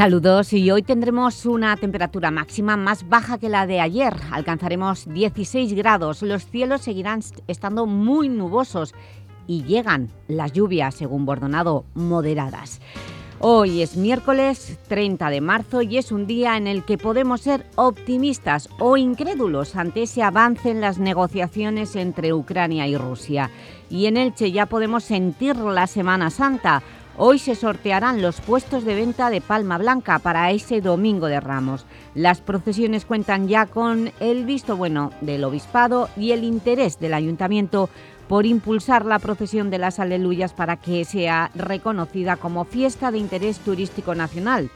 Saludos y hoy tendremos una temperatura máxima más baja que la de ayer. Alcanzaremos 16 grados. Los cielos seguirán estando muy nubosos y llegan las lluvias, según Bordonado, moderadas. Hoy es miércoles 30 de marzo y es un día en el que podemos ser optimistas o incrédulos ante ese avance en las negociaciones entre Ucrania y Rusia. Y en Elche ya podemos sentir la Semana Santa, Hoy se sortearán los puestos de venta de Palma Blanca para ese Domingo de Ramos. Las procesiones cuentan ya con el visto bueno del Obispado y el interés del Ayuntamiento por impulsar la procesión de las Aleluyas para que sea reconocida como fiesta de interés turístico nacional.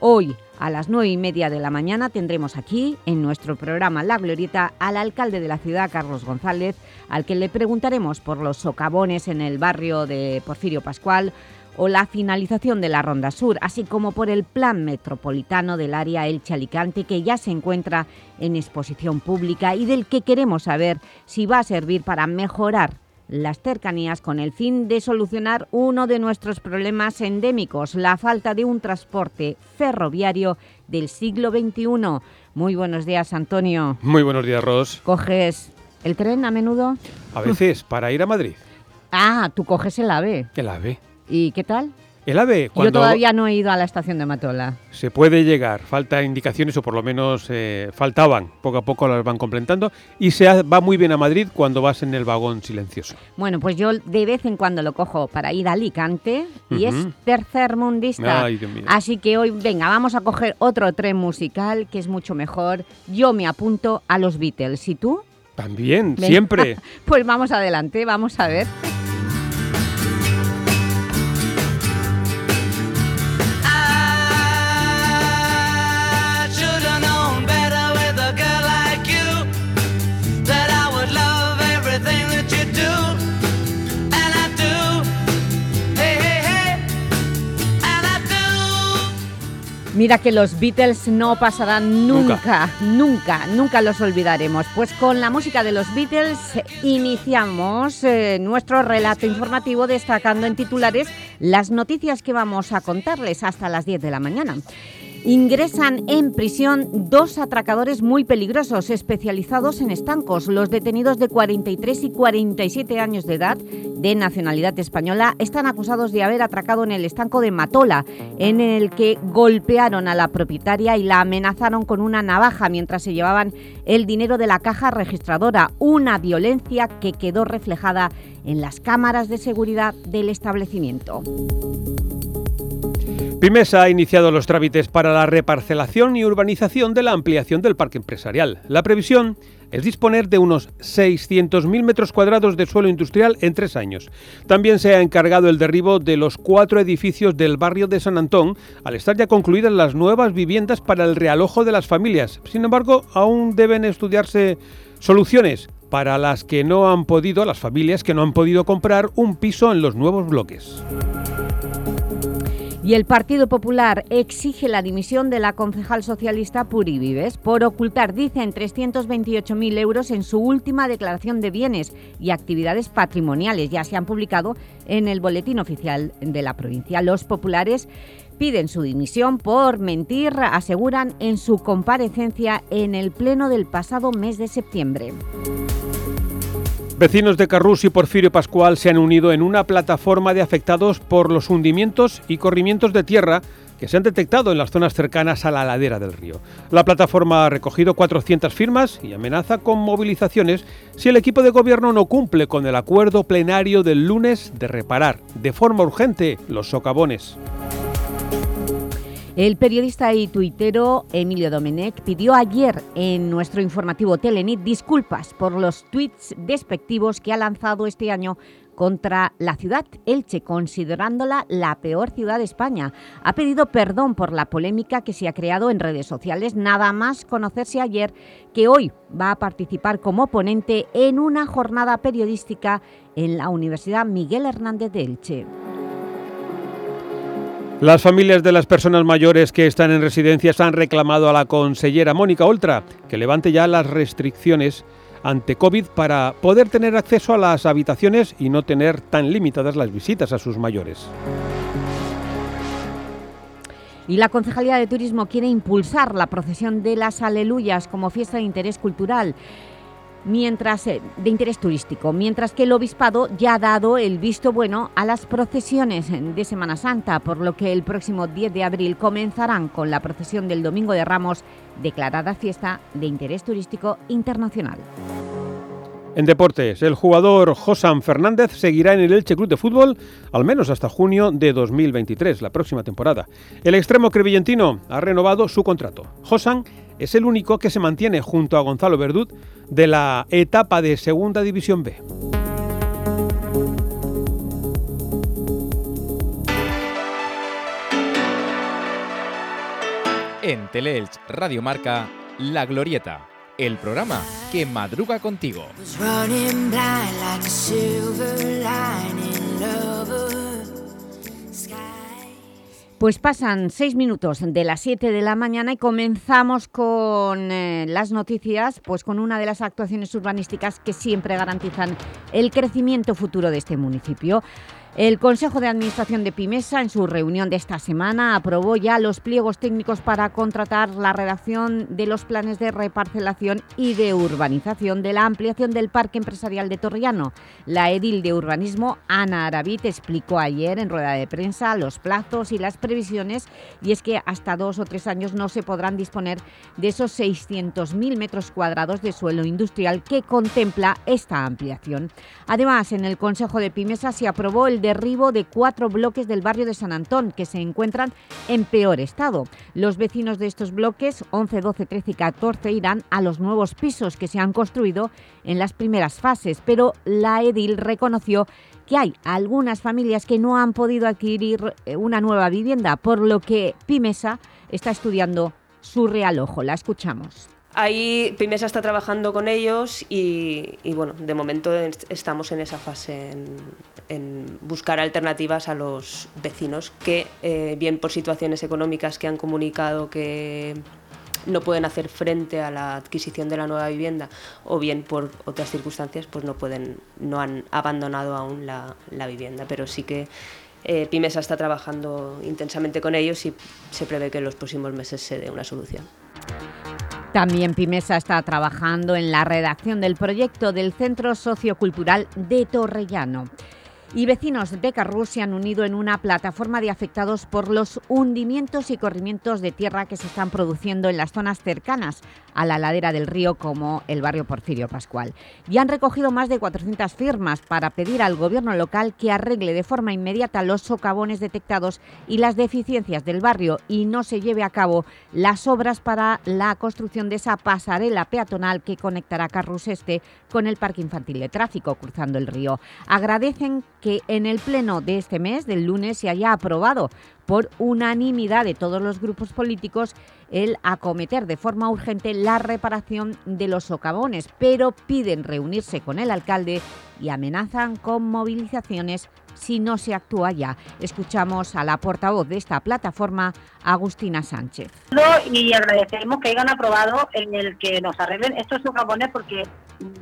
Hoy, a las nueve y media de la mañana, tendremos aquí, en nuestro programa La Glorieta, al alcalde de la ciudad, Carlos González, al que le preguntaremos por los socavones en el barrio de Porfirio Pascual, o la finalización de la Ronda Sur, así como por el Plan Metropolitano del área Elche-Alicante, que ya se encuentra en exposición pública y del que queremos saber si va a servir para mejorar las cercanías con el fin de solucionar uno de nuestros problemas endémicos, la falta de un transporte ferroviario del siglo XXI. Muy buenos días, Antonio. Muy buenos días, Ros. ¿Coges el tren a menudo? A veces, para ir a Madrid. Ah, tú coges el AVE. El AVE. ¿Y qué tal? El AVE, cuando Yo todavía no he ido a la estación de Matola. Se puede llegar, falta indicaciones o por lo menos eh, faltaban, poco a poco las van completando y se va muy bien a Madrid cuando vas en el vagón silencioso. Bueno, pues yo de vez en cuando lo cojo para ir a Alicante y es tercer mundista. Así que hoy, venga, vamos a coger otro tren musical que es mucho mejor. Yo me apunto a los Beatles. ¿Y tú? También, siempre. pues vamos adelante, vamos a ver. Mira que los Beatles no pasarán nunca, nunca, nunca, los olvidaremos. Pues con la música de los Beatles iniciamos eh, nuestro relato informativo destacando en titulares las noticias que vamos a contarles hasta las 10 de la mañana. Ingresan en prisión dos atracadores muy peligrosos especializados en estancos. Los detenidos de 43 y 47 años de edad, de nacionalidad española, están acusados de haber atracado en el estanco de Matola, en el que golpearon a la propietaria y la amenazaron con una navaja mientras se llevaban el dinero de la caja registradora, una violencia que quedó reflejada en las cámaras de seguridad del establecimiento. Pimesa ha iniciado los trámites para la reparcelación y urbanización de la ampliación del parque empresarial. La previsión es disponer de unos 600.000 metros cuadrados de suelo industrial en tres años. También se ha encargado el derribo de los cuatro edificios del barrio de San Antón, al estar ya concluidas las nuevas viviendas para el realojo de las familias. Sin embargo, aún deben estudiarse soluciones para las que no han podido, las familias que no han podido comprar un piso en los nuevos bloques. Y el Partido Popular exige la dimisión de la concejal socialista Puri Vives por ocultar, dicen, 328.000 euros en su última declaración de bienes y actividades patrimoniales. Ya se han publicado en el Boletín Oficial de la provincia. Los populares piden su dimisión por mentir, aseguran en su comparecencia en el Pleno del pasado mes de septiembre. Vecinos de Carrús y Porfirio Pascual se han unido en una plataforma de afectados por los hundimientos y corrimientos de tierra que se han detectado en las zonas cercanas a la ladera del río. La plataforma ha recogido 400 firmas y amenaza con movilizaciones si el equipo de gobierno no cumple con el acuerdo plenario del lunes de reparar de forma urgente los socavones. El periodista y tuitero Emilio Domenech pidió ayer en nuestro informativo Telenit disculpas por los tuits despectivos que ha lanzado este año contra la ciudad Elche, considerándola la peor ciudad de España. Ha pedido perdón por la polémica que se ha creado en redes sociales, nada más conocerse ayer que hoy va a participar como ponente en una jornada periodística en la Universidad Miguel Hernández de Elche. Las familias de las personas mayores que están en residencias han reclamado a la consellera Mónica Oltra que levante ya las restricciones ante COVID para poder tener acceso a las habitaciones y no tener tan limitadas las visitas a sus mayores. Y la Concejalía de Turismo quiere impulsar la procesión de las Aleluyas como fiesta de interés cultural mientras, eh, de interés turístico, mientras que el Obispado ya ha dado el visto bueno a las procesiones de Semana Santa, por lo que el próximo 10 de abril comenzarán con la procesión del Domingo de Ramos, declarada fiesta de interés turístico internacional. En deportes, el jugador Josan Fernández seguirá en el Elche Club de Fútbol al menos hasta junio de 2023, la próxima temporada. El extremo crevillentino ha renovado su contrato. Josan es el único que se mantiene junto a Gonzalo Verdut de la etapa de Segunda División B. En Teleelch Radio Marca, La Glorieta el programa que madruga contigo. Pues pasan seis minutos de las siete de la mañana y comenzamos con eh, las noticias, pues con una de las actuaciones urbanísticas que siempre garantizan el crecimiento futuro de este municipio. El Consejo de Administración de Pimesa, en su reunión de esta semana, aprobó ya los pliegos técnicos para contratar la redacción de los planes de reparcelación y de urbanización de la ampliación del Parque Empresarial de Torriano. La edil de urbanismo, Ana Arabit, explicó ayer en rueda de prensa los plazos y las previsiones, y es que hasta dos o tres años no se podrán disponer de esos 600.000 metros cuadrados de suelo industrial que contempla esta ampliación. Además, en el Consejo de Pimesa se aprobó el derribo de cuatro bloques del barrio de San Antón, que se encuentran en peor estado. Los vecinos de estos bloques, 11, 12, 13 y 14, irán a los nuevos pisos que se han construido en las primeras fases, pero la edil reconoció que hay algunas familias que no han podido adquirir eh, una nueva vivienda, por lo que Pimesa está estudiando su real ojo. La escuchamos. Ahí Pimesa está trabajando con ellos y, bueno, de momento estamos en esa fase, en, buscar alternativas a los vecinos que, eh, bien por situaciones económicas que han comunicado que no pueden hacer frente a la adquisición de la nueva vivienda o bien por otras circunstancias pues no pueden no han abandonado aún la, vivienda pero sí que eh, Pimesa está trabajando intensamente con ellos y se prevé que en los próximos meses se dé una solución. También Pimesa está trabajando en la redacción del proyecto del Centro Sociocultural de Torrellano y vecinos de Carrús se han unido en una plataforma de afectados por los hundimientos y corrimientos de tierra que se están produciendo en las zonas cercanas a la ladera del río como el barrio Porfirio Pascual. Y han recogido más de 400 firmas para pedir al gobierno local que arregle de forma inmediata los socavones detectados y las deficiencias del barrio y no se lleve a cabo las obras para la construcción de esa pasarela peatonal que conectará Carrús Este con el Parque Infantil de Tráfico cruzando el río. Agradecen que en el pleno de este mes, del lunes, se haya aprobado por unanimidad de todos los grupos políticos el acometer de forma urgente la reparación de los socavones, pero piden reunirse con el alcalde y amenazan con movilizaciones si no se actúa ya. Escuchamos a la portavoz de esta plataforma, Agustina Sánchez. Y agradecemos que hayan aprobado en el que nos arreglen estos socavones porque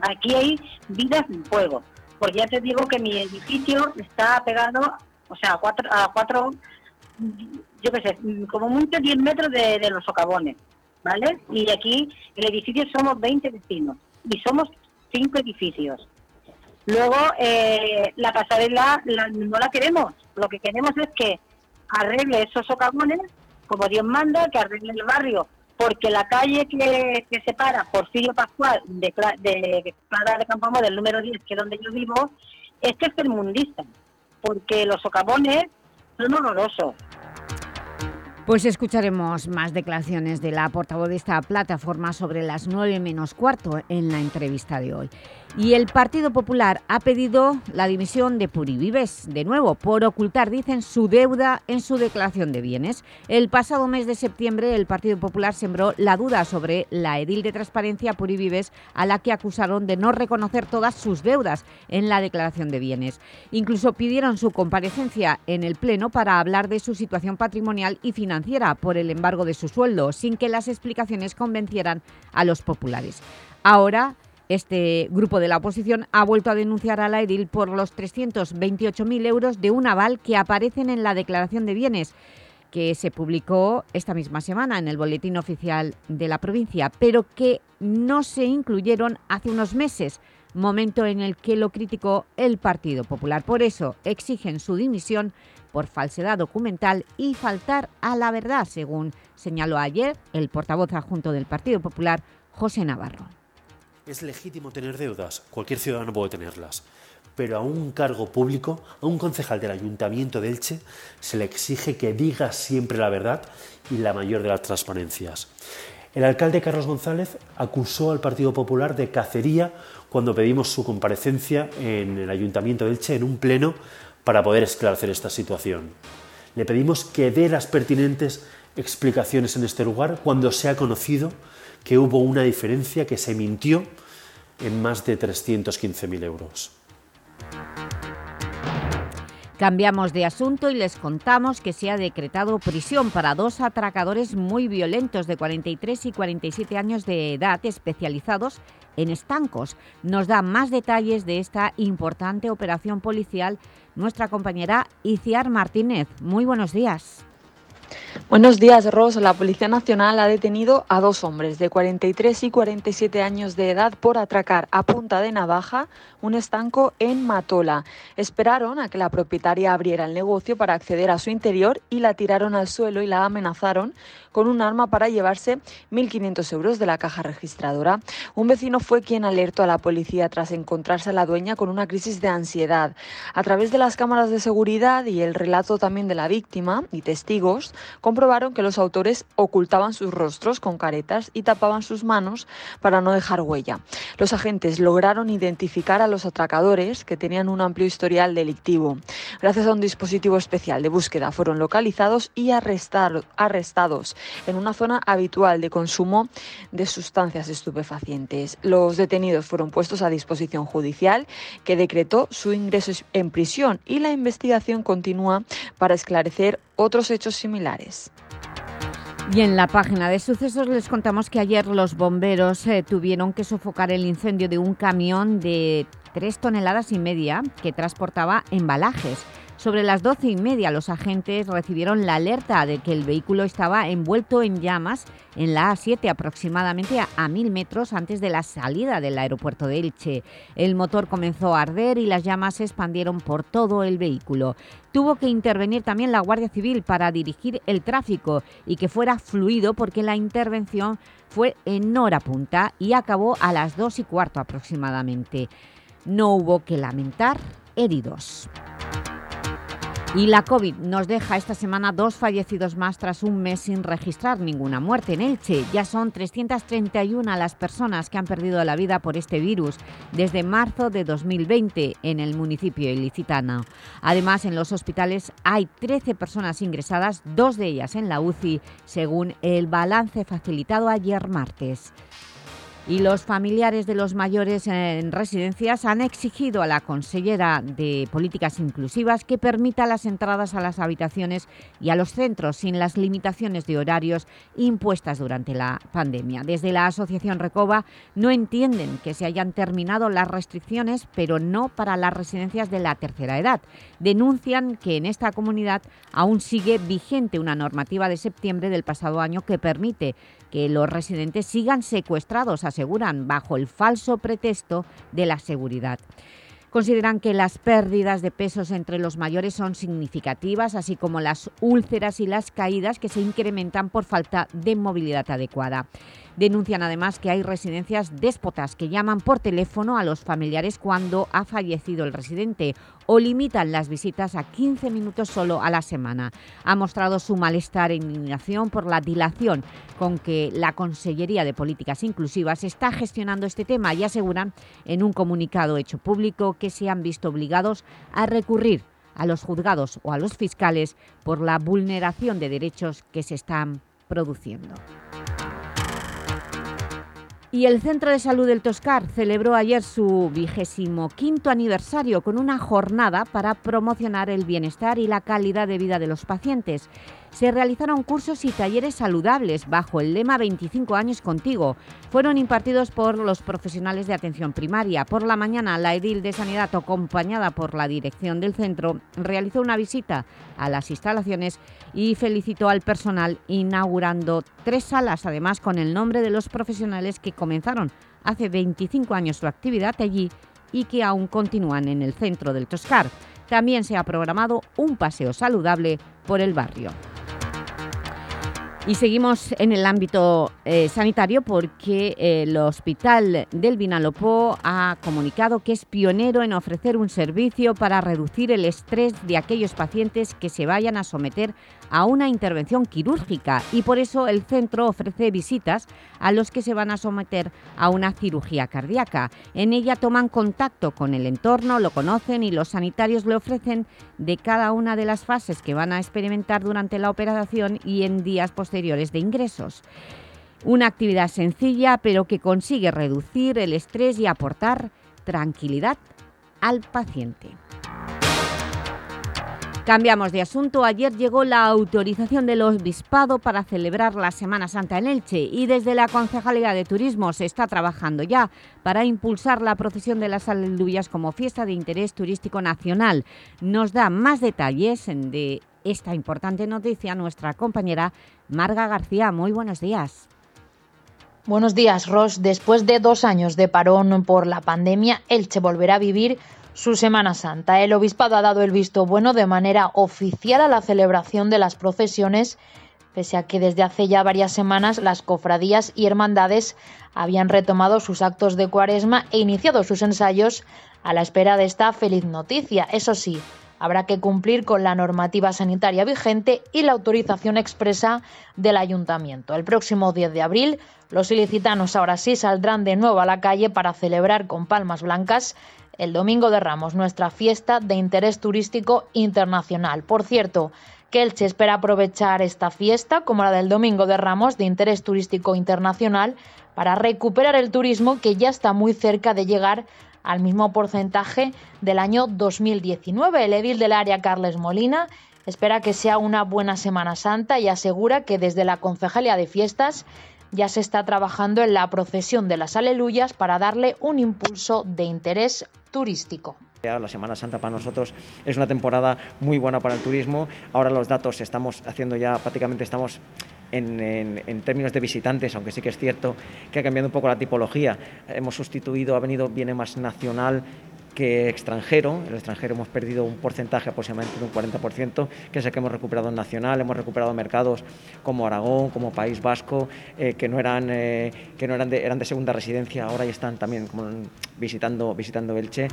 aquí hay vidas en fuego porque ya te digo que mi edificio está pegado, o sea, a cuatro, a cuatro yo qué sé, como mucho 10 metros de, los socavones, ¿vale? Y aquí el edificio somos 20 vecinos y somos cinco edificios. Luego, eh, la pasarela no la queremos. Lo que queremos es que arregle esos socavones, como Dios manda, que arregle el barrio porque la calle que, que separa Porfirio Pascual de, de Clara de Campoamor del número 10, que es donde yo vivo, es que es mundista, porque los socavones son horrorosos. Pues escucharemos más declaraciones de la portavoz de esta plataforma sobre las 9 menos cuarto en la entrevista de hoy. Y el Partido Popular ha pedido la dimisión de Purivives, de nuevo, por ocultar, dicen, su deuda en su declaración de bienes. El pasado mes de septiembre el Partido Popular sembró la duda sobre la edil de transparencia Purivives, a la que acusaron de no reconocer todas sus deudas en la declaración de bienes. Incluso pidieron su comparecencia en el Pleno para hablar de su situación patrimonial y financiera por el embargo de su sueldo, sin que las explicaciones convencieran a los populares. Ahora este grupo de la oposición ha vuelto a denunciar a la edil por los 328.000 euros de un aval que aparecen en la declaración de bienes que se publicó esta misma semana en el Boletín Oficial de la provincia, pero que no se incluyeron hace unos meses, momento en el que lo criticó el Partido Popular. Por eso exigen su dimisión por falsedad documental y faltar a la verdad, según señaló ayer el portavoz adjunto del Partido Popular, José Navarro. Es legítimo tener deudas, cualquier ciudadano puede tenerlas, pero a un cargo público, a un concejal del Ayuntamiento de Elche, se le exige que diga siempre la verdad y la mayor de las transparencias. El alcalde Carlos González acusó al Partido Popular de cacería cuando pedimos su comparecencia en el Ayuntamiento de Elche en un pleno para poder esclarecer esta situación. Le pedimos que dé las pertinentes explicaciones en este lugar cuando se ha conocido que hubo una diferencia que se mintió en más de 315.000 euros. Cambiamos de asunto y les contamos que se ha decretado prisión para dos atracadores muy violentos de 43 y 47 años de edad especializados en estancos. Nos da más detalles de esta importante operación policial nuestra compañera Iciar Martínez. Muy buenos días. Buenos días, Ros. La Policía Nacional ha detenido a dos hombres de 43 y 47 años de edad por atracar a punta de navaja un estanco en Matola. Esperaron a que la propietaria abriera el negocio para acceder a su interior y la tiraron al suelo y la amenazaron con un arma para llevarse 1.500 euros de la caja registradora. Un vecino fue quien alertó a la policía tras encontrarse a la dueña con una crisis de ansiedad. A través de las cámaras de seguridad y el relato también de la víctima y testigos, comprobaron que los autores ocultaban sus rostros con caretas y tapaban sus manos para no dejar huella. Los agentes lograron identificar a los atracadores que tenían un amplio historial delictivo. Gracias a un dispositivo especial de búsqueda fueron localizados y arrestados en una zona habitual de consumo de sustancias estupefacientes. Los detenidos fueron puestos a disposición judicial que decretó su ingreso en prisión y la investigación continúa para esclarecer otros hechos similares. Y en la página de sucesos les contamos que ayer los bomberos eh, tuvieron que sofocar el incendio de un camión de tres toneladas y media que transportaba embalajes. Sobre las doce y media los agentes recibieron la alerta de que el vehículo estaba envuelto en llamas en la A7 aproximadamente a, mil metros antes de la salida del aeropuerto de Elche. El motor comenzó a arder y las llamas se expandieron por todo el vehículo. Tuvo que intervenir también la Guardia Civil para dirigir el tráfico y que fuera fluido porque la intervención fue en hora punta y acabó a las dos y cuarto aproximadamente. No hubo que lamentar heridos. Y la COVID nos deja esta semana dos fallecidos más tras un mes sin registrar ninguna muerte en Elche. Ya son 331 las personas que han perdido la vida por este virus desde marzo de 2020 en el municipio ilicitano. Además, en los hospitales hay 13 personas ingresadas, dos de ellas en la UCI, según el balance facilitado ayer martes. Y los familiares de los mayores en residencias han exigido a la consellera de Políticas Inclusivas que permita las entradas a las habitaciones y a los centros sin las limitaciones de horarios impuestas durante la pandemia. Desde la Asociación Recoba no entienden que se hayan terminado las restricciones, pero no para las residencias de la tercera edad. Denuncian que en esta comunidad aún sigue vigente una normativa de septiembre del pasado año que permite que los residentes sigan secuestrados, aseguran, bajo el falso pretexto de la seguridad. Consideran que las pérdidas de pesos entre los mayores son significativas, así como las úlceras y las caídas que se incrementan por falta de movilidad adecuada. Denuncian además que hay residencias déspotas que llaman por teléfono a los familiares cuando ha fallecido el residente o limitan las visitas a 15 minutos solo a la semana. Ha mostrado su malestar e indignación por la dilación con que la Consellería de Políticas Inclusivas está gestionando este tema y aseguran en un comunicado hecho público que se han visto obligados a recurrir a los juzgados o a los fiscales por la vulneración de derechos que se están produciendo. Y el Centro de Salud del Toscar celebró ayer su vigésimo quinto aniversario con una jornada para promocionar el bienestar y la calidad de vida de los pacientes. Se realizaron cursos y talleres saludables bajo el lema 25 años contigo. Fueron impartidos por los profesionales de atención primaria. Por la mañana, la edil de Sanidad, acompañada por la dirección del centro, realizó una visita a las instalaciones y felicitó al personal inaugurando tres salas, además con el nombre de los profesionales que comenzaron hace 25 años su actividad allí y que aún continúan en el centro del Toscar. También se ha programado un paseo saludable por el barrio. Y seguimos en el ámbito eh, sanitario porque eh, el Hospital del Vinalopó ha comunicado que es pionero en ofrecer un servicio para reducir el estrés de aquellos pacientes que se vayan a someter a una intervención quirúrgica y por eso el centro ofrece visitas a los que se van a someter a una cirugía cardíaca. En ella toman contacto con el entorno, lo conocen y los sanitarios le ofrecen de cada una de las fases que van a experimentar durante la operación y en días posteriores de ingresos. Una actividad sencilla pero que consigue reducir el estrés y aportar tranquilidad al paciente. Cambiamos de asunto. Ayer llegó la autorización del Obispado para celebrar la Semana Santa en Elche y desde la Concejalía de Turismo se está trabajando ya para impulsar la procesión de las aleluyas como fiesta de interés turístico nacional. Nos da más detalles de esta importante noticia nuestra compañera Marga García. Muy buenos días. Buenos días, Ros. Después de dos años de parón por la pandemia, Elche volverá a vivir su Semana Santa. El obispado ha dado el visto bueno de manera oficial a la celebración de las procesiones, pese a que desde hace ya varias semanas las cofradías y hermandades habían retomado sus actos de cuaresma e iniciado sus ensayos a la espera de esta feliz noticia. Eso sí, habrá que cumplir con la normativa sanitaria vigente y la autorización expresa del ayuntamiento. El próximo 10 de abril, los ilicitanos ahora sí saldrán de nuevo a la calle para celebrar con palmas blancas el Domingo de Ramos, nuestra fiesta de interés turístico internacional. Por cierto, que espera aprovechar esta fiesta, como la del Domingo de Ramos, de interés turístico internacional, para recuperar el turismo que ya está muy cerca de llegar al mismo porcentaje del año 2019. El edil del área, Carles Molina, espera que sea una buena Semana Santa y asegura que desde la Concejalía de Fiestas ya se está trabajando en la procesión de las Aleluyas para darle un impulso de interés turístico. La Semana Santa para nosotros es una temporada muy buena para el turismo. Ahora los datos estamos haciendo ya, prácticamente estamos en, términos de visitantes, aunque sí que es cierto que ha cambiado un poco la tipología. Hemos sustituido, ha venido, viene más nacional que extranjero. el extranjero hemos perdido un porcentaje aproximadamente de un 40%, que es el que hemos recuperado en nacional. Hemos recuperado mercados como Aragón, como País Vasco, eh, que no eran, eh, que no eran, de, eran de segunda residencia, ahora ya están también como visitando, visitando Elche.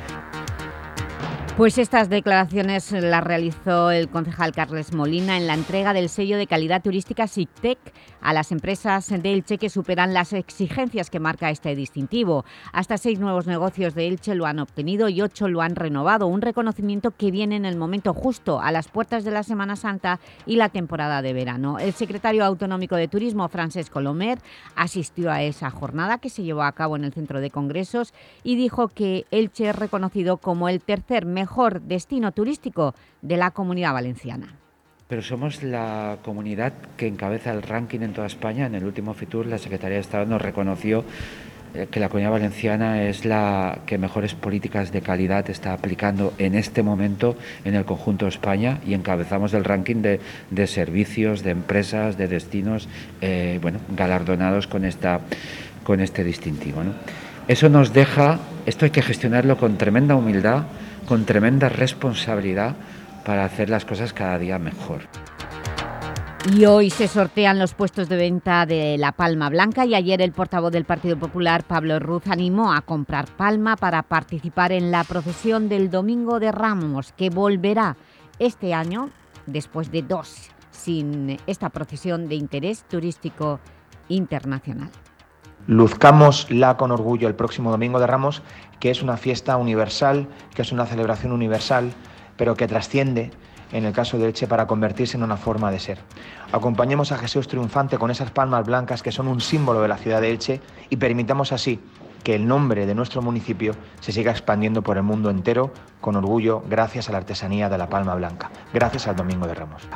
Pues estas declaraciones las realizó el concejal Carles Molina en la entrega del sello de calidad turística SICTEC a las empresas de Elche que superan las exigencias que marca este distintivo. Hasta seis nuevos negocios de Elche lo han obtenido y ocho lo han renovado, un reconocimiento que viene en el momento justo, a las puertas de la Semana Santa y la temporada de verano. El secretario autonómico de Turismo, Francesc Lomer, asistió a esa jornada que se llevó a cabo en el Centro de Congresos y dijo que Elche es reconocido como el tercer mejor mejor destino turístico de la Comunidad Valenciana. Pero somos la comunidad que encabeza el ranking en toda España. En el último FITUR la Secretaría de Estado nos reconoció eh, que la Comunidad Valenciana es la que mejores políticas de calidad está aplicando en este momento en el conjunto de España y encabezamos el ranking de, servicios, de empresas, de destinos, eh, bueno, galardonados con, esta, con este distintivo. Eso nos deja, esto hay que gestionarlo con tremenda humildad, con tremenda responsabilidad para hacer las cosas cada día mejor. Y hoy se sortean los puestos de venta de la palma blanca y ayer el portavoz del Partido Popular, Pablo Ruz, animó a comprar palma para participar en la procesión del Domingo de Ramos, que volverá este año, después de dos, sin esta procesión de interés turístico internacional. Luzcámosla con orgullo el próximo Domingo de Ramos que es una fiesta universal, que es una celebración universal, pero que trasciende, en el caso de Elche, para convertirse en una forma de ser. Acompañemos a Jesús triunfante con esas palmas blancas que son un símbolo de la ciudad de Elche y permitamos así que el nombre de nuestro municipio se siga expandiendo por el mundo entero con orgullo gracias a la artesanía de la palma blanca, gracias al Domingo de Ramos.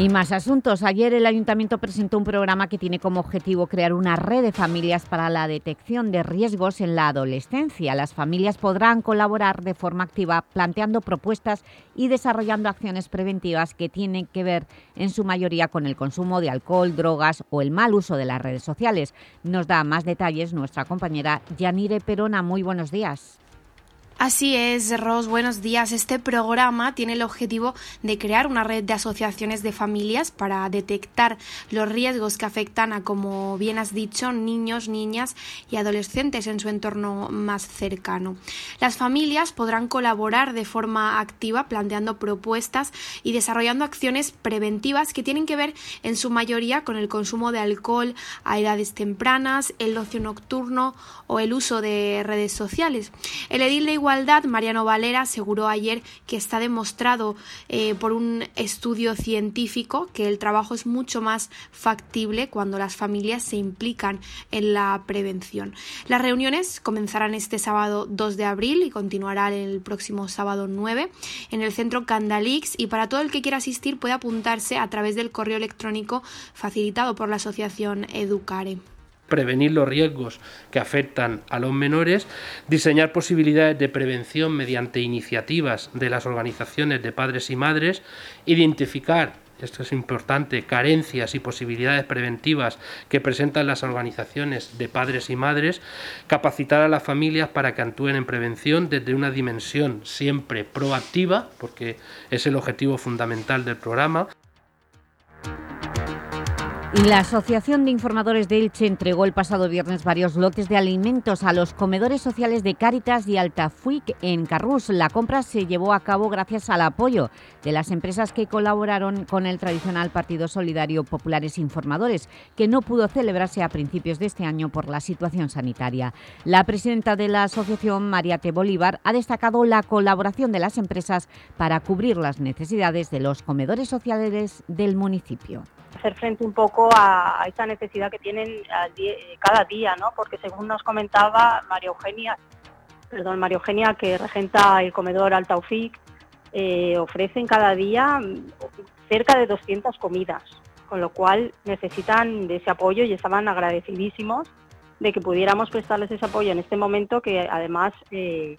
Y más asuntos. Ayer el Ayuntamiento presentó un programa que tiene como objetivo crear una red de familias para la detección de riesgos en la adolescencia. Las familias podrán colaborar de forma activa planteando propuestas y desarrollando acciones preventivas que tienen que ver en su mayoría con el consumo de alcohol, drogas o el mal uso de las redes sociales. Nos da más detalles nuestra compañera Yanire Perona. Muy buenos días. Así es, Ros, buenos días. Este programa tiene el objetivo de crear una red de asociaciones de familias para detectar los riesgos que afectan a, como bien has dicho, niños, niñas y adolescentes en su entorno más cercano. Las familias podrán colaborar de forma activa planteando propuestas y desarrollando acciones preventivas que tienen que ver en su mayoría con el consumo de alcohol a edades tempranas, el ocio nocturno o el uso de redes sociales. El edil de Igualdad, Mariano Valera, aseguró ayer que está demostrado eh, por un estudio científico que el trabajo es mucho más factible cuando las familias se implican en la prevención. Las reuniones comenzarán este sábado 2 de abril y continuarán el próximo sábado 9 en el centro Candalix y para todo el que quiera asistir puede apuntarse a través del correo electrónico facilitado por la asociación Educare prevenir los riesgos que afectan a los menores, diseñar posibilidades de prevención mediante iniciativas de las organizaciones de padres y madres, identificar esto es importante, carencias y posibilidades preventivas que presentan las organizaciones de padres y madres, capacitar a las familias para que actúen en prevención desde una dimensión siempre proactiva, porque es el objetivo fundamental del programa. La Asociación de Informadores de Elche entregó el pasado viernes varios lotes de alimentos a los comedores sociales de Cáritas y Altafuic en Carrús. La compra se llevó a cabo gracias al apoyo de las empresas que colaboraron con el tradicional Partido Solidario Populares Informadores, que no pudo celebrarse a principios de este año por la situación sanitaria. La presidenta de la asociación, María T. Bolívar, ha destacado la colaboración de las empresas para cubrir las necesidades de los comedores sociales del municipio hacer frente un poco a, esa necesidad que tienen cada día, ¿no? Porque según nos comentaba María Eugenia, perdón, María Eugenia, que regenta el comedor Altaufic, eh, ofrecen cada día cerca de 200 comidas, con lo cual necesitan de ese apoyo y estaban agradecidísimos de que pudiéramos prestarles ese apoyo en este momento que además eh,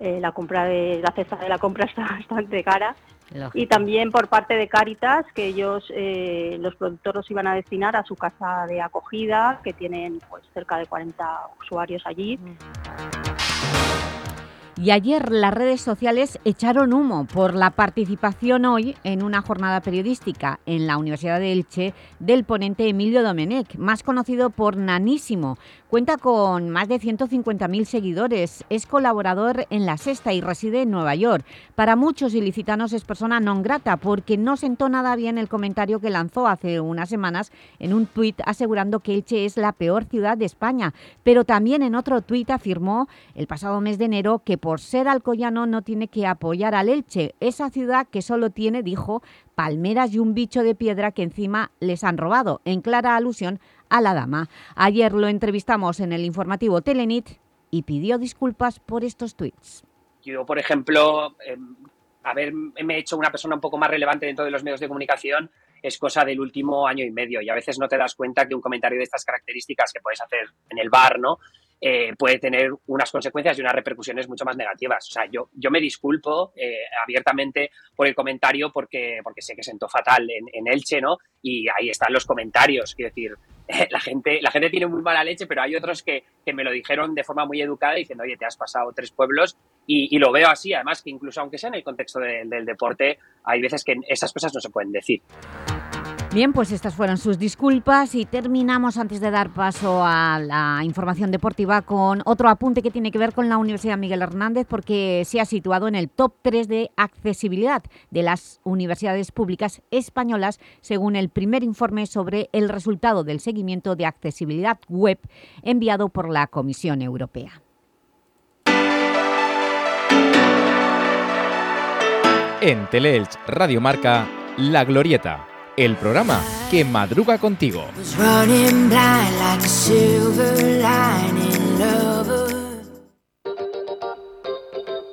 eh, la compra de la cesta de la compra está bastante cara y también por parte de Cáritas, que ellos, eh, los productores iban a destinar a su casa de acogida, que tienen pues cerca de 40 usuarios allí. Y ayer las redes sociales echaron humo por la participación hoy en una jornada periodística en la Universidad de Elche del ponente Emilio Domenech, más conocido por Nanísimo, Cuenta con más de 150.000 seguidores, es colaborador en La Sexta y reside en Nueva York. Para muchos ilicitanos es persona non grata porque no sentó nada bien el comentario que lanzó hace unas semanas en un tuit asegurando que Elche es la peor ciudad de España, pero también en otro tuit afirmó el pasado mes de enero que por ser alcoyano no tiene que apoyar al Elche, esa ciudad que solo tiene, dijo, palmeras y un bicho de piedra que encima les han robado, en clara alusión a la dama. Ayer lo entrevistamos en el informativo Telenit y pidió disculpas por estos tweets. Yo, por ejemplo, eh, haberme hecho una persona un poco más relevante dentro de los medios de comunicación es cosa del último año y medio y a veces no te das cuenta que un comentario de estas características que puedes hacer en el bar, ¿no? Eh, puede tener unas consecuencias y unas repercusiones mucho más negativas. O sea, yo, yo me disculpo eh, abiertamente por el comentario porque, porque sé que sentó fatal en, en, Elche, ¿no? Y ahí están los comentarios. Quiero decir, la, gente, la gente tiene muy mala leche, pero hay otros que, que, me lo dijeron de forma muy educada diciendo, oye, te has pasado tres pueblos y, lo veo así. Además, que incluso aunque sea en el contexto de, del deporte, hay veces que esas cosas no se pueden decir. Bien, pues estas fueron sus disculpas y terminamos antes de dar paso a la información deportiva con otro apunte que tiene que ver con la Universidad Miguel Hernández porque se ha situado en el top 3 de accesibilidad de las universidades públicas españolas según el primer informe sobre el resultado del seguimiento de accesibilidad web enviado por la Comisión Europea. En Teleelch Radio Marca, La Glorieta el programa que madruga contigo.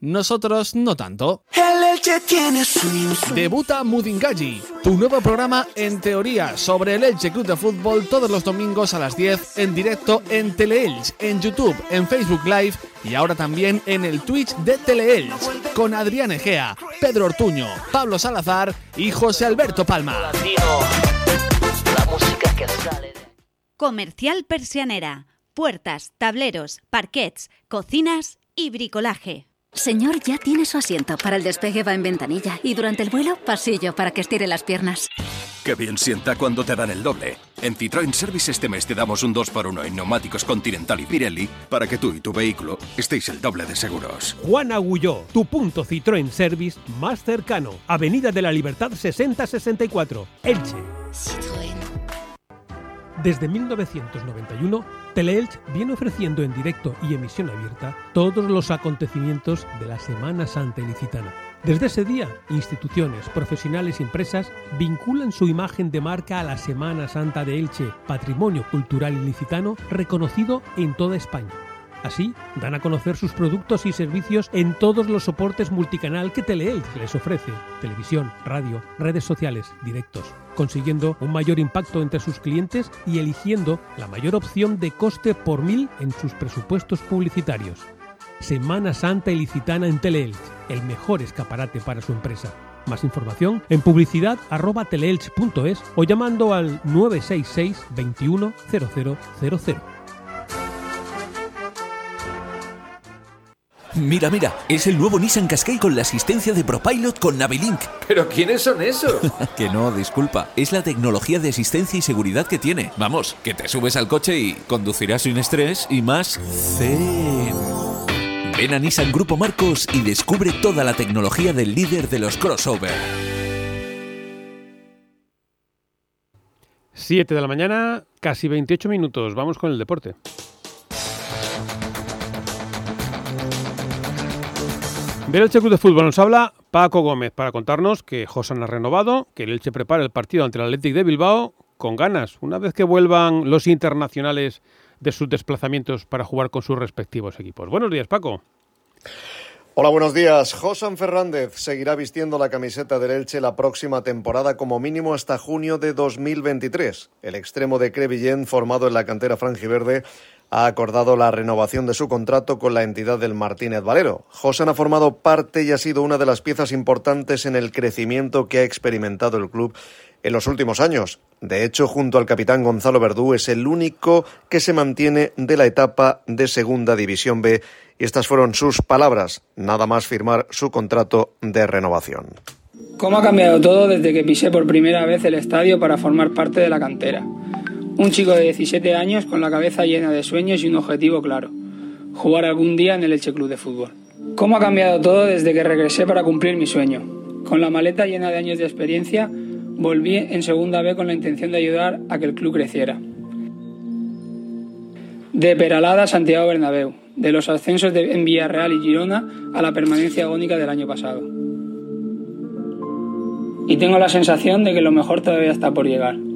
Nosotros no tanto. El Elche tiene Debuta Mudingaji, tu nuevo programa en teoría sobre el Elche Club de Fútbol todos los domingos a las 10 en directo en Teleelch, en YouTube, en Facebook Live y ahora también en el Twitch de Teleelch con Adrián Egea, Pedro Ortuño, Pablo Salazar y José Alberto Palma. Comercial Persianera. Puertas, tableros, parquets, cocinas y bricolaje. Señor, ya tiene su asiento. Para el despegue va en ventanilla y durante el vuelo, pasillo para que estire las piernas. Qué bien sienta cuando te dan el doble. En Citroën Service este mes te damos un 2x1 en neumáticos Continental y Pirelli para que tú y tu vehículo estéis el doble de seguros. Juan Agulló, tu punto Citroën Service más cercano. Avenida de la Libertad 6064, Elche. Citroën. Desde 1991, Teleelch viene ofreciendo en directo y emisión abierta todos los acontecimientos de la Semana Santa Ilicitana. Desde ese día, instituciones, profesionales y empresas vinculan su imagen de marca a la Semana Santa de Elche, patrimonio cultural ilicitano reconocido en toda España. Así, dan a conocer sus productos y servicios en todos los soportes multicanal que Teleelch les ofrece, televisión, radio, redes sociales, directos, consiguiendo un mayor impacto entre sus clientes y eligiendo la mayor opción de coste por mil en sus presupuestos publicitarios. Semana Santa Ilicitana en Teleelch, el mejor escaparate para su empresa. Más información en publicidad arroba teleelch.es o llamando al 966 21 Mira, mira, es el nuevo Nissan Qashqai con la asistencia de ProPilot con Navilink. ¿Pero quiénes son esos? que no, disculpa. Es la tecnología de asistencia y seguridad que tiene. Vamos, que te subes al coche y conducirás sin estrés y más zen. Ven a Nissan Grupo Marcos y descubre toda la tecnología del líder de los crossover. 7 de la mañana, casi 28 minutos. Vamos con el deporte. Del Elche Club de Fútbol nos habla Paco Gómez para contarnos que Josan ha renovado, que el Elche prepara el partido ante el Athletic de Bilbao con ganas, una vez que vuelvan los internacionales de sus desplazamientos para jugar con sus respectivos equipos. Buenos días, Paco. Hola, buenos días. Josan Fernández seguirá vistiendo la camiseta del Elche la próxima temporada como mínimo hasta junio de 2023. El extremo de Crevillén, formado en la cantera franjiverde, ha acordado la renovación de su contrato con la entidad del Martínez Valero. Josan ha formado parte y ha sido una de las piezas importantes en el crecimiento que ha experimentado el club en los últimos años. De hecho, junto al capitán Gonzalo Verdú, es el único que se mantiene de la etapa de Segunda División B y estas fueron sus palabras, nada más firmar su contrato de renovación. ¿Cómo ha cambiado todo desde que pisé por primera vez el estadio para formar parte de la cantera? Un chico de 17 años con la cabeza llena de sueños y un objetivo claro, jugar algún día en el Elche Club de Fútbol. ¿Cómo ha cambiado todo desde que regresé para cumplir mi sueño? Con la maleta llena de años de experiencia, volví en segunda B con la intención de ayudar a que el club creciera. De Peralada a Santiago Bernabéu, de los ascensos en Villarreal y Girona a la permanencia agónica del año pasado. Y tengo la sensación de que lo mejor todavía está por llegar.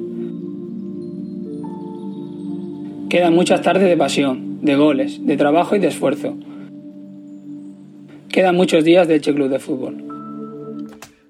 Quedan muchas tardes de pasión, de goles, de trabajo y de esfuerzo. Quedan muchos días del Che Club de Fútbol.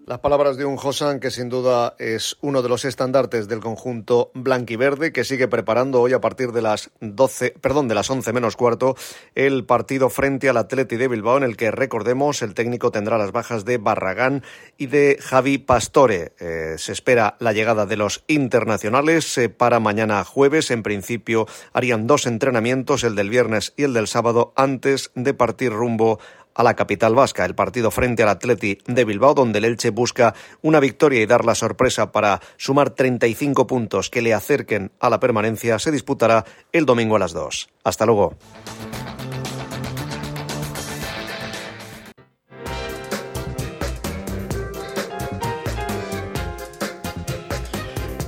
Las palabras de un Josan que sin duda es uno de los estandartes del conjunto blanquiverde que sigue preparando hoy a partir de las 12, perdón, de las 11 menos cuarto el partido frente al Atleti de Bilbao en el que recordemos el técnico tendrá las bajas de Barragán y de Javi Pastore. Eh, se espera la llegada de los internacionales eh, para mañana jueves. En principio harían dos entrenamientos, el del viernes y el del sábado antes de partir rumbo a la capital vasca, el partido frente al Atleti de Bilbao, donde el Elche busca una victoria y dar la sorpresa para sumar 35 puntos que le acerquen a la permanencia, se disputará el domingo a las 2. Hasta luego.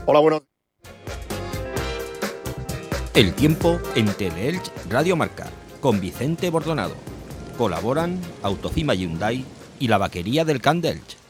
Hola, buenos El tiempo en Teleelch Radio Marca, con Vicente Bordonado. Colaboran Autocima Hyundai y la vaquería del Candelch.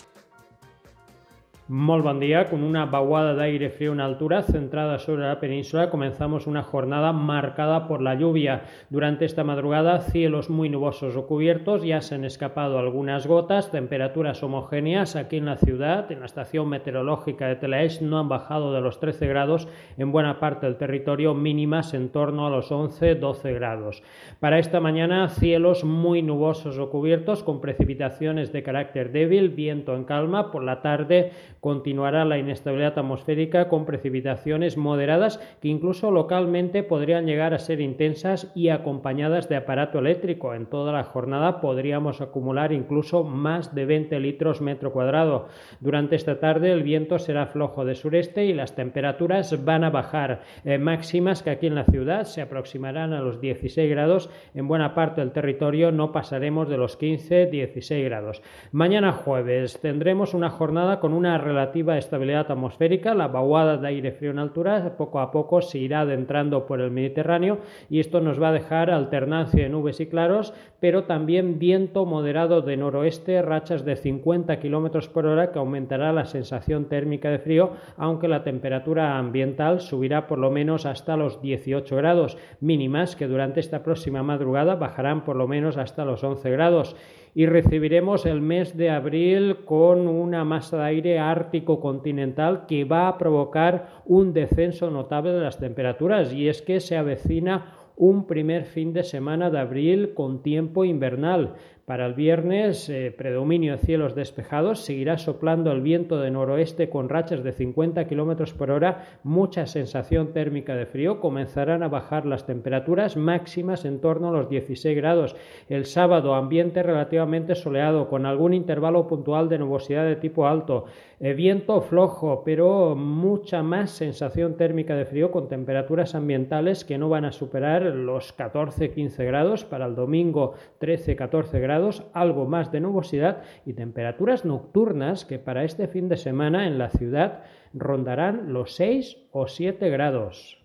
Molt bon. Con una vaguada de aire frío en altura centrada sobre la península, comenzamos una jornada marcada por la lluvia. Durante esta madrugada, cielos muy nubosos o cubiertos, ya se han escapado algunas gotas, temperaturas homogéneas aquí en la ciudad, en la estación meteorológica de Telaes, no han bajado de los 13 grados, en buena parte del territorio mínimas en torno a los 11-12 grados. Para esta mañana, cielos muy nubosos o cubiertos, con precipitaciones de carácter débil, viento en calma, por la tarde continuará la inestabilidad atmosférica con precipitaciones moderadas que incluso localmente podrían llegar a ser intensas y acompañadas de aparato eléctrico. En toda la jornada podríamos acumular incluso más de 20 litros metro cuadrado. Durante esta tarde el viento será flojo de sureste y las temperaturas van a bajar eh, máximas que aquí en la ciudad se aproximarán a los 16 grados. En buena parte del territorio no pasaremos de los 15-16 grados. Mañana jueves tendremos una jornada con una relativa estabilidad atmosférica, la vaguada de aire frío en altura poco a poco se irá adentrando por el Mediterráneo y esto nos va a dejar alternancia de nubes y claros, pero también viento moderado de noroeste, rachas de 50 km por hora que aumentará la sensación térmica de frío, aunque la temperatura ambiental subirá por lo menos hasta los 18 grados mínimas que durante esta próxima madrugada bajarán por lo menos hasta los 11 grados y recibiremos el mes de abril con una masa de aire ártico continental que va a provocar un descenso notable de las temperaturas y es que se avecina un primer fin de semana de abril con tiempo invernal. Para el viernes, eh, predominio de cielos despejados, seguirá soplando el viento de noroeste con rachas de 50 km por hora, mucha sensación térmica de frío, comenzarán a bajar las temperaturas máximas en torno a los 16 grados. El sábado, ambiente relativamente soleado, con algún intervalo puntual de nubosidad de tipo alto, eh, viento flojo, pero mucha más sensación térmica de frío con temperaturas ambientales que no van a superar los 14-15 grados. Para el domingo, 13-14 grados algo más de nubosidad y temperaturas nocturnas que para este fin de semana en la ciudad rondarán los 6 o 7 grados.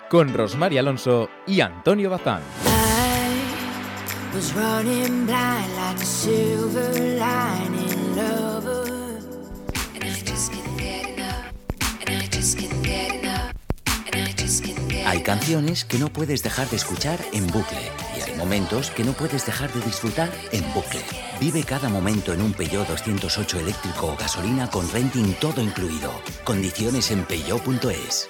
con Rosmar Alonso y Antonio Bazán. Hay canciones que no puedes dejar de escuchar en bucle y hay momentos que no puedes dejar de disfrutar en bucle. Vive cada momento en un Peugeot 208 eléctrico o gasolina con renting todo incluido. Condiciones en peugeot.es.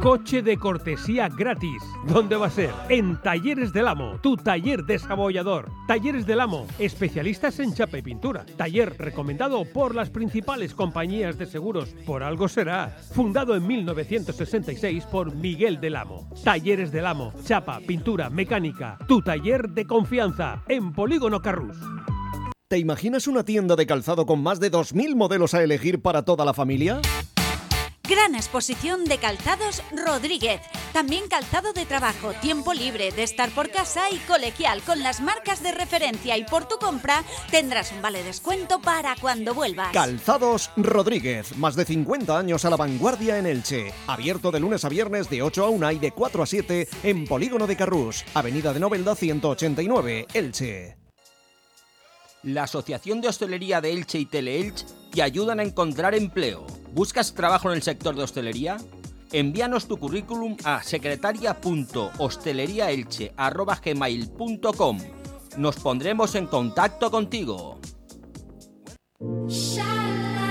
Coche de cortesía gratis. ¿Dónde va a ser? En Talleres del Amo, tu taller desabollador. Talleres del Amo, especialistas en chapa y pintura. Taller recomendado por las principales compañías de seguros. Por algo será. Fundado en 1966 por Miguel del Amo. Talleres del Amo, chapa, pintura, mecánica. Tu taller de confianza en Polígono Carrús. ¿Te imaginas una tienda de calzado con más de 2.000 modelos a elegir para toda la familia? Gran exposición de calzados Rodríguez. También calzado de trabajo, tiempo libre, de estar por casa y colegial con las marcas de referencia y por tu compra tendrás un vale descuento para cuando vuelvas. Calzados Rodríguez, más de 50 años a la vanguardia en Elche. Abierto de lunes a viernes de 8 a 1 y de 4 a 7 en Polígono de Carrús, Avenida de Novelda 189, Elche. La Asociación de Hostelería de Elche y Teleelch te ayudan a encontrar empleo. ¿Buscas trabajo en el sector de hostelería? Envíanos tu currículum a secretaria.hosteleriaelche.gmail.com Nos pondremos en contacto contigo.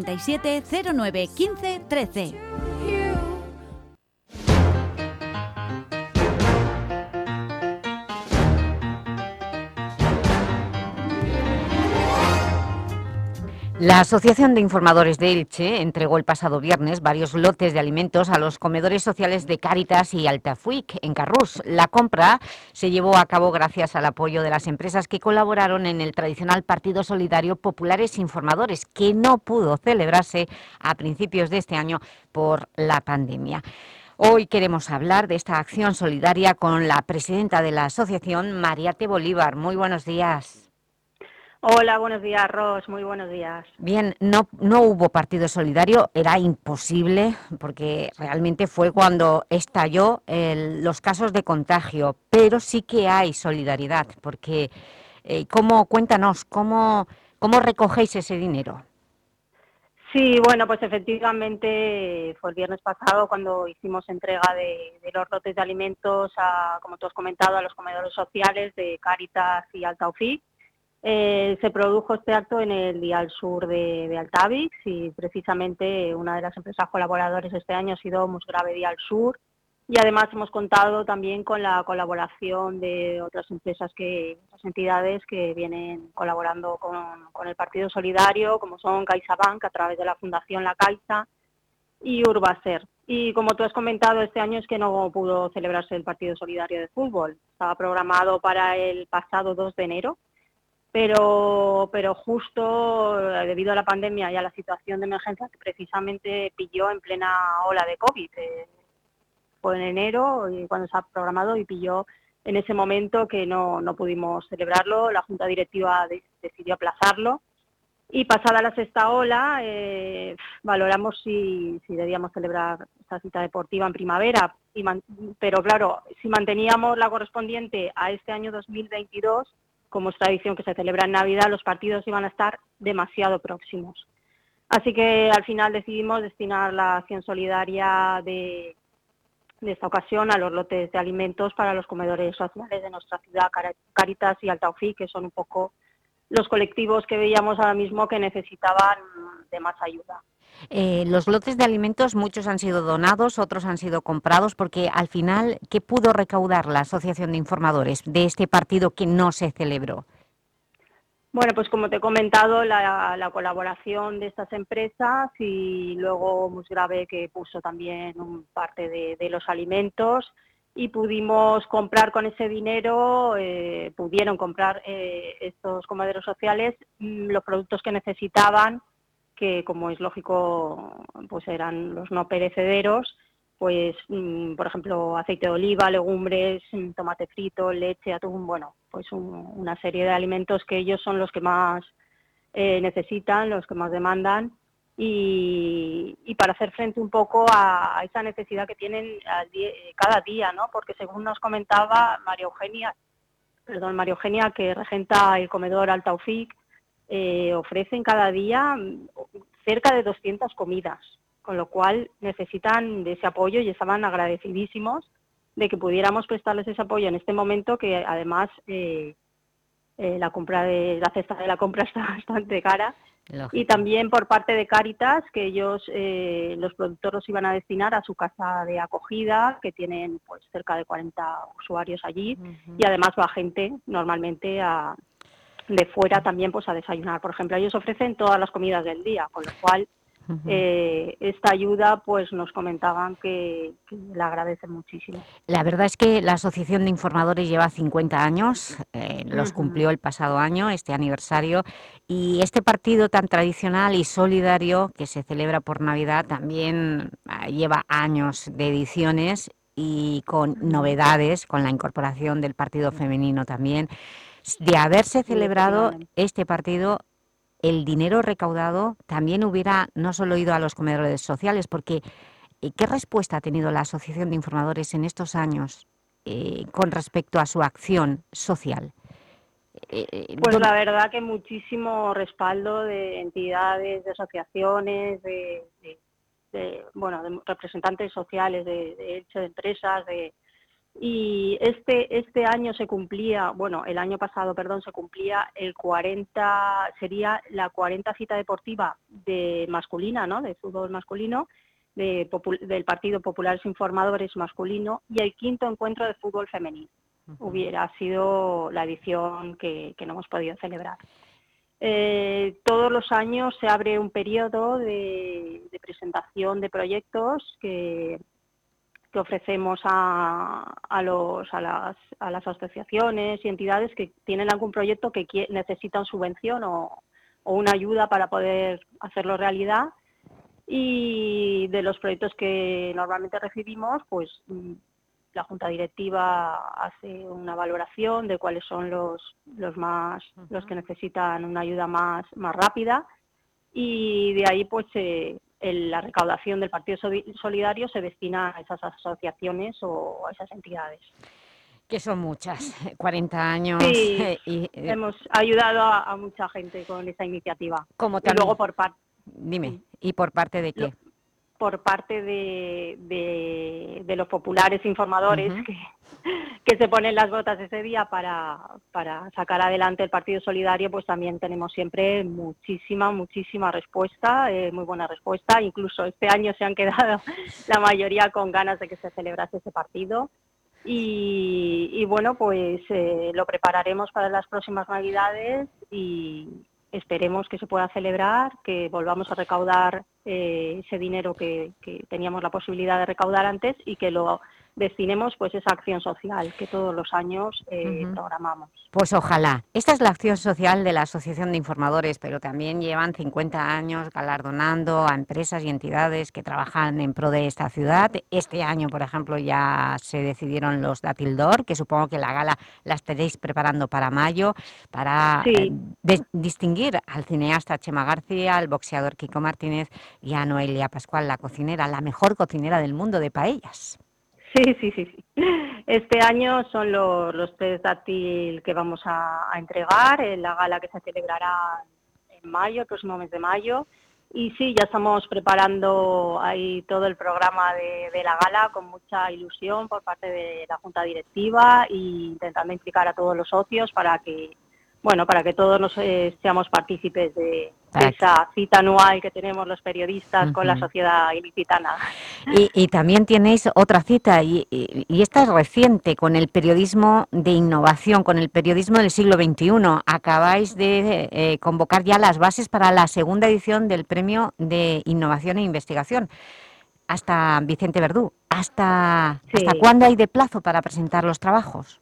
637 09 15 13. La Asociación de Informadores de Elche entregó el pasado viernes varios lotes de alimentos a los comedores sociales de Cáritas y Altafuic, en Carrús. La compra se llevó a cabo gracias al apoyo de las empresas que colaboraron en el tradicional Partido Solidario Populares Informadores, que no pudo celebrarse a principios de este año por la pandemia. Hoy queremos hablar de esta acción solidaria con la presidenta de la asociación, Mariate Bolívar. Muy buenos días. Hola, buenos días, Ros. Muy buenos días. Bien, no, no hubo partido solidario, era imposible, porque realmente fue cuando estalló el, los casos de contagio, pero sí que hay solidaridad, porque, eh, ¿cómo, cuéntanos, cómo, cómo recogéis ese dinero? Sí, bueno, pues efectivamente fue el viernes pasado cuando hicimos entrega de, de, los lotes de alimentos, a, como tú has comentado, a los comedores sociales de Caritas y Altaufic. Eh, se produjo este acto en el Dial Sur de, de, y precisamente una de las empresas colaboradores este año ha sido Musgrave Dial Sur y además hemos contado también con la colaboración de otras empresas que otras entidades que vienen colaborando con, con el Partido Solidario como son CaixaBank a través de la Fundación La Caixa y Urbaser. Y como tú has comentado, este año es que no pudo celebrarse el Partido Solidario de Fútbol. Estaba programado para el pasado 2 de enero, pero, pero justo eh, debido a la pandemia y a la situación de emergencia que precisamente pilló en plena ola de COVID. Eh, fue en enero cuando se ha programado y pilló en ese momento que no, no pudimos celebrarlo, la Junta Directiva de, decidió aplazarlo y pasada la sexta ola eh, valoramos si, si debíamos celebrar esta cita deportiva en primavera, y man, pero claro, si manteníamos la correspondiente a este año 2022 como es tradición que se celebra en Navidad, los partidos iban a estar demasiado próximos. Así que al final decidimos destinar la acción solidaria de, de esta ocasión a los lotes de alimentos para los comedores sociales de nuestra ciudad, Caritas y Altaufí, que son un poco los colectivos que veíamos ahora mismo que necesitaban de más ayuda. Eh, los lotes de alimentos, muchos han sido donados, otros han sido comprados, porque al final, ¿qué pudo recaudar la Asociación de Informadores de este partido que no se celebró? Bueno, pues como te he comentado, la, la colaboración de estas empresas y luego Musgrave que puso también un parte de, de, los alimentos y pudimos comprar con ese dinero, eh, pudieron comprar eh, estos comederos sociales mm, los productos que necesitaban que como es lógico, pues eran los no perecederos, pues mm, por ejemplo aceite de oliva, legumbres, mm, tomate frito, leche, atún, bueno, pues un, una serie de alimentos que ellos son los que más eh, necesitan, los que más demandan y, para hacer frente un poco a, esa necesidad que tienen día, cada día, ¿no? Porque según nos comentaba María Eugenia, perdón, María Eugenia que regenta el comedor Altaufic, eh, ofrecen cada día mm, cerca de 200 comidas, con lo cual necesitan de ese apoyo y estaban agradecidísimos de que pudiéramos prestarles ese apoyo en este momento que además eh, eh, la compra de la cesta de la compra está bastante cara Lógico. y también por parte de Cáritas que ellos eh, los productores los iban a destinar a su casa de acogida que tienen pues cerca de 40 usuarios allí uh -huh. y además va gente normalmente a de fuera también pues a desayunar. Por ejemplo, ellos ofrecen todas las comidas del día, con lo cual eh, esta ayuda, pues nos comentaban que, que, la agradecen muchísimo. La verdad es que la Asociación de Informadores lleva 50 años, eh, los cumplió el pasado año, este aniversario, y este partido tan tradicional y solidario que se celebra por Navidad también ah, lleva años de ediciones y con novedades, con la incorporación del partido femenino también. De haberse celebrado este partido el dinero recaudado también hubiera no solo ido a los comedores sociales, porque eh, ¿qué respuesta ha tenido la Asociación de Informadores en estos años eh, con respecto a su acción social? Eh, pues la verdad que muchísimo respaldo de entidades, de asociaciones, de, bueno, de representantes sociales, de, de, de empresas, de, y este este año se cumplía, bueno, el año pasado, perdón, se cumplía el 40 sería la 40 cita deportiva de masculina, ¿no? De fútbol masculino de, del Partido Populares Informadores masculino y el quinto encuentro de fútbol femenino. Hubiera sido la edición que, que no hemos podido celebrar. Eh, todos los años se abre un periodo de, de presentación de proyectos que que ofrecemos a, a, los, a, las, a las asociaciones y entidades que tienen algún proyecto que necesitan subvención o, o una ayuda para poder hacerlo realidad. Y de los proyectos que normalmente recibimos, pues mm, la Junta Directiva hace una valoración de cuáles son los, los más los que necesitan una ayuda más, más rápida y de ahí pues se, la recaudación del Partido Solidario se destina a esas asociaciones o a esas entidades. Que son muchas, 40 años. Sí, y, hemos ayudado a, mucha gente con esta iniciativa. Como y luego por parte... Dime, ¿y por parte de qué? Por parte de, de, los populares informadores que, que, se ponen las botas ese día para, para sacar adelante el Partido Solidario, pues también tenemos siempre muchísima, muchísima respuesta, eh, muy buena respuesta. Incluso este año se han quedado la mayoría con ganas de que se celebrase ese partido. Y, y bueno, pues eh, lo prepararemos para las próximas Navidades y, esperemos que se pueda celebrar, que volvamos a recaudar eh, ese dinero que, que, teníamos la posibilidad de recaudar antes y que lo destinemos pues esa acción social que todos los años eh, programamos. Pues ojalá. Esta es la acción social de la Asociación de Informadores, pero también llevan 50 años galardonando a empresas y entidades que trabajan en pro de esta ciudad. Este año, por ejemplo, ya se decidieron los Datildor, que supongo que la gala la estaréis preparando para mayo, para eh, distinguir al cineasta Chema García, al boxeador Kiko Martínez y a Noelia Pascual, la cocinera, la mejor cocinera del mundo de paellas. Sí, sí, sí, sí. Este año son los, los test dáctil que vamos a, entregar en la gala que se celebrará en mayo, el próximo mes de mayo. Y sí, ya estamos preparando ahí todo el programa de, de, la gala con mucha ilusión por parte de la Junta Directiva e intentando implicar a todos los socios para que bueno, para que todos nos eh, seamos partícipes de, esa cita anual que tenemos los periodistas con la sociedad ilicitana. Y, y, también tenéis otra cita, y, y, esta es reciente, con el periodismo de innovación, con el periodismo del siglo XXI. Acabáis de eh, convocar ya las bases para la segunda edición del Premio de Innovación e Investigación. Hasta Vicente Verdú, ¿hasta, sí. ¿hasta cuándo hay de plazo para presentar los trabajos?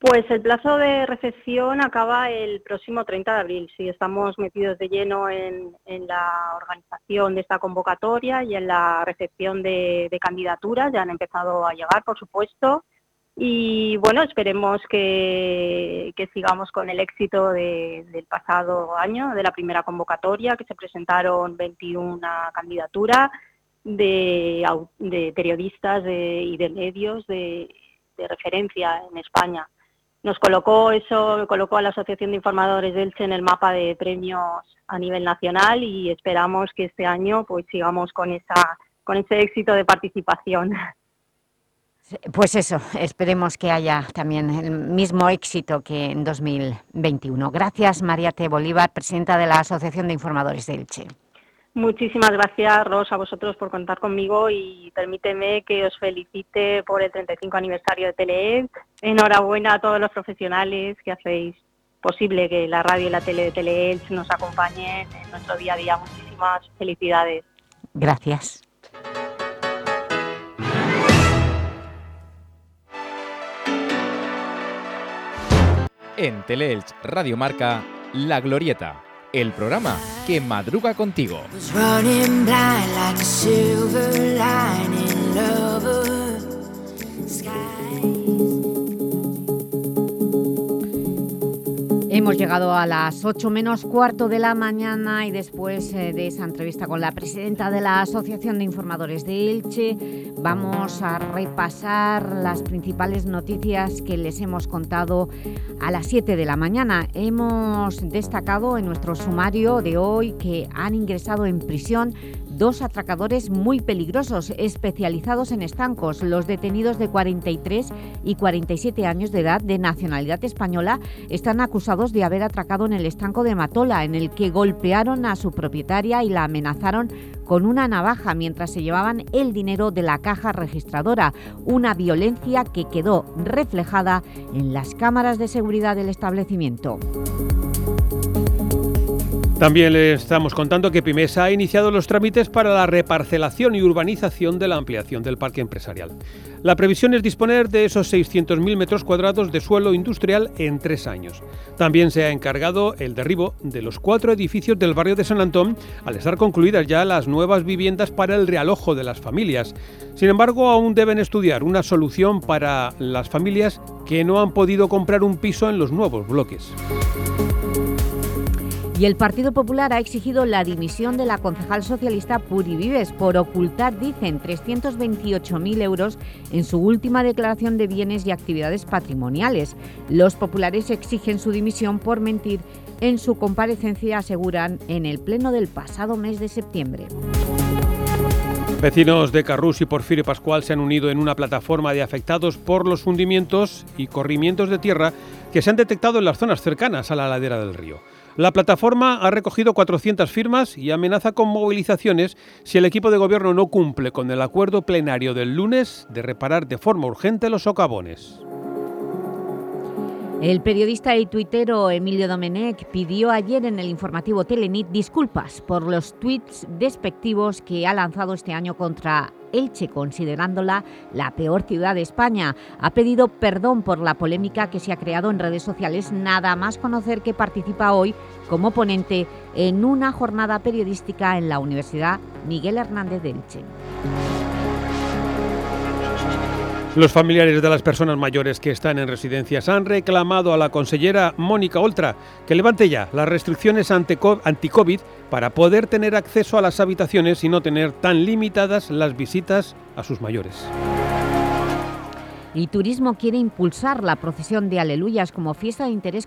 Pues el plazo de recepción acaba el próximo 30 de abril. Sí, estamos metidos de lleno en, la organización de esta convocatoria y en la recepción de, candidaturas. Ya han empezado a llegar, por supuesto. Y bueno, esperemos que, sigamos con el éxito de, del pasado año, de la primera convocatoria, que se presentaron 21 candidaturas de, periodistas y de medios de referencia en España nos colocó eso, colocó a la Asociación de Informadores del Elche en el mapa de premios a nivel nacional y esperamos que este año pues sigamos con esa con ese éxito de participación. Pues eso, esperemos que haya también el mismo éxito que en 2021. Gracias, María T. Bolívar, presidenta de la Asociación de Informadores de Elche. Muchísimas gracias, Ros, a vosotros por contar conmigo y permíteme que os felicite por el 35 aniversario de Teleed. Enhorabuena a todos los profesionales que hacéis posible que la radio y la tele de Teleelch nos acompañen en nuestro día a día. Muchísimas felicidades. Gracias. En Teleelch Radio Marca, La Glorieta, el programa que madruga contigo. Hemos llegado a las 8 menos cuarto de la mañana y después eh, de esa entrevista con la presidenta de la Asociación de Informadores de Elche vamos a repasar las principales noticias que les hemos contado a las 7 de la mañana. Hemos destacado en nuestro sumario de hoy que han ingresado en prisión dos atracadores muy peligrosos especializados en estancos. Los detenidos de 43 y 47 años de edad de nacionalidad española están acusados de haber atracado en el estanco de Matola, en el que golpearon a su propietaria y la amenazaron con una navaja mientras se llevaban el dinero de la caja registradora, una violencia que quedó reflejada en las cámaras de seguridad del establecimiento. También le estamos contando que Pimesa ha iniciado los trámites para la reparcelación y urbanización de la ampliación del parque empresarial. La previsión es disponer de esos 600.000 metros cuadrados de suelo industrial en tres años. También se ha encargado el derribo de los cuatro edificios del barrio de San Antón al estar concluidas ya las nuevas viviendas para el realojo de las familias. Sin embargo, aún deben estudiar una solución para las familias que no han podido comprar un piso en los nuevos bloques. Y el Partido Popular ha exigido la dimisión de la concejal socialista Puri Vives por ocultar, dicen, 328.000 euros en su última declaración de bienes y actividades patrimoniales. Los populares exigen su dimisión por mentir en su comparecencia, aseguran, en el pleno del pasado mes de septiembre. Vecinos de Carrús y Porfirio Pascual se han unido en una plataforma de afectados por los hundimientos y corrimientos de tierra que se han detectado en las zonas cercanas a la ladera del río. La plataforma ha recogido 400 firmas y amenaza con movilizaciones si el equipo de gobierno no cumple con el acuerdo plenario del lunes de reparar de forma urgente los socavones. El periodista y tuitero Emilio Domenech pidió ayer en el informativo Telenit disculpas por los tuits despectivos que ha lanzado este año contra Elche, considerándola la peor ciudad de España. Ha pedido perdón por la polémica que se ha creado en redes sociales, nada más conocer que participa hoy como ponente en una jornada periodística en la Universidad Miguel Hernández de Elche. Los familiares de las personas mayores que están en residencias han reclamado a la consellera Mónica Oltra que levante ya las restricciones anti-COVID para poder tener acceso a las habitaciones y no tener tan limitadas las visitas a sus mayores. Y Turismo quiere impulsar la procesión de Aleluyas como fiesta de interés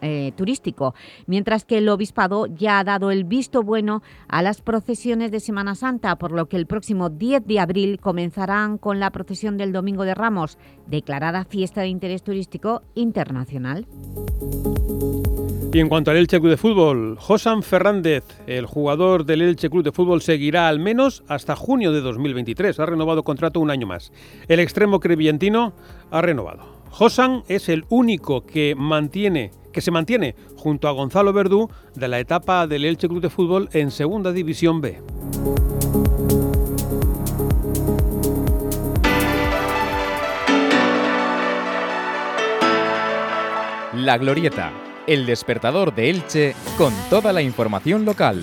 eh, turístico, mientras que el Obispado ya ha dado el visto bueno a las procesiones de Semana Santa, por lo que el próximo 10 de abril comenzarán con la procesión del Domingo de Ramos, declarada fiesta de interés turístico internacional. Y en cuanto al Elche Club de Fútbol, Josan Fernández, el jugador del Elche Club de Fútbol, seguirá al menos hasta junio de 2023. Ha renovado contrato un año más. El extremo ha renovado. Josan es el único que mantiene que se mantiene junto a Gonzalo Verdú de la etapa del Elche Club de Fútbol en Segunda División B. La Glorieta el despertador de Elche con toda la información local.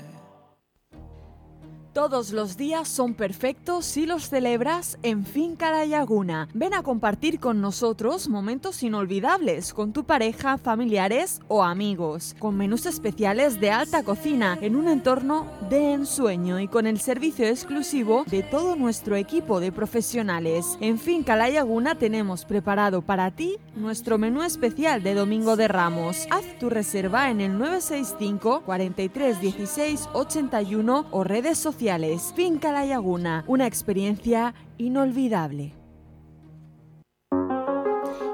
Todos los días son perfectos si los celebras en Finca La Laguna. Ven a compartir con nosotros momentos inolvidables con tu pareja, familiares o amigos, con menús especiales de alta cocina en un entorno de ensueño y con el servicio exclusivo de todo nuestro equipo de profesionales. En Finca La Laguna tenemos preparado para ti nuestro menú especial de Domingo de Ramos. Haz tu reserva en el 965 43 16 81 o redes sociales Finca La Laguna, una experiencia inolvidable.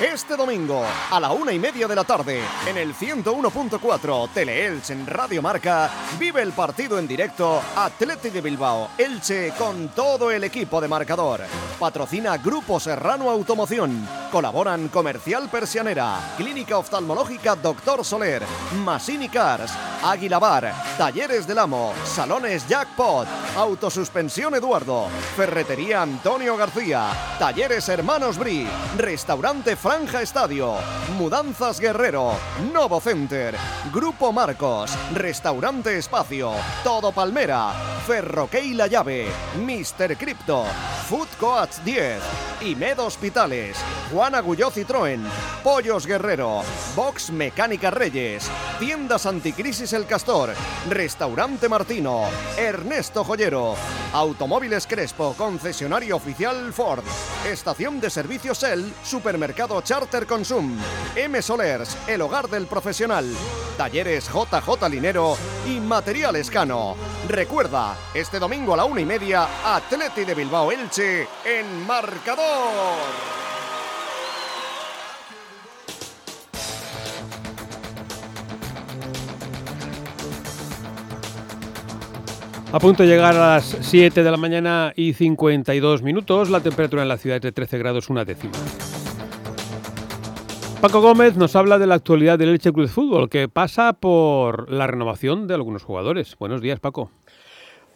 Este domingo, a la una y media de la tarde, en el 101.4 Tele-Elche en Radio Marca, vive el partido en directo Atleti de Bilbao, Elche con todo el equipo de marcador. Patrocina Grupo Serrano Automoción. Colaboran Comercial Persianera, Clínica Oftalmológica Doctor Soler, Masini Cars, Águila Bar, Talleres del Amo, Salones Jackpot, Autosuspensión Eduardo, Ferretería Antonio García, Talleres Hermanos Bri, Restaurante Franja Estadio, Mudanzas Guerrero, Novo Center, Grupo Marcos, Restaurante Espacio, Todo Palmera, Ferroque La Llave, Mr. Crypto, Food Coats 10, Imed Hospitales, Juan Agulló Citroën, Pollos Guerrero, Box Mecánica Reyes, Tiendas Anticrisis El Castor, Restaurante Martino, Ernesto Joyero, Automóviles Crespo, concesionario oficial Ford, Estación de Servicios El, Supermercado Charter Consum, M Solers, el hogar del profesional, Talleres JJ Linero y Material Escano. Recuerda, este domingo a la una y media, Atleti de Bilbao Elche en marcador. A punto de llegar a las 7 de la mañana y 52 minutos, la temperatura en la ciudad es de 13 grados una décima. Paco Gómez nos habla de la actualidad del Elche Club de Fútbol, que pasa por la renovación de algunos jugadores. Buenos días, Paco.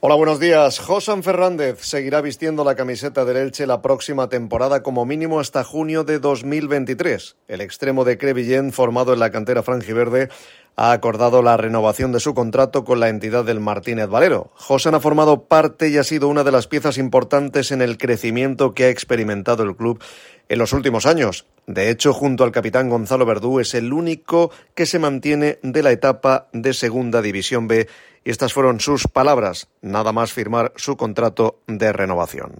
Hola, buenos días. Josan Fernández seguirá vistiendo la camiseta del Elche la próxima temporada como mínimo hasta junio de 2023. El extremo de Crevillén, formado en la cantera franjiverde, ha acordado la renovación de su contrato con la entidad del Martínez Valero. Josan ha formado parte y ha sido una de las piezas importantes en el crecimiento que ha experimentado el club en los últimos años. De hecho, junto al capitán Gonzalo Verdú, es el único que se mantiene de la etapa de Segunda División B y estas fueron sus palabras, nada más firmar su contrato de renovación.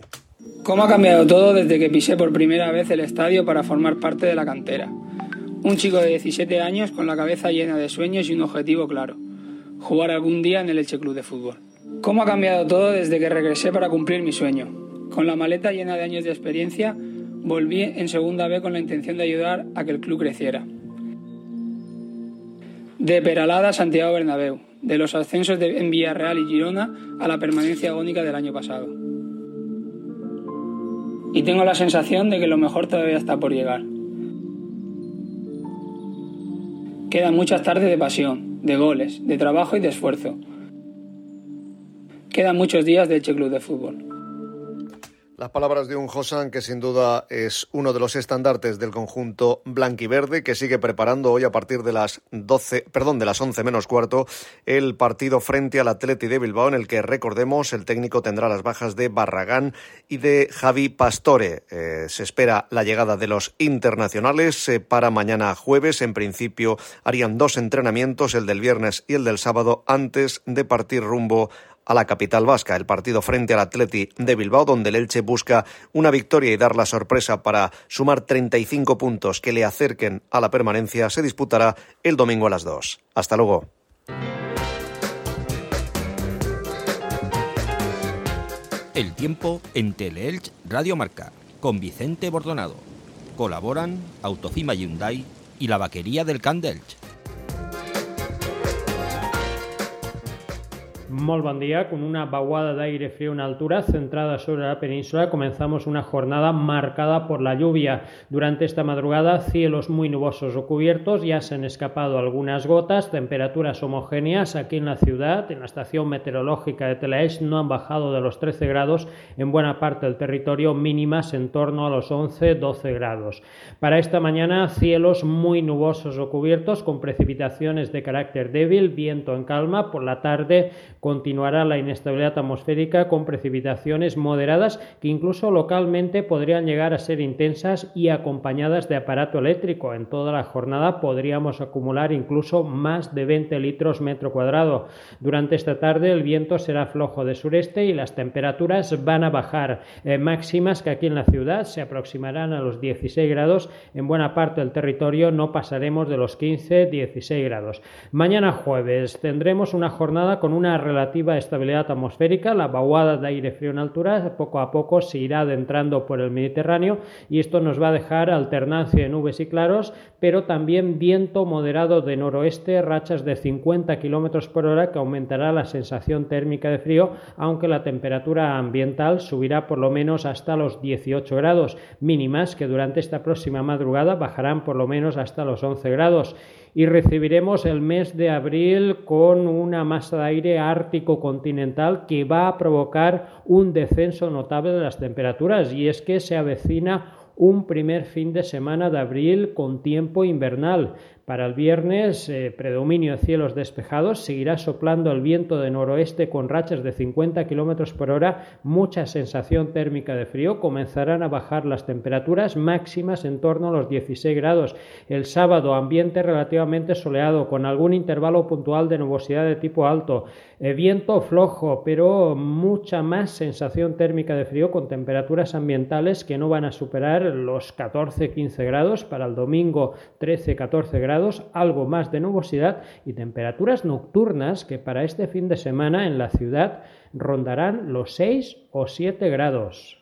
¿Cómo ha cambiado todo desde que pisé por primera vez el estadio para formar parte de la cantera? Un chico de 17 años con la cabeza llena de sueños y un objetivo claro, jugar algún día en el Elche Club de Fútbol. ¿Cómo ha cambiado todo desde que regresé para cumplir mi sueño? Con la maleta llena de años de experiencia, volví en segunda B con la intención de ayudar a que el club creciera. De Peralada Santiago Bernabéu, de los ascensos de, en Villarreal y Girona a la permanencia agónica del año pasado. Y tengo la sensación de que lo mejor todavía está por llegar. Quedan muchas tardes de pasión, de goles, de trabajo y de esfuerzo. Quedan muchos días de Elche Club de Fútbol. Las palabras de un Josan que sin duda es uno de los estandartes del conjunto blanquiverde que sigue preparando hoy a partir de las 12, perdón, de las 11 menos cuarto el partido frente al Atleti de Bilbao en el que recordemos el técnico tendrá las bajas de Barragán y de Javi Pastore. Eh, se espera la llegada de los internacionales eh, para mañana jueves. En principio harían dos entrenamientos, el del viernes y el del sábado, antes de partir rumbo a la capital vasca, el partido frente al Atleti de Bilbao, donde el Elche busca una victoria y dar la sorpresa para sumar 35 puntos que le acerquen a la permanencia, se disputará el domingo a las 2. Hasta luego. El tiempo en Teleelch Radio Marca, con Vicente Bordonado. Colaboran Autofima Hyundai y la vaquería del Can Molt bon. Con una vaguada de aire frío en altura centrada sobre la península, comenzamos una jornada marcada por la lluvia. Durante esta madrugada, cielos muy nubosos o cubiertos, ya se han escapado algunas gotas, temperaturas homogéneas aquí en la ciudad, en la estación meteorológica de Telaech, no han bajado de los 13 grados, en buena parte del territorio mínimas en torno a los 11-12 grados. Para esta mañana, cielos muy nubosos o cubiertos, con precipitaciones de carácter débil, viento en calma, por la tarde Continuará la inestabilidad atmosférica con precipitaciones moderadas que incluso localmente podrían llegar a ser intensas y acompañadas de aparato eléctrico. En toda la jornada podríamos acumular incluso más de 20 litros metro cuadrado. Durante esta tarde el viento será flojo de sureste y las temperaturas van a bajar eh, máximas que aquí en la ciudad se aproximarán a los 16 grados. En buena parte del territorio no pasaremos de los 15-16 grados. Mañana jueves tendremos una jornada con una relativa estabilidad atmosférica. La vaguada de aire frío en altura poco a poco se irá adentrando por el Mediterráneo y esto nos va a dejar alternancia de nubes y claros, pero también viento moderado de noroeste, rachas de 50 km por hora que aumentará la sensación térmica de frío, aunque la temperatura ambiental subirá por lo menos hasta los 18 grados, mínimas que durante esta próxima madrugada bajarán por lo menos hasta los 11 grados y recibiremos el mes de abril con una masa de aire ártico continental que va a provocar un descenso notable de las temperaturas y es que se avecina un primer fin de semana de abril con tiempo invernal. Para el viernes, eh, predominio cielos despejados, seguirá soplando el viento de noroeste con rachas de 50 km por hora, mucha sensación térmica de frío, comenzarán a bajar las temperaturas máximas en torno a los 16 grados. El sábado, ambiente relativamente soleado, con algún intervalo puntual de nubosidad de tipo alto, eh, viento flojo, pero mucha más sensación térmica de frío con temperaturas ambientales que no van a superar los 14-15 grados. Para el domingo, 13-14 grados algo más de nubosidad y temperaturas nocturnas que para este fin de semana en la ciudad rondarán los 6 o 7 grados.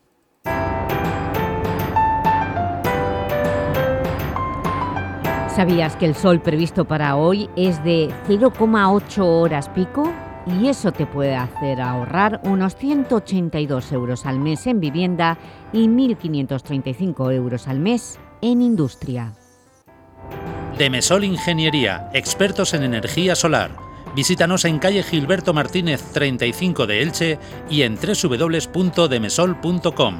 ¿Sabías que el sol previsto para hoy es de 0,8 horas pico? Y eso te puede hacer ahorrar unos 182 euros al mes en vivienda y 1.535 euros al mes en industria. Demesol Ingeniería, expertos en energía solar. Visítanos en calle Gilberto Martínez 35 de Elche y en www.demesol.com.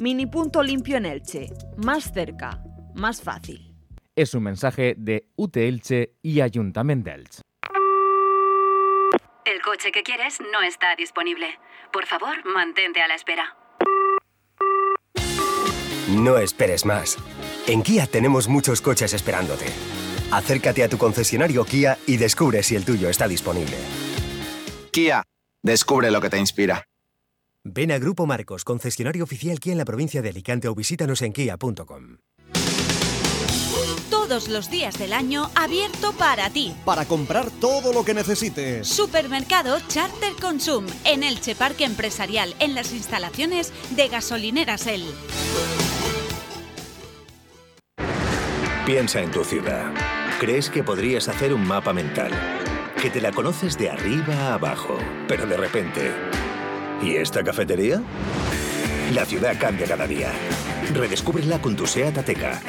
Mini punto limpio en Elche. Más cerca, más fácil. Es un mensaje de UT Elche y Ayuntamiento de Elche. El coche que quieres no está disponible. Por favor, mantente a la espera. No esperes más. En Kia tenemos muchos coches esperándote. Acércate a tu concesionario Kia y descubre si el tuyo está disponible. Kia, descubre lo que te inspira. Ven a Grupo Marcos, concesionario oficial Kia en la provincia de Alicante o visítanos en kia.com. Todos los días del año abierto para ti. Para comprar todo lo que necesites. Supermercado Charter Consum en Elche Parque Empresarial en las instalaciones de Gasolineras El. Piensa en tu ciudad. ¿Crees que podrías hacer un mapa mental? que te la conoces de arriba a abajo, pero de repente... ¿Y esta cafetería? La ciudad cambia cada día. Redescúbrela con tu SEAT Ateca.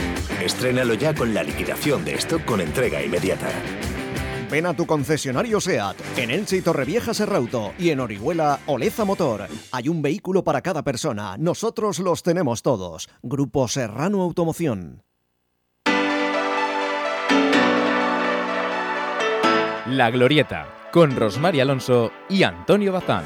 Estrénalo ya con la liquidación de stock con entrega inmediata. Ven a tu concesionario SEAT, en Elche y Torrevieja Serrauto y en Orihuela Oleza Motor. Hay un vehículo para cada persona, nosotros los tenemos todos. Grupo Serrano Automoción. La Glorieta, con Rosmar Alonso y Antonio Bazán.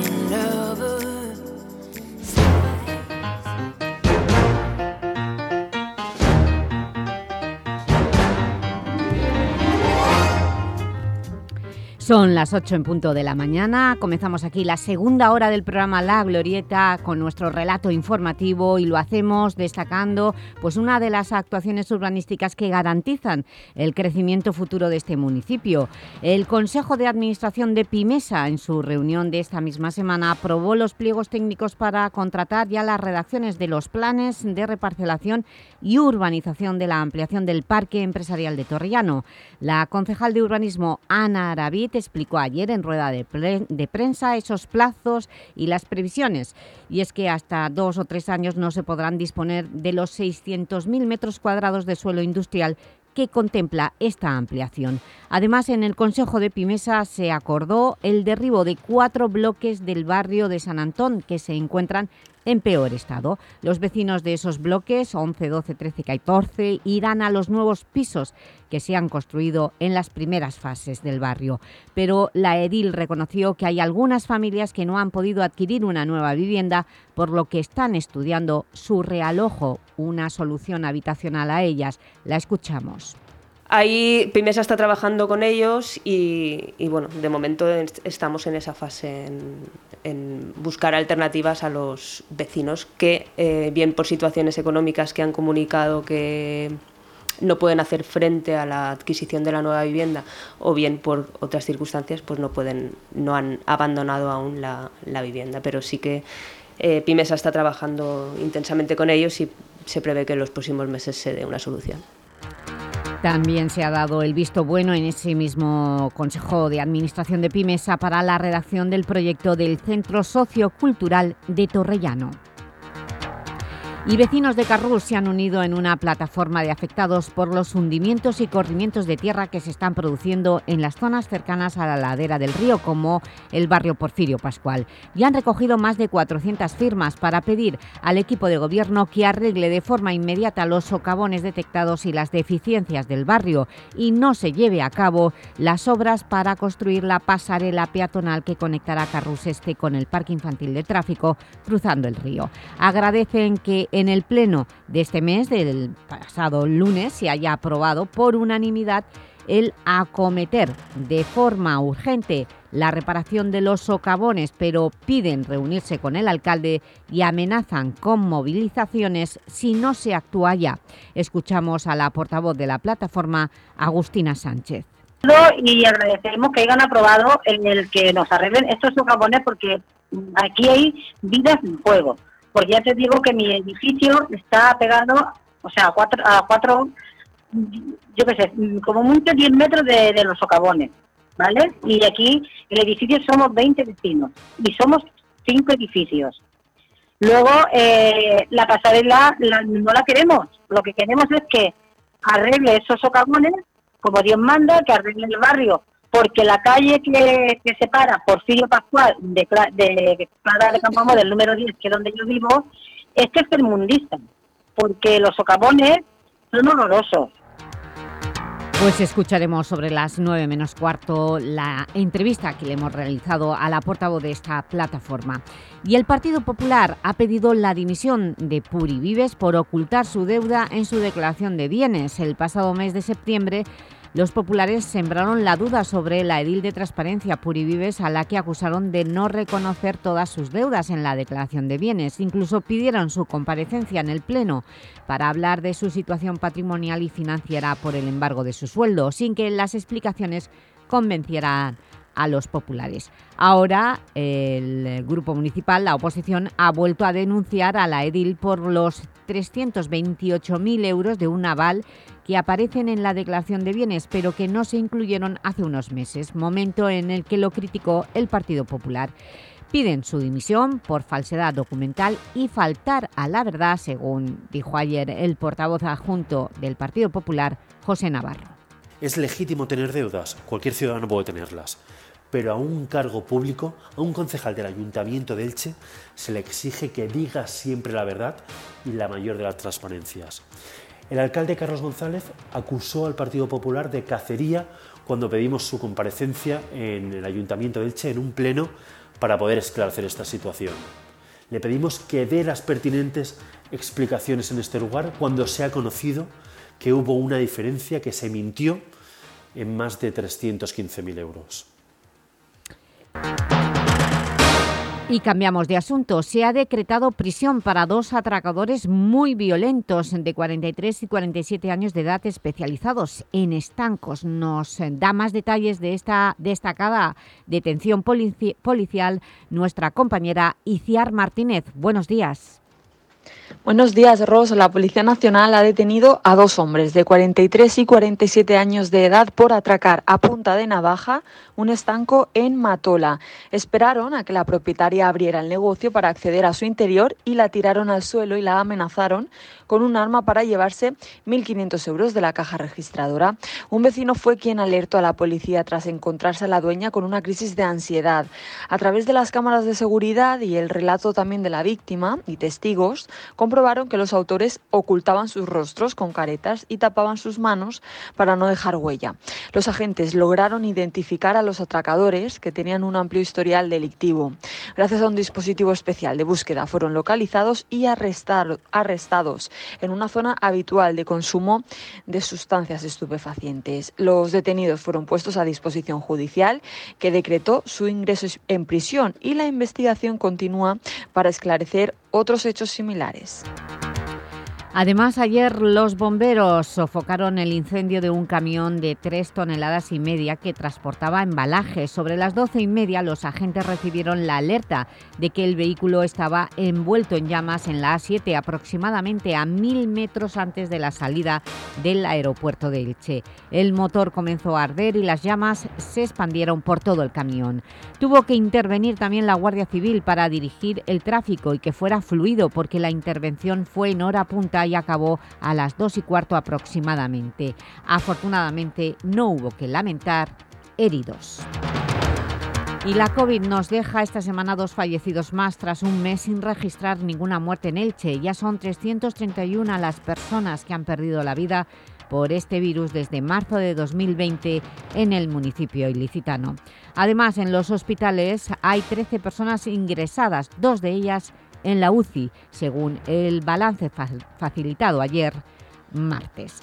Son las 8 en punto de la mañana, comenzamos aquí la segunda hora del programa La Glorieta con nuestro relato informativo y lo hacemos destacando pues, una de las actuaciones urbanísticas que garantizan el crecimiento futuro de este municipio. El Consejo de Administración de Pimesa en su reunión de esta misma semana aprobó los pliegos técnicos para contratar ya las redacciones de los planes de reparcelación y urbanización de la ampliación del Parque Empresarial de Torrellano. La concejal de Urbanismo Ana Aravid explicó ayer en rueda de, prensa esos plazos y las previsiones. Y es que hasta dos o tres años no se podrán disponer de los 600.000 metros cuadrados de suelo industrial que contempla esta ampliación. Además, en el Consejo de Pimesa se acordó el derribo de cuatro bloques del barrio de San Antón que se encuentran en peor estado. Los vecinos de esos bloques, 11, 12, 13 14, irán a los nuevos pisos que se han construido en las primeras fases del barrio. Pero la edil reconoció que hay algunas familias que no han podido adquirir una nueva vivienda, por lo que están estudiando su realojo, una solución habitacional a ellas. La escuchamos. Ahí Pimesa está trabajando con ellos y, bueno, de momento estamos en esa fase, en, buscar alternativas a los vecinos que, eh, bien por situaciones económicas que han comunicado que no pueden hacer frente a la adquisición de la nueva vivienda o bien por otras circunstancias pues no pueden no han abandonado aún la, vivienda pero sí que eh, Pimesa está trabajando intensamente con ellos y se prevé que en los próximos meses se dé una solución. También se ha dado el visto bueno en ese mismo Consejo de Administración de Pimesa para la redacción del proyecto del Centro Sociocultural de Torrellano. Y vecinos de Carrús se han unido en una plataforma de afectados por los hundimientos y corrimientos de tierra que se están produciendo en las zonas cercanas a la ladera del río, como el barrio Porfirio Pascual. Y han recogido más de 400 firmas para pedir al equipo de gobierno que arregle de forma inmediata los socavones detectados y las deficiencias del barrio y no se lleve a cabo las obras para construir la pasarela peatonal que conectará Carrús Este con el Parque Infantil de Tráfico cruzando el río. Agradecen que en el pleno de este mes, del pasado lunes, se haya aprobado por unanimidad el acometer de forma urgente la reparación de los socavones, pero piden reunirse con el alcalde y amenazan con movilizaciones si no se actúa ya. Escuchamos a la portavoz de la plataforma, Agustina Sánchez. Y agradecemos que hayan aprobado en el que nos arreglen estos socavones porque aquí hay vidas en juego porque ya te digo que mi edificio está pegado, o sea, a cuatro, a cuatro yo qué sé, como mucho 10 metros de, los socavones, ¿vale? Y aquí el edificio somos 20 vecinos y somos cinco edificios. Luego, eh, la pasarela no la queremos. Lo que queremos es que arregle esos socavones, como Dios manda, que arregle el barrio porque la calle que, que separa Porfirio Pascual de, de Clara de Campoamor del número 10, que es donde yo vivo, es que es mundista, porque los socavones son horrorosos. Pues escucharemos sobre las nueve menos cuarto la entrevista que le hemos realizado a la portavoz de esta plataforma. Y el Partido Popular ha pedido la dimisión de Puri Vives por ocultar su deuda en su declaración de bienes. El pasado mes de septiembre los populares sembraron la duda sobre la edil de transparencia Purivives a la que acusaron de no reconocer todas sus deudas en la declaración de bienes. Incluso pidieron su comparecencia en el Pleno para hablar de su situación patrimonial y financiera por el embargo de su sueldo, sin que las explicaciones convencieran a los populares. Ahora el grupo municipal, la oposición, ha vuelto a denunciar a la edil por los 328.000 euros de un aval que aparecen en la declaración de bienes, pero que no se incluyeron hace unos meses, momento en el que lo criticó el Partido Popular. Piden su dimisión por falsedad documental y faltar a la verdad, según dijo ayer el portavoz adjunto del Partido Popular, José Navarro. Es legítimo tener deudas, cualquier ciudadano puede tenerlas, pero a un cargo público, a un concejal del Ayuntamiento de Elche, se le exige que diga siempre la verdad y la mayor de las transparencias. El alcalde Carlos González acusó al Partido Popular de cacería cuando pedimos su comparecencia en el Ayuntamiento de Elche en un pleno para poder esclarecer esta situación. Le pedimos que dé las pertinentes explicaciones en este lugar cuando se ha conocido que hubo una diferencia que se mintió en más de 315.000 euros. Y cambiamos de asunto. Se ha decretado prisión para dos atracadores muy violentos de 43 y 47 años de edad especializados en estancos. Nos da más detalles de esta destacada detención policial nuestra compañera Iciar Martínez. Buenos días. Buenos días, Ros. La Policía Nacional ha detenido a dos hombres de 43 y 47 años de edad por atracar a punta de navaja un estanco en Matola. Esperaron a que la propietaria abriera el negocio para acceder a su interior y la tiraron al suelo y la amenazaron con un arma para llevarse 1.500 euros de la caja registradora. Un vecino fue quien alertó a la policía tras encontrarse a la dueña con una crisis de ansiedad. A través de las cámaras de seguridad y el relato también de la víctima y testigos, comprobaron que los autores ocultaban sus rostros con caretas y tapaban sus manos para no dejar huella. Los agentes lograron identificar a los atracadores que tenían un amplio historial delictivo. Gracias a un dispositivo especial de búsqueda fueron localizados y arrestados en una zona habitual de consumo de sustancias estupefacientes. Los detenidos fueron puestos a disposición judicial que decretó su ingreso en prisión y la investigación continúa para esclarecer otros hechos similares. Además, ayer los bomberos sofocaron el incendio de un camión de tres toneladas y media que transportaba embalajes. Sobre las doce y media, los agentes recibieron la alerta de que el vehículo estaba envuelto en llamas en la A7, aproximadamente a mil metros antes de la salida del aeropuerto de Elche. El motor comenzó a arder y las llamas se expandieron por todo el camión. Tuvo que intervenir también la Guardia Civil para dirigir el tráfico y que fuera fluido, porque la intervención fue en hora punta y acabó a las dos y cuarto aproximadamente. Afortunadamente no hubo que lamentar heridos. Y la COVID nos deja esta semana dos fallecidos más tras un mes sin registrar ninguna muerte en Elche. Ya son 331 las personas que han perdido la vida por este virus desde marzo de 2020 en el municipio ilicitano. Además, en los hospitales hay 13 personas ingresadas, dos de ellas en la UCI, según el balance facilitado ayer martes.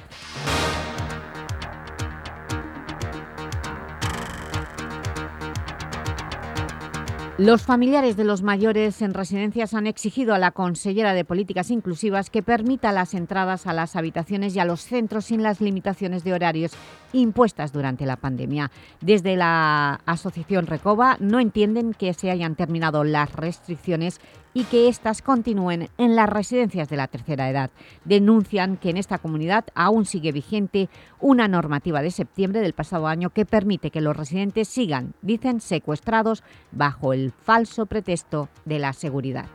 Los familiares de los mayores en residencias han exigido a la consellera de Políticas Inclusivas que permita las entradas a las habitaciones y a los centros sin las limitaciones de horarios impuestas durante la pandemia. Desde la asociación Recoba no entienden que se hayan terminado las restricciones y que éstas continúen en las residencias de la tercera edad. Denuncian que en esta comunidad aún sigue vigente una normativa de septiembre del pasado año que permite que los residentes sigan, dicen, secuestrados bajo el falso pretexto de la seguridad.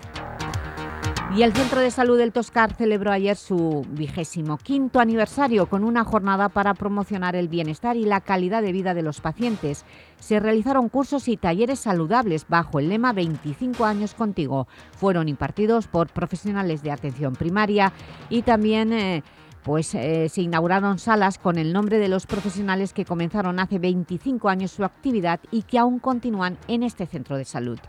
Y el Centro de Salud del Toscar celebró ayer su vigésimo quinto aniversario con una jornada para promocionar el bienestar y la calidad de vida de los pacientes. Se realizaron cursos y talleres saludables bajo el lema 25 años contigo. Fueron impartidos por profesionales de atención primaria y también... Eh, pues eh, se inauguraron salas con el nombre de los profesionales que comenzaron hace 25 años su actividad y que aún continúan en este centro de salud.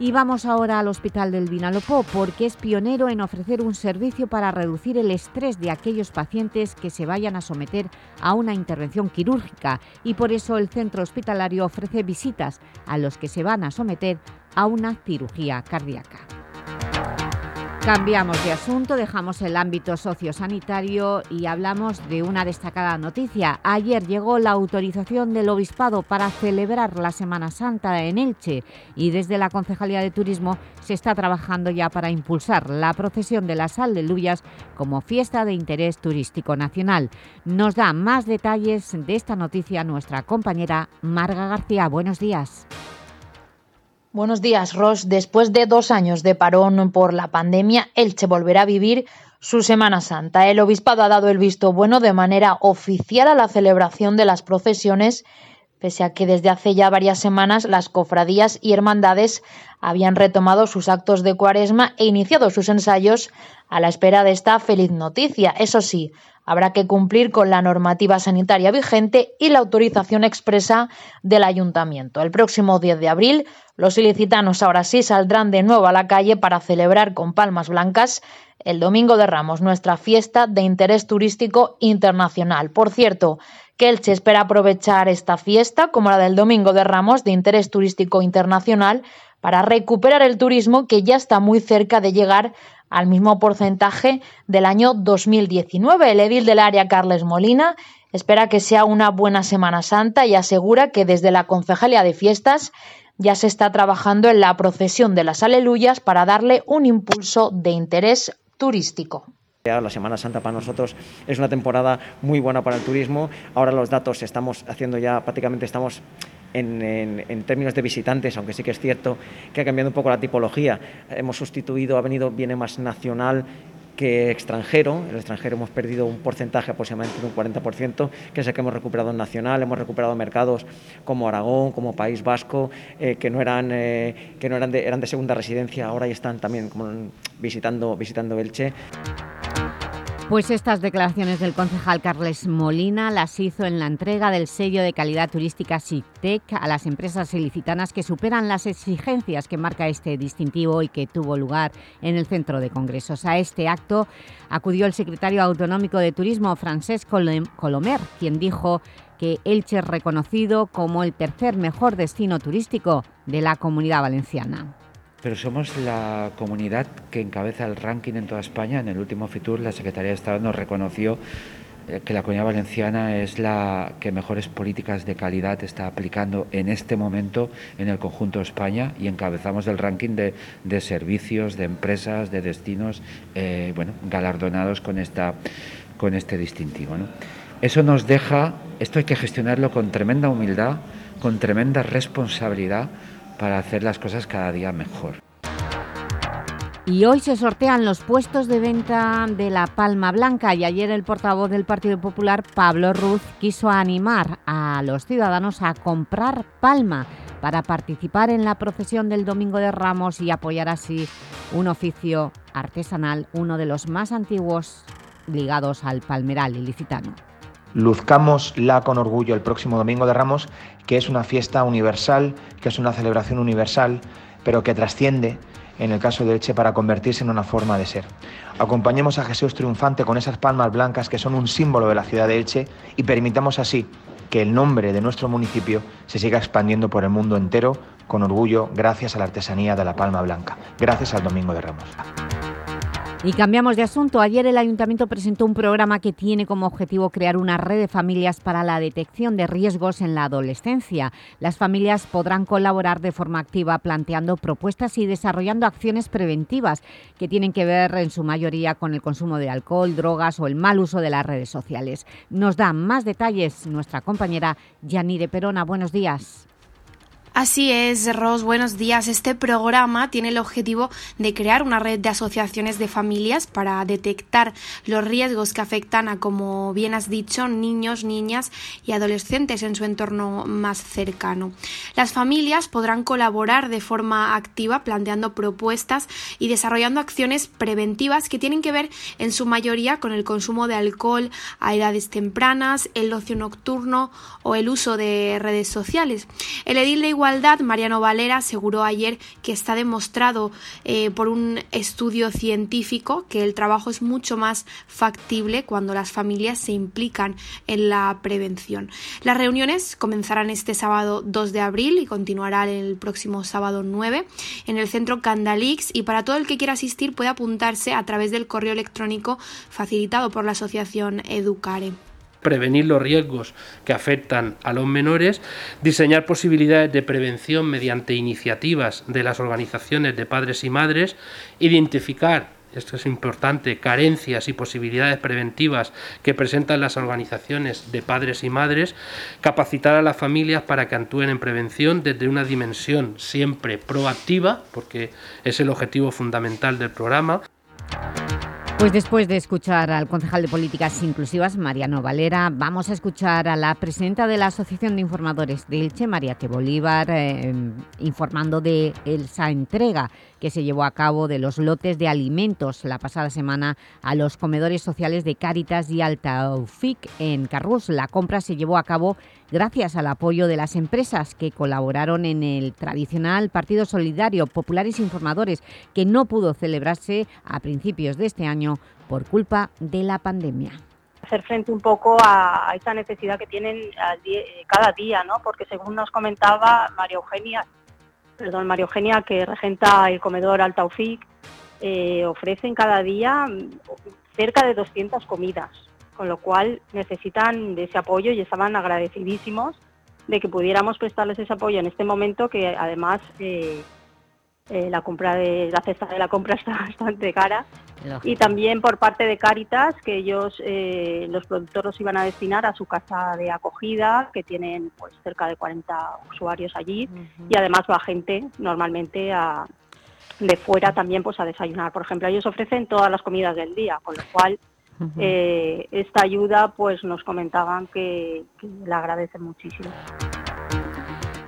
Y vamos ahora al Hospital del Vinalopó porque es pionero en ofrecer un servicio para reducir el estrés de aquellos pacientes que se vayan a someter a una intervención quirúrgica y por eso el centro hospitalario ofrece visitas a los que se van a someter a una cirugía cardíaca. Cambiamos de asunto, dejamos el ámbito sociosanitario y hablamos de una destacada noticia. Ayer llegó la autorización del Obispado para celebrar la Semana Santa en Elche y desde la Concejalía de Turismo se está trabajando ya para impulsar la procesión de las Aleluyas como fiesta de interés turístico nacional. Nos da más detalles de esta noticia nuestra compañera Marga García. Buenos días. Buenos días, Ross. Después de dos años de parón por la pandemia, Elche volverá a vivir su Semana Santa. El Obispado ha dado el visto bueno de manera oficial a la celebración de las procesiones, pese a que desde hace ya varias semanas las cofradías y hermandades habían retomado sus actos de cuaresma e iniciado sus ensayos a la espera de esta feliz noticia. Eso sí, habrá que cumplir con la normativa sanitaria vigente y la autorización expresa del ayuntamiento. El próximo 10 de abril los ilicitanos ahora sí saldrán de nuevo a la calle para celebrar con palmas blancas el Domingo de Ramos, nuestra fiesta de interés turístico internacional. Por cierto, que espera aprovechar esta fiesta, como la del Domingo de Ramos, de interés turístico internacional, para recuperar el turismo que ya está muy cerca de llegar al mismo porcentaje del año 2019. El edil del área, Carles Molina, espera que sea una buena Semana Santa y asegura que desde la Concejalía de Fiestas ya se está trabajando en la procesión de las aleluyas para darle un impulso de interés turístico. La Semana Santa para nosotros es una temporada muy buena para el turismo. Ahora los datos estamos haciendo ya, prácticamente estamos en, términos de visitantes, aunque sí que es cierto que ha cambiado un poco la tipología. Hemos sustituido, ha venido, viene más nacional que extranjero. En el extranjero hemos perdido un porcentaje aproximadamente de un 40%, que es el que hemos recuperado en nacional. Hemos recuperado mercados como Aragón, como País Vasco, eh, que no eran eh, que no eran de, eran de segunda residencia, ahora ya están también como visitando visitando Elche. Pues estas declaraciones del concejal Carles Molina las hizo en la entrega del sello de calidad turística SICTEC a las empresas ilicitanas que superan las exigencias que marca este distintivo y que tuvo lugar en el Centro de Congresos. A este acto acudió el secretario autonómico de Turismo, Francesc Colomer, quien dijo que Elche es reconocido como el tercer mejor destino turístico de la Comunidad Valenciana pero somos la comunidad que encabeza el ranking en toda España. En el último FITUR la Secretaría de Estado nos reconoció eh, que la Comunidad Valenciana es la que mejores políticas de calidad está aplicando en este momento en el conjunto de España y encabezamos el ranking de, servicios, de empresas, de destinos, eh, bueno, galardonados con, esta, con este distintivo. Eso nos deja, esto hay que gestionarlo con tremenda humildad, con tremenda responsabilidad, para hacer las cosas cada día mejor. Y hoy se sortean los puestos de venta de la Palma Blanca y ayer el portavoz del Partido Popular, Pablo Ruz, quiso animar a los ciudadanos a comprar palma para participar en la procesión del Domingo de Ramos y apoyar así un oficio artesanal, uno de los más antiguos ligados al palmeral ilicitano. Luzcámosla con orgullo el próximo Domingo de Ramos que es una fiesta universal, que es una celebración universal, pero que trasciende, en el caso de Elche, para convertirse en una forma de ser. Acompañemos a Jesús triunfante con esas palmas blancas que son un símbolo de la ciudad de Elche y permitamos así que el nombre de nuestro municipio se siga expandiendo por el mundo entero con orgullo gracias a la artesanía de la palma blanca, gracias al Domingo de Ramos. Y cambiamos de asunto. Ayer el Ayuntamiento presentó un programa que tiene como objetivo crear una red de familias para la detección de riesgos en la adolescencia. Las familias podrán colaborar de forma activa planteando propuestas y desarrollando acciones preventivas que tienen que ver en su mayoría con el consumo de alcohol, drogas o el mal uso de las redes sociales. Nos da más detalles nuestra compañera Yanire Perona. Buenos días. Así es, Ros, buenos días. Este programa tiene el objetivo de crear una red de asociaciones de familias para detectar los riesgos que afectan a, como bien has dicho, niños, niñas y adolescentes en su entorno más cercano. Las familias podrán colaborar de forma activa planteando propuestas y desarrollando acciones preventivas que tienen que ver en su mayoría con el consumo de alcohol a edades tempranas, el ocio nocturno o el uso de redes sociales. El edil de igualdad, Mariano Valera aseguró ayer que está demostrado eh, por un estudio científico que el trabajo es mucho más factible cuando las familias se implican en la prevención. Las reuniones comenzarán este sábado 2 de abril y continuarán el próximo sábado 9 en el centro Candalix y para todo el que quiera asistir puede apuntarse a través del correo electrónico facilitado por la asociación Educare prevenir los riesgos que afectan a los menores, diseñar posibilidades de prevención mediante iniciativas de las organizaciones de padres y madres, identificar esto es importante, carencias y posibilidades preventivas que presentan las organizaciones de padres y madres, capacitar a las familias para que actúen en prevención desde una dimensión siempre proactiva, porque es el objetivo fundamental del programa. Pues después de escuchar al concejal de Políticas Inclusivas, Mariano Valera, vamos a escuchar a la presidenta de la Asociación de Informadores de Elche, María T. Bolívar, eh, informando de esa entrega que se llevó a cabo de los lotes de alimentos la pasada semana a los comedores sociales de Cáritas y Altaufik en Carrús. La compra se llevó a cabo gracias al apoyo de las empresas que colaboraron en el tradicional Partido Solidario Populares Informadores, que no pudo celebrarse a principios de este año por culpa de la pandemia hacer frente un poco a, esa necesidad que tienen cada día, ¿no? porque según nos comentaba María Eugenia, perdón, María Eugenia, que regenta el comedor Altaufik, eh, ofrecen cada día cerca de 200 comidas, con lo cual necesitan de ese apoyo y estaban agradecidísimos de que pudiéramos prestarles ese apoyo en este momento que además eh, eh, la compra de la cesta de la compra está bastante cara. Y también por parte de Caritas que ellos eh, los productores los iban a destinar a su casa de acogida que tienen pues cerca de 40 usuarios allí. Y además va gente normalmente a, de fuera también pues a desayunar. Por ejemplo ellos ofrecen todas las comidas del día con lo cual eh, esta ayuda pues nos comentaban que, que la agradecen muchísimo.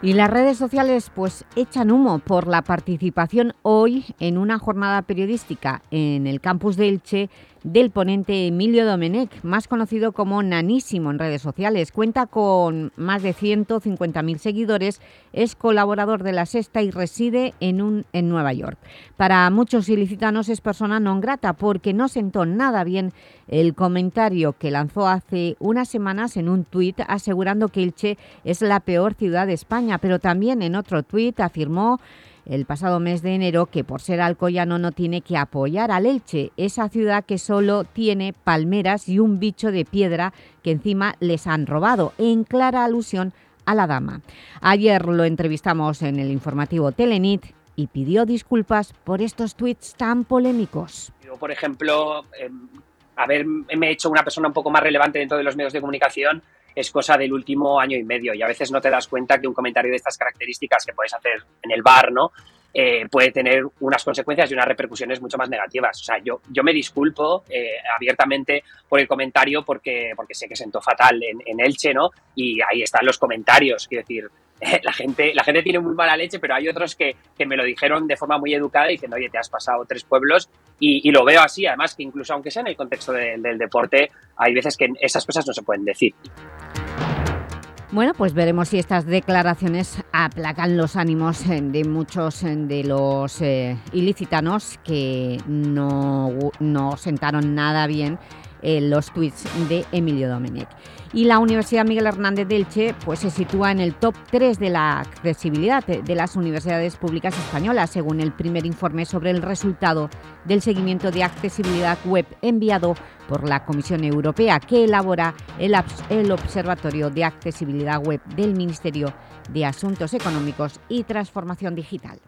Y las redes sociales pues echan humo por la participación hoy en una jornada periodística en el campus de Elche del ponente Emilio Domenech, más conocido como Nanísimo en redes sociales. Cuenta con más de 150.000 seguidores, es colaborador de La Sexta y reside en, un, en Nueva York. Para muchos ilicitanos es persona non grata porque no sentó nada bien el comentario que lanzó hace unas semanas en un tuit asegurando que Elche es la peor ciudad de España, pero también en otro tuit afirmó el pasado mes de enero que por ser alcoyano no tiene que apoyar al Elche, esa ciudad que solo tiene palmeras y un bicho de piedra que encima les han robado, en clara alusión a la dama. Ayer lo entrevistamos en el informativo Telenit y pidió disculpas por estos tuits tan polémicos. Yo, por ejemplo, eh, haberme hecho una persona un poco más relevante dentro de los medios de comunicación es cosa del último año y medio y a veces no te das cuenta que un comentario de estas características que puedes hacer en el bar, ¿no? Eh, puede tener unas consecuencias y unas repercusiones mucho más negativas. O sea, yo, yo me disculpo eh, abiertamente por el comentario porque, porque sé que sentó fatal en, en Elche, ¿no? Y ahí están los comentarios, quiero decir, la gente, la gente tiene muy mala leche, pero hay otros que, que, me lo dijeron de forma muy educada diciendo, oye, te has pasado tres pueblos y, lo veo así, además que incluso aunque sea en el contexto de, del deporte, hay veces que esas cosas no se pueden decir. Bueno, pues veremos si estas declaraciones aplacan los ánimos eh, de muchos eh, de los eh, ilicitanos que no, no sentaron nada bien eh, los tweets de Emilio Domenech. Y la Universidad Miguel Hernández de Elche pues, se sitúa en el top 3 de la accesibilidad de las universidades públicas españolas, según el primer informe sobre el resultado del seguimiento de accesibilidad web enviado por la Comisión Europea, que elabora el, el Observatorio de Accesibilidad Web del Ministerio de Asuntos Económicos y Transformación Digital.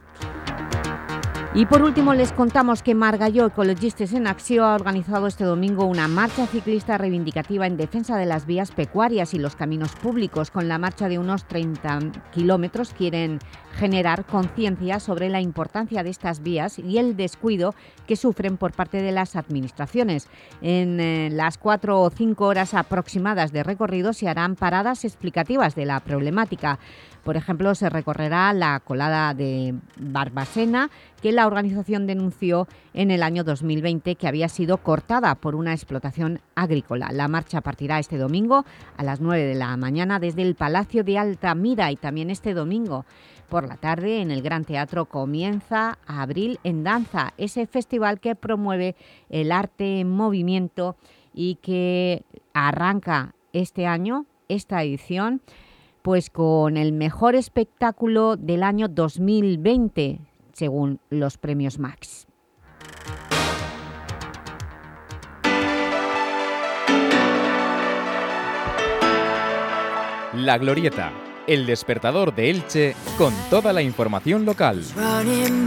Y por último les contamos que Margalló Ecologistes en Acción ha organizado este domingo una marcha ciclista reivindicativa en defensa de las vías pecuarias y los caminos públicos. Con la marcha de unos 30 kilómetros quieren generar conciencia sobre la importancia de estas vías y el descuido que sufren por parte de las administraciones. En eh, las cuatro o cinco horas aproximadas de recorrido se harán paradas explicativas de la problemática. Por ejemplo, se recorrerá la colada de Barbacena, que la organización denunció en el año 2020 que había sido cortada por una explotación agrícola. La marcha partirá este domingo a las 9 de la mañana desde el Palacio de Altamira y también este domingo por la tarde en el Gran Teatro comienza Abril en Danza, ese festival que promueve el arte en movimiento y que arranca este año, esta edición, pues con el mejor espectáculo del año 2020, según los premios Max. La Glorieta, el despertador de Elche con toda la información local. Running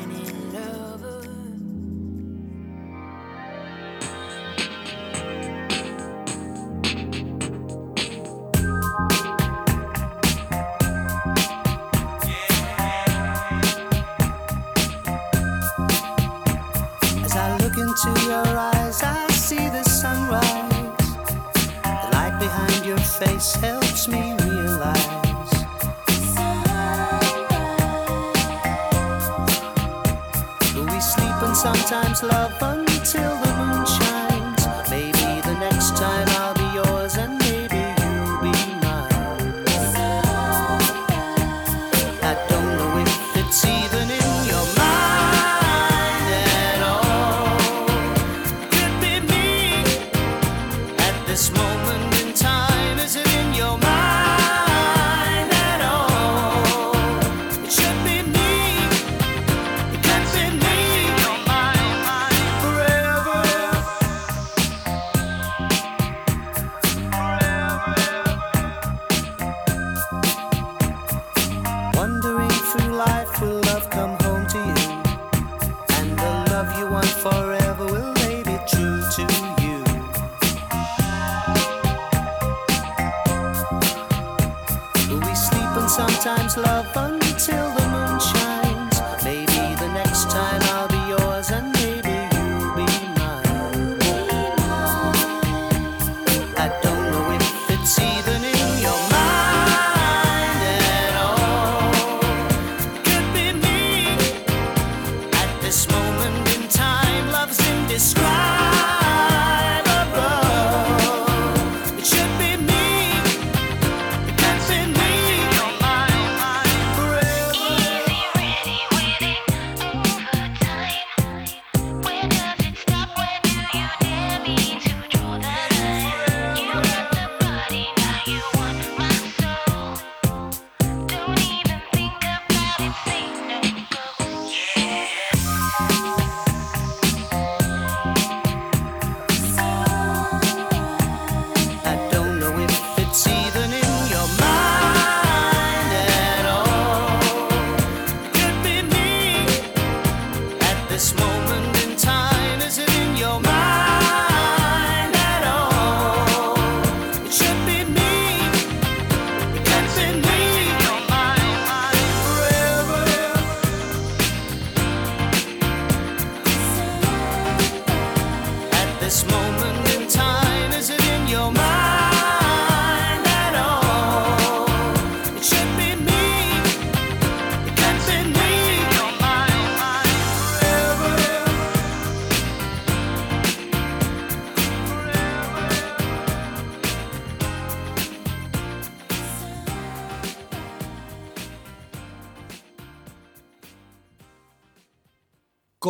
Sometimes love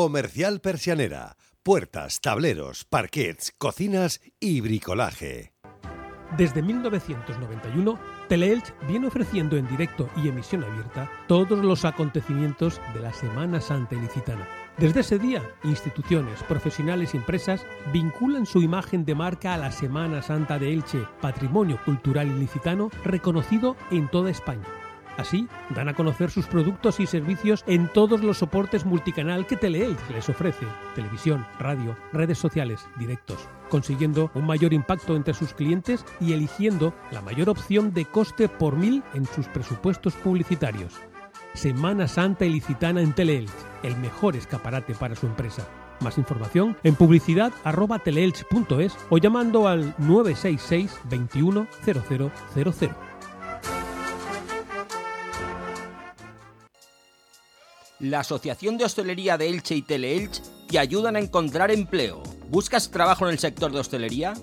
Comercial Persianera. Puertas, tableros, parquets, cocinas y bricolaje. Desde 1991, Teleelch viene ofreciendo en directo y emisión abierta todos los acontecimientos de la Semana Santa Ilicitana. Desde ese día, instituciones, profesionales y empresas vinculan su imagen de marca a la Semana Santa de Elche, patrimonio cultural ilicitano reconocido en toda España. Así, dan a conocer sus productos y servicios en todos los soportes multicanal que Teleelch les ofrece, televisión, radio, redes sociales, directos, consiguiendo un mayor impacto entre sus clientes y eligiendo la mayor opción de coste por mil en sus presupuestos publicitarios. Semana Santa Ilicitana en Teleelch, el mejor escaparate para su empresa. Más información en publicidad o llamando al 966 21 0000. La Asociación de Hostelería de Elche y Teleelch te ayudan a encontrar empleo. ¿Buscas trabajo en el sector de hostelería?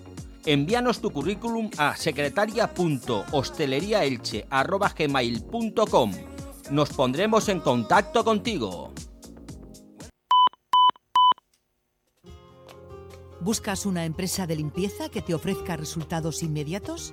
Envíanos tu currículum a secretaria.hosteleriaelche.gmail.com Nos pondremos en contacto contigo. ¿Buscas una empresa de limpieza que te ofrezca resultados inmediatos?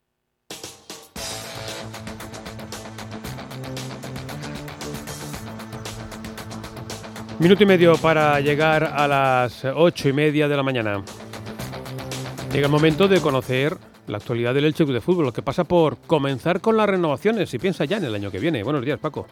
Minuto y medio para llegar a las ocho y media de la mañana. Llega el momento de conocer la actualidad del Elche de Fútbol, que pasa por comenzar con las renovaciones y piensa ya en el año que viene. Buenos días, Paco.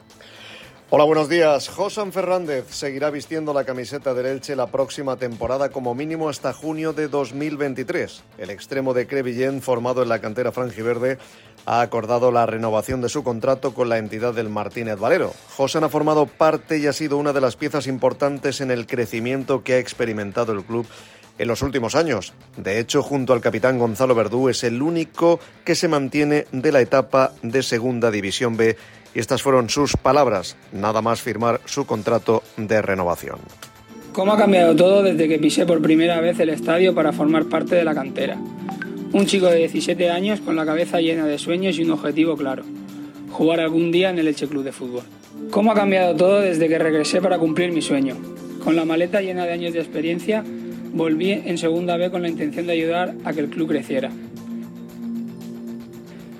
Hola, buenos días. Josan Fernández seguirá vistiendo la camiseta del Elche la próxima temporada como mínimo hasta junio de 2023. El extremo de Crevillén, formado en la cantera franjiverde, ha acordado la renovación de su contrato con la entidad del Martínez Valero. Josan ha formado parte y ha sido una de las piezas importantes en el crecimiento que ha experimentado el club en los últimos años. De hecho, junto al capitán Gonzalo Verdú, es el único que se mantiene de la etapa de Segunda División B y estas fueron sus palabras, nada más firmar su contrato de renovación. ¿Cómo ha cambiado todo desde que pisé por primera vez el estadio para formar parte de la cantera? Un chico de 17 años con la cabeza llena de sueños y un objetivo claro, jugar algún día en el Elche Club de Fútbol. ¿Cómo ha cambiado todo desde que regresé para cumplir mi sueño? Con la maleta llena de años de experiencia, volví en segunda B con la intención de ayudar a que el club creciera.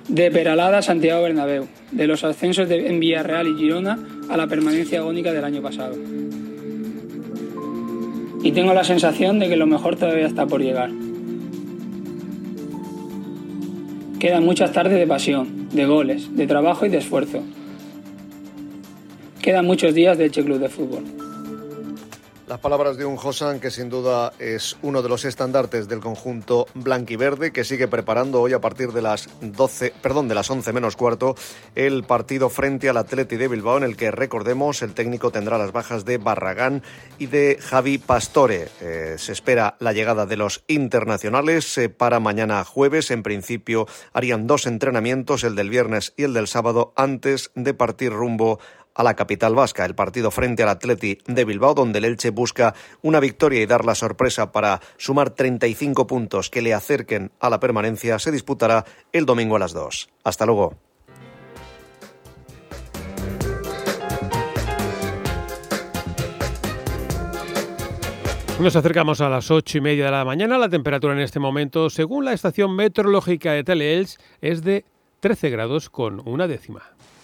De Peralada a Santiago Bernabéu, de los ascensos de, en Villarreal y Girona a la permanencia agónica del año pasado. Y tengo la sensación de que lo mejor todavía está por llegar. Quedan muchas tardes de pasión, de goles, de trabajo y de esfuerzo. Quedan muchos días de Elche Club de Fútbol. Las palabras de un Josan que sin duda es uno de los estandartes del conjunto blanquiverde que sigue preparando hoy a partir de las 12, perdón, de las 11 menos cuarto el partido frente al Atleti de Bilbao en el que recordemos el técnico tendrá las bajas de Barragán y de Javi Pastore. Eh, se espera la llegada de los internacionales eh, para mañana jueves. En principio harían dos entrenamientos, el del viernes y el del sábado antes de partir rumbo la capital vasca, el partido frente al Atleti de Bilbao, donde el Elche busca una victoria y dar la sorpresa para sumar 35 puntos que le acerquen a la permanencia, se disputará el domingo a las 2. Hasta luego. Nos acercamos a las ocho y media de la mañana. La temperatura en este momento, según la estación meteorológica de Teleelch, es de 13 grados con una décima.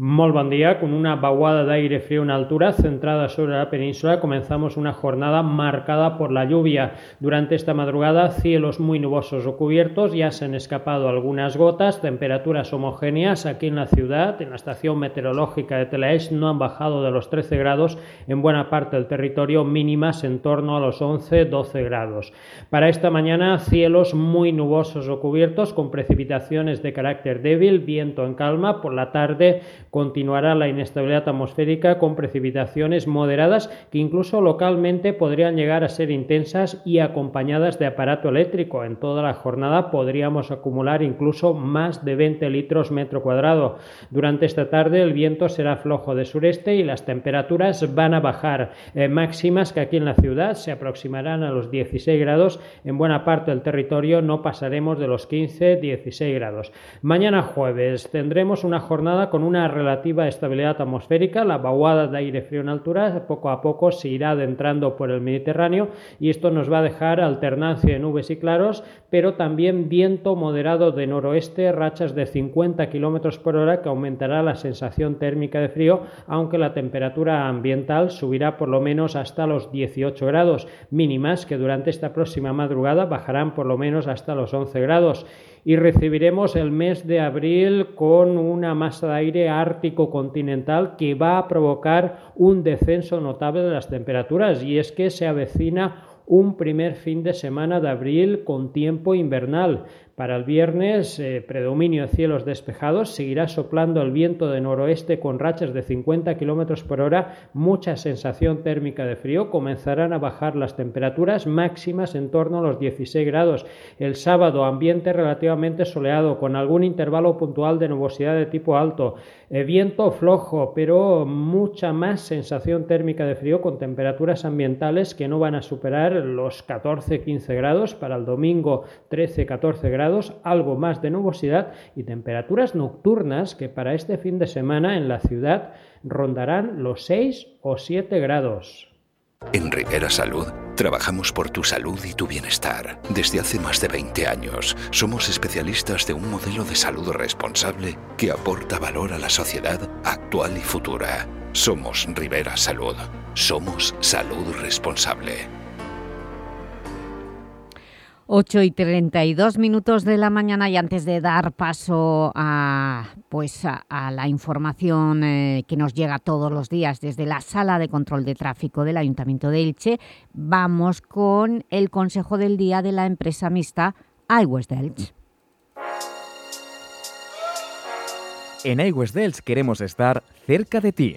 Muy buen día, con una vaguada de aire frío en altura centrada sobre la península, comenzamos una jornada marcada por la lluvia. Durante esta madrugada, cielos muy nubosos o cubiertos, ya se han escapado algunas gotas, temperaturas homogéneas aquí en la ciudad, en la estación meteorológica de Telaix, no han bajado de los 13 grados, en buena parte del territorio mínimas en torno a los 11-12 grados. Para esta mañana, cielos muy nubosos o cubiertos, con precipitaciones de carácter débil, viento en calma, por la tarde continuará la inestabilidad atmosférica con precipitaciones moderadas que incluso localmente podrían llegar a ser intensas y acompañadas de aparato eléctrico. En toda la jornada podríamos acumular incluso más de 20 litros metro cuadrado. Durante esta tarde el viento será flojo de sureste y las temperaturas van a bajar eh, máximas que aquí en la ciudad se aproximarán a los 16 grados. En buena parte del territorio no pasaremos de los 15-16 grados. Mañana jueves tendremos una jornada con una relativa estabilidad atmosférica, la vaguada de aire frío en altura poco a poco se irá adentrando por el Mediterráneo y esto nos va a dejar alternancia de nubes y claros, pero también viento moderado de noroeste, rachas de 50 km por hora que aumentará la sensación térmica de frío, aunque la temperatura ambiental subirá por lo menos hasta los 18 grados, mínimas que durante esta próxima madrugada bajarán por lo menos hasta los 11 grados y recibiremos el mes de abril con una masa de aire ártico continental que va a provocar un descenso notable de las temperaturas y es que se avecina un primer fin de semana de abril con tiempo invernal. Para el viernes, eh, predominio de cielos despejados, seguirá soplando el viento de noroeste con rachas de 50 km por hora, mucha sensación térmica de frío, comenzarán a bajar las temperaturas máximas en torno a los 16 grados. El sábado, ambiente relativamente soleado, con algún intervalo puntual de nubosidad de tipo alto, eh, viento flojo, pero mucha más sensación térmica de frío con temperaturas ambientales que no van a superar los 14-15 grados. Para el domingo, 13-14 grados algo más de nubosidad y temperaturas nocturnas que para este fin de semana en la ciudad rondarán los 6 o 7 grados. En Rivera Salud trabajamos por tu salud y tu bienestar. Desde hace más de 20 años somos especialistas de un modelo de salud responsable que aporta valor a la sociedad actual y futura. Somos Rivera Salud. Somos salud responsable. 8 y 32 minutos de la mañana y antes de dar paso a, pues a, la información eh, que nos llega todos los días desde la Sala de Control de Tráfico del Ayuntamiento de Elche, vamos con el Consejo del Día de la empresa mixta iWest Elche. En iWest Elche queremos estar cerca de ti.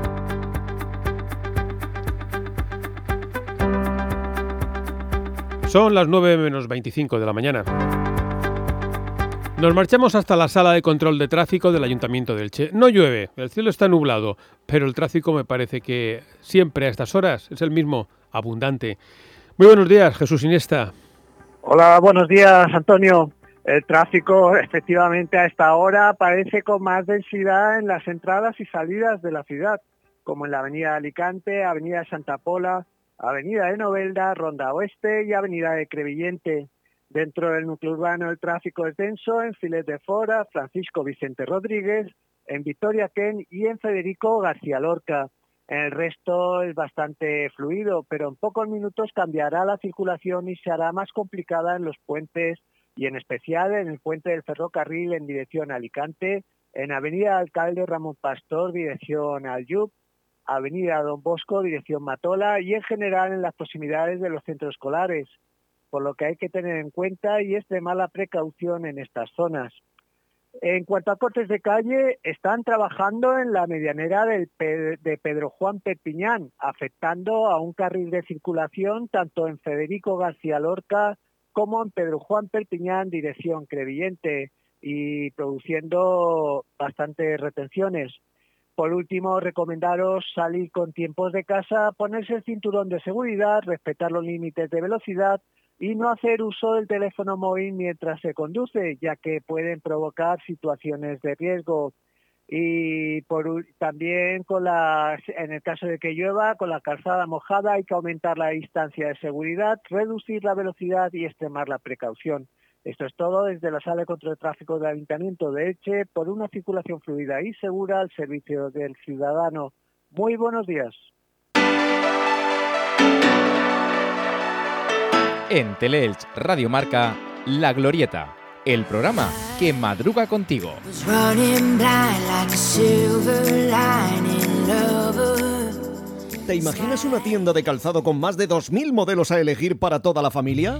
Son las 9 menos 25 de la mañana. Nos marchamos hasta la sala de control de tráfico del Ayuntamiento de Elche. No llueve, el cielo está nublado, pero el tráfico me parece que siempre a estas horas es el mismo, abundante. Muy buenos días, Jesús Iniesta. Hola, buenos días, Antonio. El tráfico, efectivamente, a esta hora parece con más densidad en las entradas y salidas de la ciudad, como en la Avenida Alicante, Avenida Santa Pola, Avenida de Novelda, Ronda Oeste y Avenida de Crevillente. Dentro del núcleo urbano el tráfico es denso en Filet de Fora, Francisco Vicente Rodríguez, en Victoria Ken y en Federico García Lorca. El resto es bastante fluido, pero en pocos minutos cambiará la circulación y se hará más complicada en los puentes y en especial en el puente del ferrocarril en dirección a Alicante, en Avenida Alcalde Ramón Pastor, dirección al Yup, Avenida Don Bosco, dirección Matola y en general en las proximidades de los centros escolares por lo que hay que tener en cuenta y es de mala precaución en estas zonas. En cuanto a cortes de calle, están trabajando en la medianera de Pedro Juan Perpiñán, afectando a un carril de circulación tanto en Federico García Lorca como en Pedro Juan Perpiñán, dirección Crevillente, y produciendo bastantes retenciones. Por último, recomendaros salir con tiempos de casa, ponerse el cinturón de seguridad, respetar los límites de velocidad y no hacer uso del teléfono móvil mientras se conduce, ya que pueden provocar situaciones de riesgo. Y también en el caso de que llueva, con la calzada mojada hay que aumentar la distancia de seguridad, reducir la velocidad y extremar la precaución. Esto es todo desde la Sala de Control de Tráfico del Ayuntamiento de Eche por una circulación fluida y segura al servicio del ciudadano. Muy buenos días. En Teleelch Radio Marca, La Glorieta, el programa que madruga contigo. ¿Te imaginas una tienda de calzado con más de 2.000 modelos a elegir para toda la familia?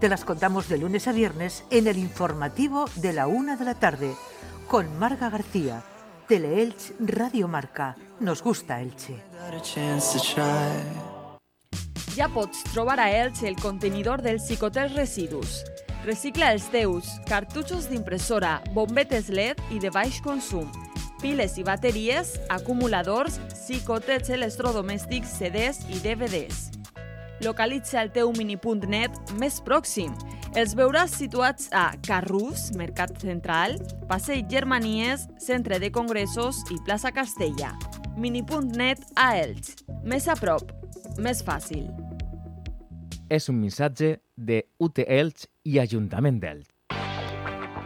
te las contamos de lunes a viernes en el informativo de la una de la tarde con Marga García. Teleelch Radio Marca. Nos gusta Elche. Ja pots trobar a Elche el contenidor dels xicotets residus. Recicla els teus cartutxos d'impressora, bombetes LED i de baix consum, piles i bateries, acumuladors, xicotets electrodomèstics, CDs i DVDs. Localitza el teu mini.net més pròxim. Els veuràs situats a Carrús, Mercat Central, Passeig Germanies, Centre de Congressos i Plaça Castella. Mini.net a Elx. Més a prop, més fàcil. És un missatge de UT Elx i Ajuntament d'Elx.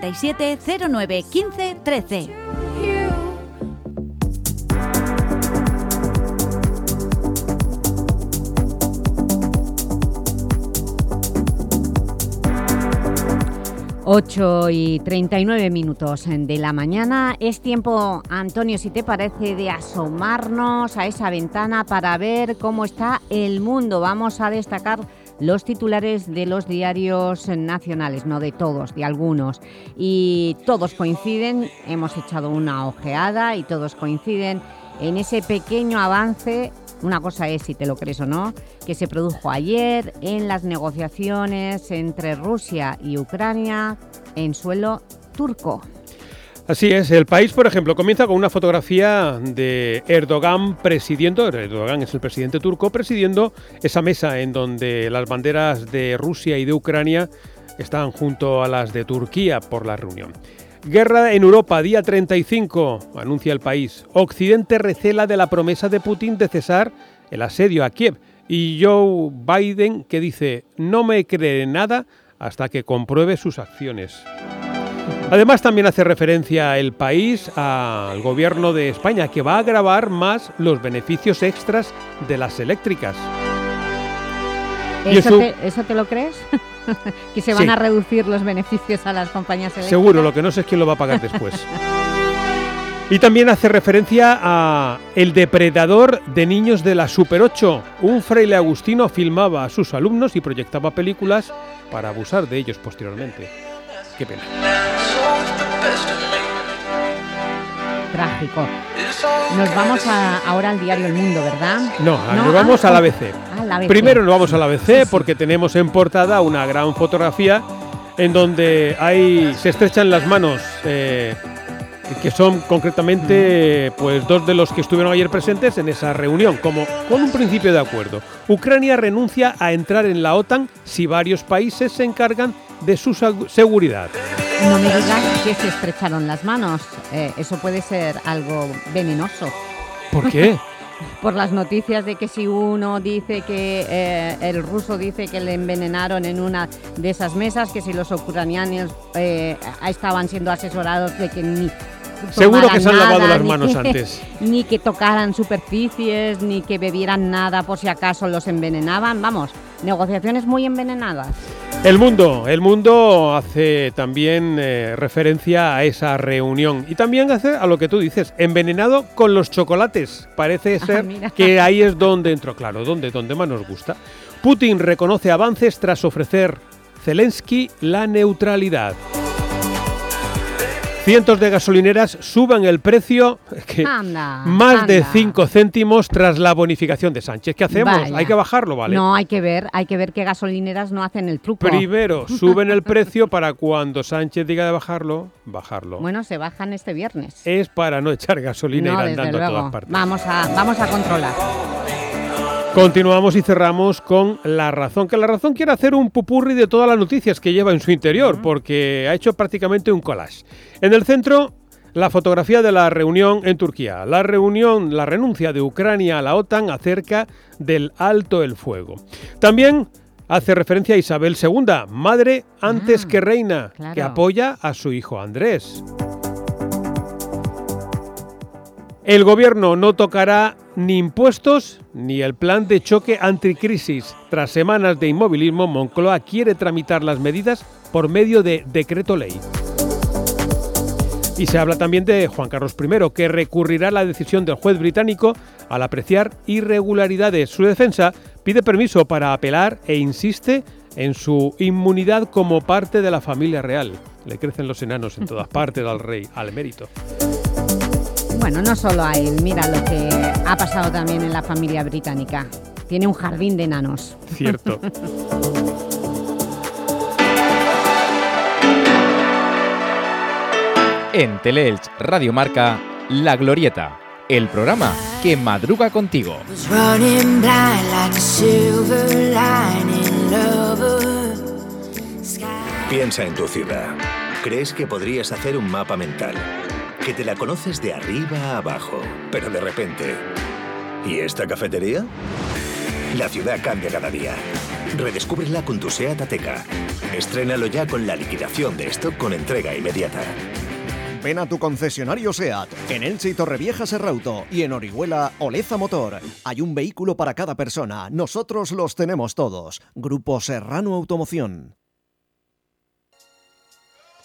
637 09 15 13. Ocho y 39 minutos de la mañana. Es tiempo, Antonio, si te parece, de asomarnos a esa ventana para ver cómo está el mundo. Vamos a destacar los titulares de los diarios nacionales, no de todos, de algunos, y todos coinciden, hemos echado una ojeada y todos coinciden en ese pequeño avance una cosa es si te lo crees o no, que se produjo ayer en las negociaciones entre Rusia y Ucrania en suelo turco. Así es, el país, por ejemplo, comienza con una fotografía de Erdogan presidiendo, Erdogan es el presidente turco, presidiendo esa mesa en donde las banderas de Rusia y de Ucrania están junto a las de Turquía por la reunión. Guerra en Europa, día 35, anuncia el país. Occidente recela de la promesa de Putin de cesar el asedio a Kiev. Y Joe Biden que dice, no me cree nada hasta que compruebe sus acciones. Además también hace referencia el país al gobierno de España que va a grabar más los beneficios extras de las eléctricas. ¿Eso, eso- te, eso te lo crees? ¿Que se van Sí. a reducir los beneficios a las compañías eléctricas? Seguro, lo que no sé es quién lo va a pagar después. Y también hace referencia a El depredador de niños de la Super 8. Un fraile agustino filmaba a sus alumnos y proyectaba películas para abusar de ellos posteriormente. Qué pena. Trágico. Nos vamos a- ahora al diario El Mundo, ¿verdad? No, No, nos vamos ah, a la ah, ABC. a la ABC. Primero nos vamos a la ABC porque tenemos en portada una gran fotografía en donde hay, se estrechan las manos, eh, que son concretamente pues dos de los que estuvieron ayer presentes en esa reunión, como con un principio de acuerdo. Ucrania renuncia a entrar en la OTAN si varios países se encargan de su seg- seguridad. No me digas que se estrecharon las manos. Eh, eso puede ser algo venenoso. ¿Por qué? Por las noticias de que si uno dice que eh, el ruso dice que le envenenaron en una de esas mesas, que si los ucranianos eh, estaban siendo asesorados de que ni Seguro que se han lavado las manos que- antes. Ni que tocaran superficies, ni que bebieran nada por si acaso los envenenaban. Vamos, negociaciones muy envenenadas. El mundo, el mundo hace también eh, referencia a esa reunión y también hace a lo que tú dices, envenenado con los chocolates. Parece ser Ah, mira. que ahí es donde entró, claro, donde, donde más nos gusta. Putin reconoce avances tras ofrecer Zelensky la neutralidad. Cientos de gasolineras suban el precio que Anda, más de anda. 5 céntimos tras la bonificación de Sánchez. ¿Qué hacemos? Vaya. Hay que bajarlo, ¿vale? No, hay que ver, hay que ver qué gasolineras no hacen el truco. Primero suben el precio para cuando Sánchez diga de bajarlo, bajarlo. Bueno, se bajan este viernes. Es para no echar gasolina no, y ir andando a todas partes. Vamos a, vamos a controlar. Continuamos y cerramos con La Razón, que La Razón quiere hacer un pupurri de todas las noticias que lleva en su interior, porque ha hecho prácticamente un collage. En el centro, la fotografía de la reunión en Turquía. La reunión, la renuncia de Ucrania a la OTAN acerca del alto el fuego. También hace referencia a Isabel II, madre antes que reina, que apoya a su hijo Andrés. El gobierno no tocará ni impuestos ni el plan de choque anticrisis. Tras semanas de inmovilismo, Moncloa quiere tramitar las medidas por medio de decreto ley. Y se habla también de Juan Carlos I, que recurrirá a la decisión del juez británico al apreciar irregularidades. Su defensa pide permiso para apelar e insiste en su inmunidad como parte de la familia real. Le crecen los enanos en todas partes al rey, al emérito. Bueno, no solo a él, mira lo que ha pasado también en la familia británica. Tiene un jardín de enanos. Cierto. En Teleelch Radio Marca, La Glorieta, el programa que madruga contigo. Piensa en tu ciudad. ¿Crees que podrías hacer un mapa mental? Que te la conoces de arriba a abajo, pero de repente... ¿Y esta cafetería? La ciudad cambia cada día. Redescúbrela con tu SEAT Ateca. Estrénalo ya con la liquidación de stock con entrega inmediata. Ven a tu concesionario SEAT, en Elche y Torrevieja Serrauto y en Orihuela Oleza Motor. Hay un vehículo para cada persona, nosotros los tenemos todos. Grupo Serrano Automoción.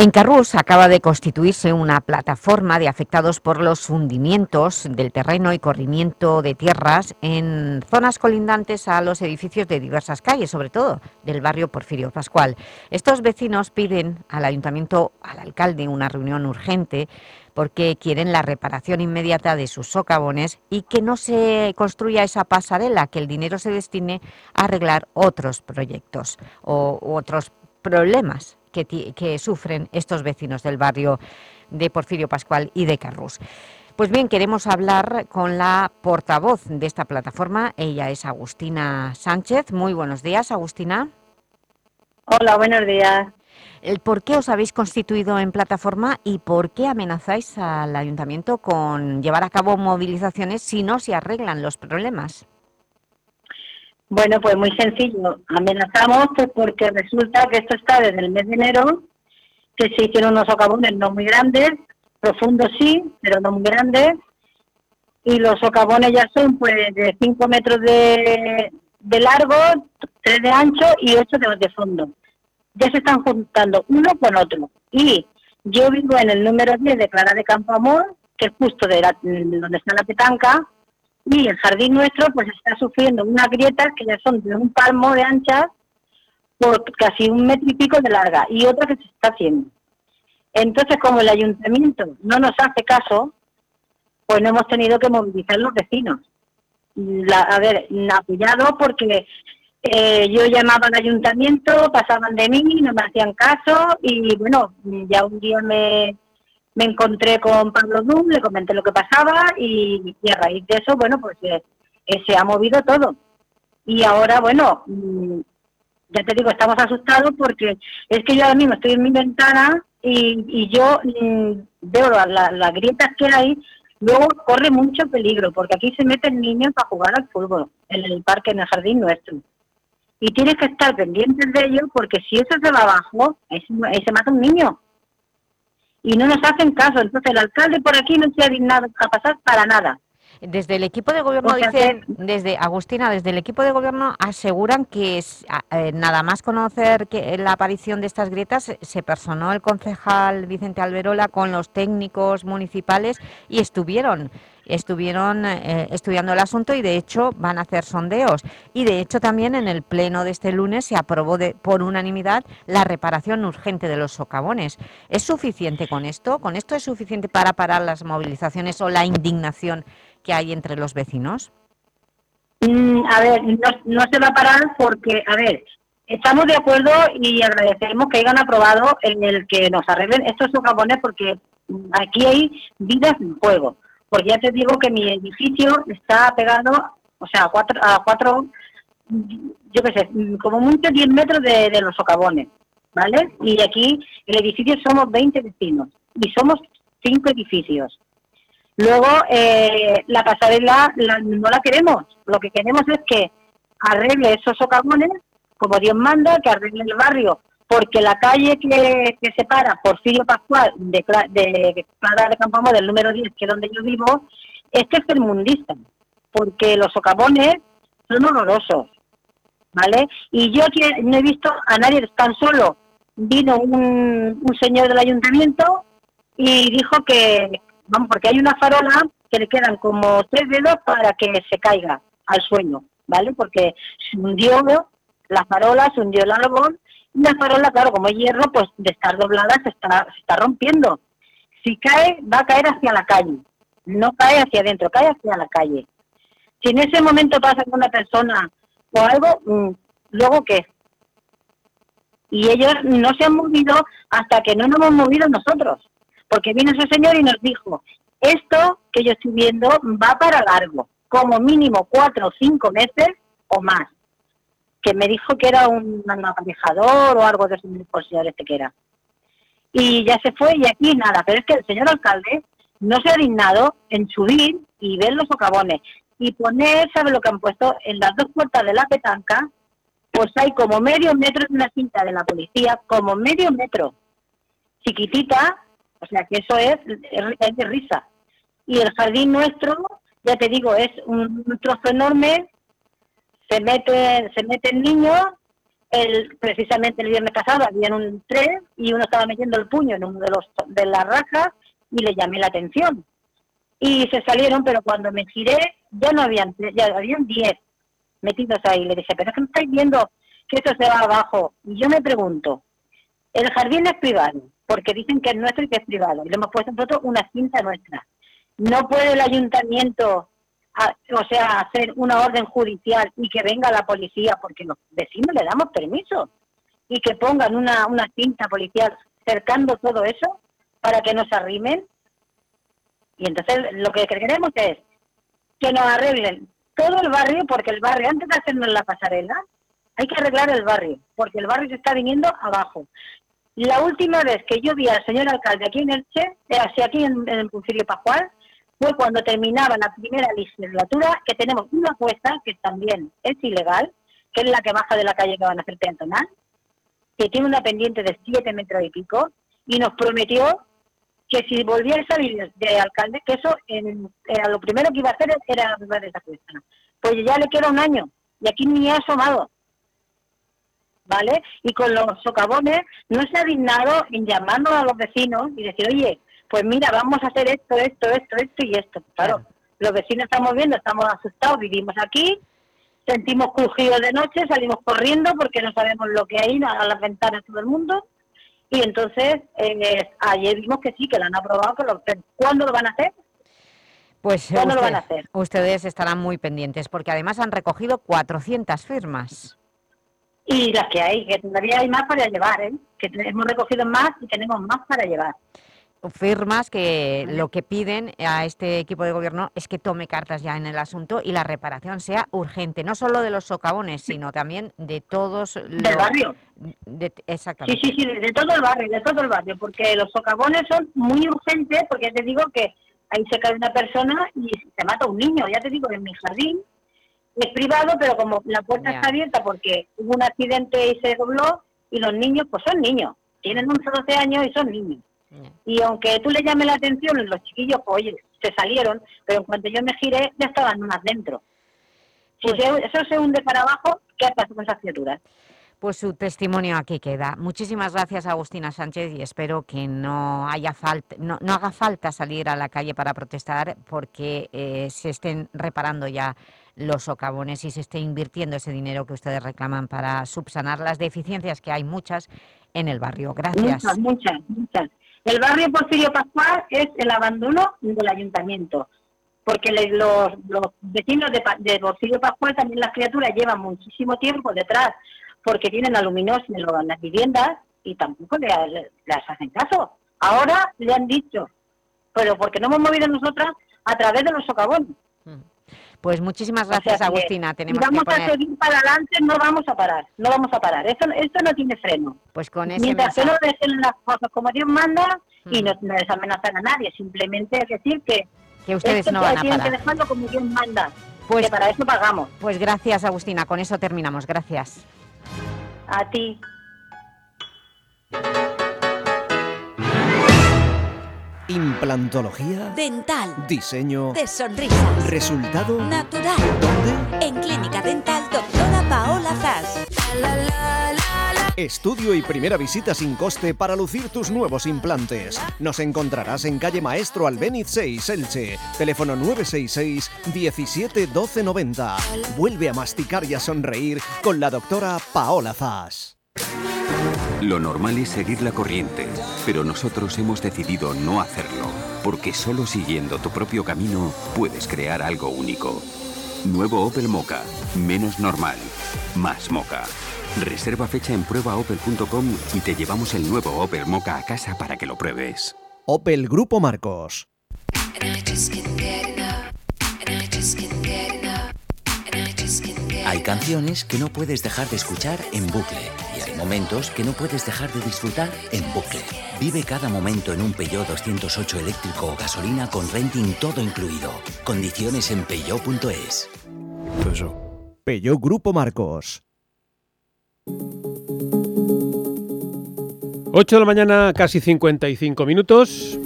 En Carrús acaba de constituirse una plataforma de afectados por los hundimientos del terreno y corrimiento de tierras en zonas colindantes a los edificios de diversas calles, sobre todo del barrio Porfirio Pascual. Estos vecinos piden al ayuntamiento, al alcalde, una reunión urgente porque quieren la reparación inmediata de sus socavones y que no se construya esa pasarela, que el dinero se destine a arreglar otros proyectos o otros problemas que, sufren estos vecinos del barrio de Porfirio Pascual y de Carrús. Pues bien, queremos hablar con la portavoz de esta plataforma. Ella es Agustina Sánchez. Muy buenos días, Agustina. Hola, buenos días. ¿Por qué os habéis constituido en plataforma y por qué amenazáis al ayuntamiento con llevar a cabo movilizaciones si no se arreglan los problemas? Bueno, pues muy sencillo. Amenazamos pues porque resulta que esto está desde el mes de enero, que se hicieron unos socavones no muy grandes, profundos sí, pero no muy grandes, y los socavones ya son pues de 5 metros de, de largo, 3 de ancho y 8 de, fondo. Ya se están juntando uno con otro. Y yo vivo en el número 10 de Clara de Campo Amor, que es justo de la- donde está la petanca, y el jardín nuestro pues está sufriendo unas grietas que ya son de un palmo de anchas por casi un metro y pico de larga y otra que se está haciendo. Entonces, como el ayuntamiento no nos hace caso, pues no hemos tenido que movilizar los vecinos. A ver, apoyado porque eh, yo llamaba al ayuntamiento, pasaban de mí, no me hacían caso y bueno, ya un día me, me encontré con Pablo Dum, le comenté lo que pasaba y, a raíz de eso, bueno, pues eh, eh, se ha movido todo. Y ahora, bueno, mm, ya te digo, estamos asustados porque es que yo ahora mismo estoy en mi ventana y, y yo mm, veo la- la- las grietas que hay, luego corre mucho peligro porque aquí se meten niños para jugar al fútbol en el parque, en el jardín nuestro. Y tienes que estar pendientes de ello porque si eso se va abajo, ahí se mata un niño y no nos hacen caso. Entonces el alcalde por aquí no se ha dignado a pasar para nada. Desde el equipo de gobierno O sea, dicen, desde Agustina, desde el equipo de gobierno aseguran que es, eh, nada más conocer que la aparición de estas grietas se- se personó el concejal Vicente Alberola con los técnicos municipales y estuvieron estuvieron eh, estudiando el asunto y de hecho van a hacer sondeos y de hecho también en el pleno de este lunes se aprobó de- por unanimidad la reparación urgente de los socavones. ¿Es suficiente con esto? ¿Con esto es suficiente para parar las movilizaciones o la indignación que hay entre los vecinos? Mm, a ver, no, se va a parar porque, a ver, estamos de acuerdo y agradecemos que hayan aprobado en el que nos arreglen estos socavones porque aquí hay vidas en juego. Porque ya te digo que mi edificio está pegado, o sea, a cuatro, a cuatro yo qué sé, como mucho 10 metros de, los socavones, ¿vale? Y aquí el edificio somos 20 vecinos y somos cinco edificios. Luego, eh, la pasarela la- no la queremos. Lo que queremos es que arregle esos socavones, como Dios manda, que arregle el barrio, porque la calle que, que separa Porfirio Pascual de, de Clara de Campoamor, del número 10, que es donde yo vivo, es tercermundista, porque los socavones son horrorosos, ¿vale? Y yo aquí no he visto a nadie tan solo. Vino un, un señor del ayuntamiento y dijo que, vamos, porque hay una farola que le quedan como tres dedos para que se caiga al suelo, ¿vale? Porque se hundió la farola, se hundió el árbol, la farola, claro, como es hierro, pues de estar doblada se está, se está rompiendo. Si cae, va a caer hacia la calle, no cae hacia adentro, cae hacia la calle. Si en ese momento pasa con una persona o algo, mm, ¿luego qué? Y ellos no se han movido hasta que no nos hemos movido nosotros. Porque vino ese señor y nos dijo, esto que yo estoy viendo va para largo, como mínimo cuatro o cinco meses o más. Que me dijo que era un aparejador o algo de ese por señor este que era. Y ya se fue y aquí nada. Pero es que el señor alcalde no se ha dignado en subir y ver los socavones y poner, ¿sabe lo que han puesto? En las dos puertas de la petanca Pues hay como medio metro de una cinta de la policía, como medio metro, chiquitita, o sea que eso es, es de risa. Y el jardín nuestro, ya te digo, es un, un trozo enorme, se mete, se mete el niño, el, precisamente el viernes pasado había un tren y uno estaba metiendo el puño en uno de los de las rajas y le llamé la atención. Y se salieron, pero cuando me giré ya no habían, ya habían 10 metidos ahí. Le dije, pero es que no estáis viendo que esto se va abajo. Y yo me pregunto, el jardín es privado, porque dicen que es nuestro y que es privado. Y le hemos puesto nosotros una cinta nuestra. No puede el ayuntamiento, a- o sea, hacer una orden judicial y que venga la policía, porque los vecinos le damos permiso, y que pongan una, una cinta policial cercando todo eso para que nos arrimen. Y entonces lo que queremos es que nos arreglen todo el barrio, porque el barrio, antes de hacernos la pasarela, hay que arreglar el barrio, porque el barrio se está viniendo abajo. La última vez que yo vi al señor alcalde aquí en Elche, eh, aquí en, en el Concilio Pascual, fue cuando terminaba la primera legislatura, que tenemos una apuesta que también es ilegal, que es la que baja de la calle que van a hacer peatonal, que tiene una pendiente de siete metros y pico, y nos prometió que si volviera a salir de alcalde, que eso era lo primero que iba a hacer era arreglar esa cuesta. Pues ya le queda un año, y aquí ni ha asomado. ¿Vale? Y con los socavones no se ha dignado en llamarnos a los vecinos y decir, oye, pues mira, vamos a hacer esto, esto, esto, esto y esto. Claro, los vecinos estamos viendo, estamos asustados, vivimos aquí, sentimos crujidos de noche, salimos corriendo porque no sabemos lo que hay a las ventanas todo el mundo. Y entonces, eh, ayer vimos que sí, que lo han aprobado, que lo, pero ¿cuándo lo van a hacer? Pues ¿Cuándo lo van a hacer? ustedes estarán muy pendientes, porque además han recogido 400 firmas. Y las que hay, que todavía hay más para llevar, ¿eh? Que hemos recogido más y tenemos más para llevar. Firmas que lo que piden a este equipo de gobierno es que tome cartas ya en el asunto y la reparación sea urgente, no solo de los socavones, sino también de todos los... barrio. de- Sí, exactamente. sí, sí, de, de todo el barrio, de todo el barrio, porque los socavones son muy urgentes, porque ya te digo que ahí se cae una persona y se mata un niño, ya te digo, en mi jardín es privado, pero como la puerta Ya. está abierta porque hubo un accidente y se dobló, y los niños, pues son niños, tienen 11 o 12 años y son niños. Y aunque tú le llames la atención, los chiquillos, pues oye, se salieron, pero en cuanto yo me giré, ya estaban más dentro. Si Pues se- eso se hunde para abajo, ¿qué pasa con esas criaturas? Pues su testimonio aquí queda. Muchísimas gracias, Agustina Sánchez, y espero que no haya falta, no, no haga falta salir a la calle para protestar porque eh, se estén reparando ya los socavones y se esté invirtiendo ese dinero que ustedes reclaman para subsanar las deficiencias que hay muchas en el barrio. Gracias. Muchas, muchas, muchas. El barrio Porfirio Pascual es el abandono del ayuntamiento, porque los, vecinos de, Porfirio Pascual, también las criaturas, llevan muchísimo tiempo detrás, porque tienen aluminosis en las viviendas y tampoco le, les hacen caso. Ahora le han dicho, pero porque no hemos movido nosotras a través de los socavones. Pues muchísimas O sea gracias, que- Agustina. Tenemos que vamos a poner, seguir para adelante, no vamos a parar, no vamos a parar. Esto, esto no tiene freno. pues con ese Mientras que no dejen las cosas como Dios manda y Mm. no, no desamenazan a nadie, simplemente que decir que, Que ustedes esto no van a tienen parar. que dejarlo como Dios manda, Pues- que para eso pagamos. Pues gracias, Agustina. Con eso terminamos. Gracias. A ti. Implantología, Dental. diseño, De sonrisas. resultado. Natural. En Clínica Dental Doctora Paola Zas. Estudio y primera visita sin coste para lucir tus nuevos implantes. Nos encontrarás en calle Maestro Albéniz 6, Elche. Teléfono 966 17 12 90. Vuelve a masticar y a sonreír con la doctora Paola Zas. Lo normal es seguir la corriente, pero nosotros hemos decidido no hacerlo, porque solo siguiendo tu propio camino puedes crear algo único. Nuevo Opel Mocha, menos normal, más Mocha. Reserva fecha en pruebaopel.com y te llevamos el nuevo Opel Mocha a casa para que lo pruebes. Opel Grupo Marcos. Hay canciones que no puedes dejar de escuchar en bucle momentos que no puedes dejar de disfrutar en bucle. Vive cada momento en un Peugeot 208 eléctrico o gasolina con renting todo incluido. Condiciones en peugeot.es. Peugeot Grupo Marcos. 8 de la mañana, casi 55 minutos.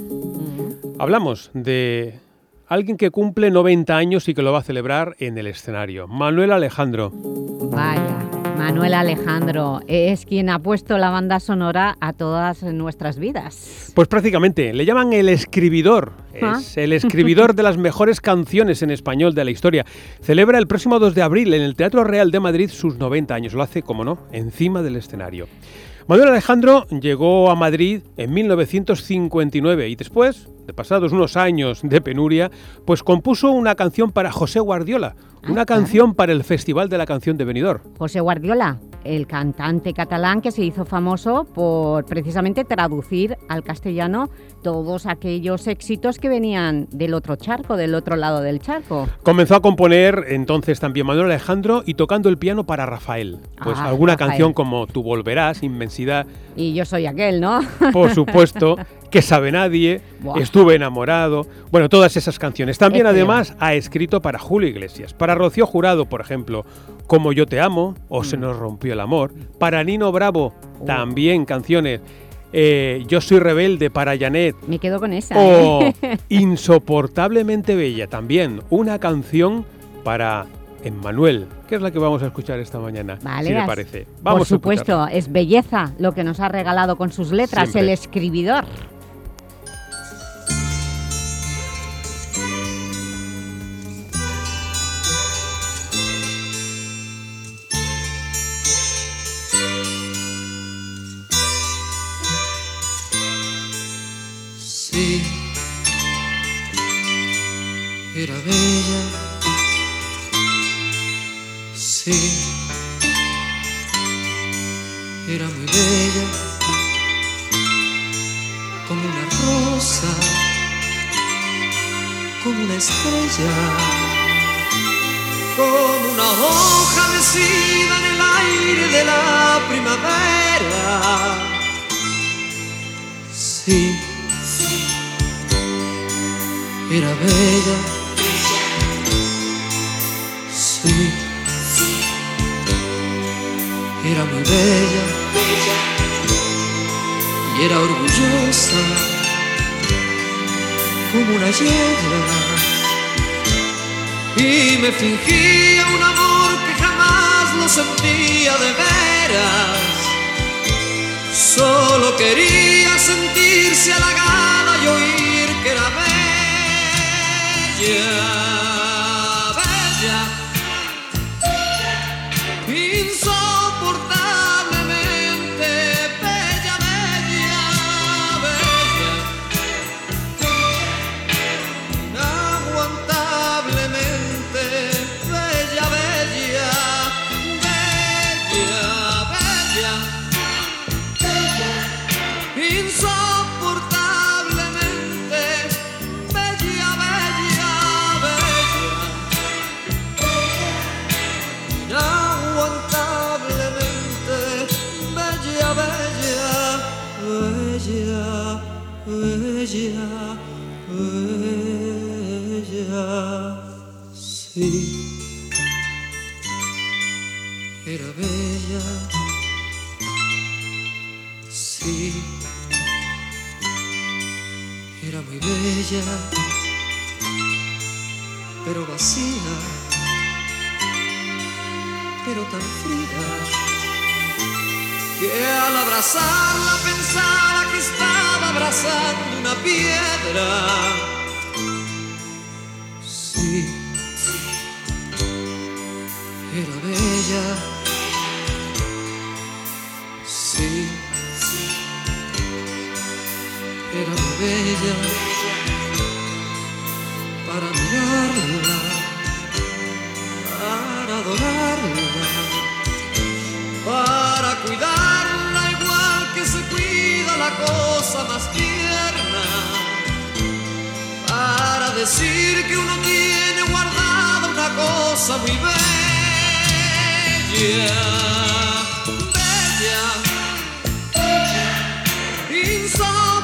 Hablamos de alguien que cumple 90 años y que lo va a celebrar en el escenario. Manuel Alejandro. Vaya, Manuel Alejandro es quien ha puesto la banda sonora a todas nuestras vidas. Pues prácticamente, le llaman el escribidor. Ah. Es el escribidor de las mejores canciones en español de la historia. Celebra el próximo 2 de abril en el Teatro Real de Madrid sus 90 años. Lo hace, como no, encima del escenario. Manuel Alejandro llegó a Madrid en 1959 y después, de pasados unos años de penuria, pues compuso una canción para José Guardiola, una canción para el Festival de la Canción de Benidorm. José Guardiola, el cantante catalán que se hizo famoso por precisamente traducir al castellano todos aquellos éxitos que venían del otro charco, del otro lado del charco. Comenzó a componer entonces también Manuel Alejandro y tocando el piano para Rafael. Pues Ah, alguna Rafael. canción como Tú volverás, Inmensidad, Y yo soy aquel, ¿no? por supuesto, Que sabe nadie, Buah. Estuve enamorado, bueno, todas esas canciones. También Este. además ha escrito para Julio Iglesias, para Rocío Jurado, por ejemplo, Como yo te amo o Mm. Se nos rompió el amor, para Nino Bravo, también canciones. eh, yo soy rebelde para Janet, Me quedo con esa. o ¿eh? Insoportablemente Bella, también una canción para Emmanuel, que es la que vamos a escuchar esta mañana, Vale, si le parece. Por Vamos a escucharla. supuesto, es belleza lo que nos ha regalado con sus letras Siempre. el escribidor. Era bella. Sí, era muy bella, como una rosa, como una estrella, como una hoja mecida en el aire de la primavera. Sí, era bella. Era muy bella. Y era orgullosa como una yegua. Y me fingía un amor que jamás lo sentía de veras. Solo quería sentirse halagada y oír que era bella, bella, sí, era bella. Sí, era muy bella, pero vacía, pero tan fría, que al abrazarla pensaba que estaba abrazando una piedra. Sí, era bella. Sí, era bella para mirarla, más tierna, para decir que uno tiene guardada una cosa muy bella, bella, insoportablemente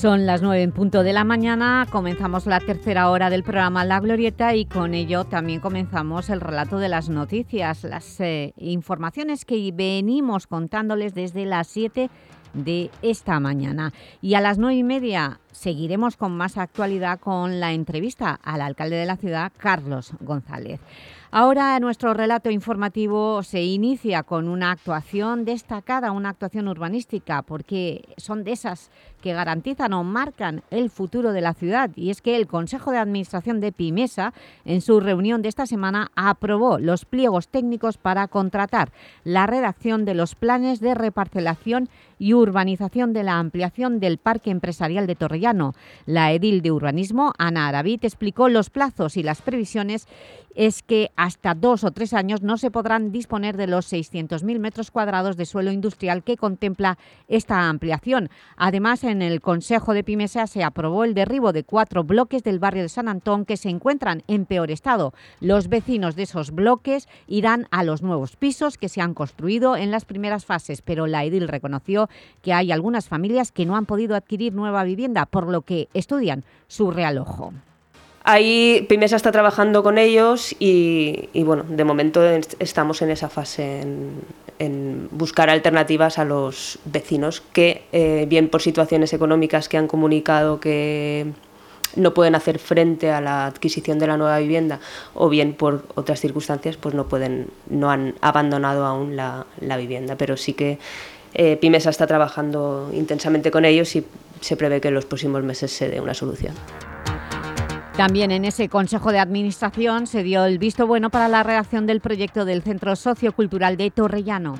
Son las nueve en punto de la mañana, comenzamos la tercera hora del programa La Glorieta y con ello también comenzamos el relato de las noticias, las eh, informaciones que venimos contándoles desde las 7 de esta mañana. Y a las nueve y media seguiremos con más actualidad con la entrevista al alcalde de la ciudad, Carlos González. Ahora nuestro relato informativo se inicia con una actuación destacada, una actuación urbanística, porque son de esas que garantizan o marcan el futuro de la ciudad. Y es que el Consejo de Administración de Pimesa, en su reunión de esta semana, aprobó los pliegos técnicos para contratar la redacción de los planes de reparcelación y urbanización de la ampliación del Parque Empresarial de Torrellano. La edil de urbanismo, Ana Arabit, explicó los plazos y las previsiones es que hasta dos o tres años no se podrán disponer de los 600.000 metros cuadrados de suelo industrial que contempla esta ampliación. Además, en el Consejo de Pimesa se aprobó el derribo de cuatro bloques del barrio de San Antón que se encuentran en peor estado. Los vecinos de esos bloques irán a los nuevos pisos que se han construido en las primeras fases, pero la edil reconoció que hay algunas familias que no han podido adquirir nueva vivienda, por lo que estudian su realojo. Ahí Pimesa está trabajando con ellos y, bueno, de momento estamos en esa fase, en, buscar alternativas a los vecinos que, eh, bien por situaciones económicas que han comunicado que no pueden hacer frente a la adquisición de la nueva vivienda o bien por otras circunstancias pues no pueden no han abandonado aún la vivienda pero sí que eh, está trabajando intensamente con ellos y se prevé que en los próximos meses se dé una solución. También en ese Consejo de Administración se dio el visto bueno para la redacción del proyecto del Centro Sociocultural de Torrellano.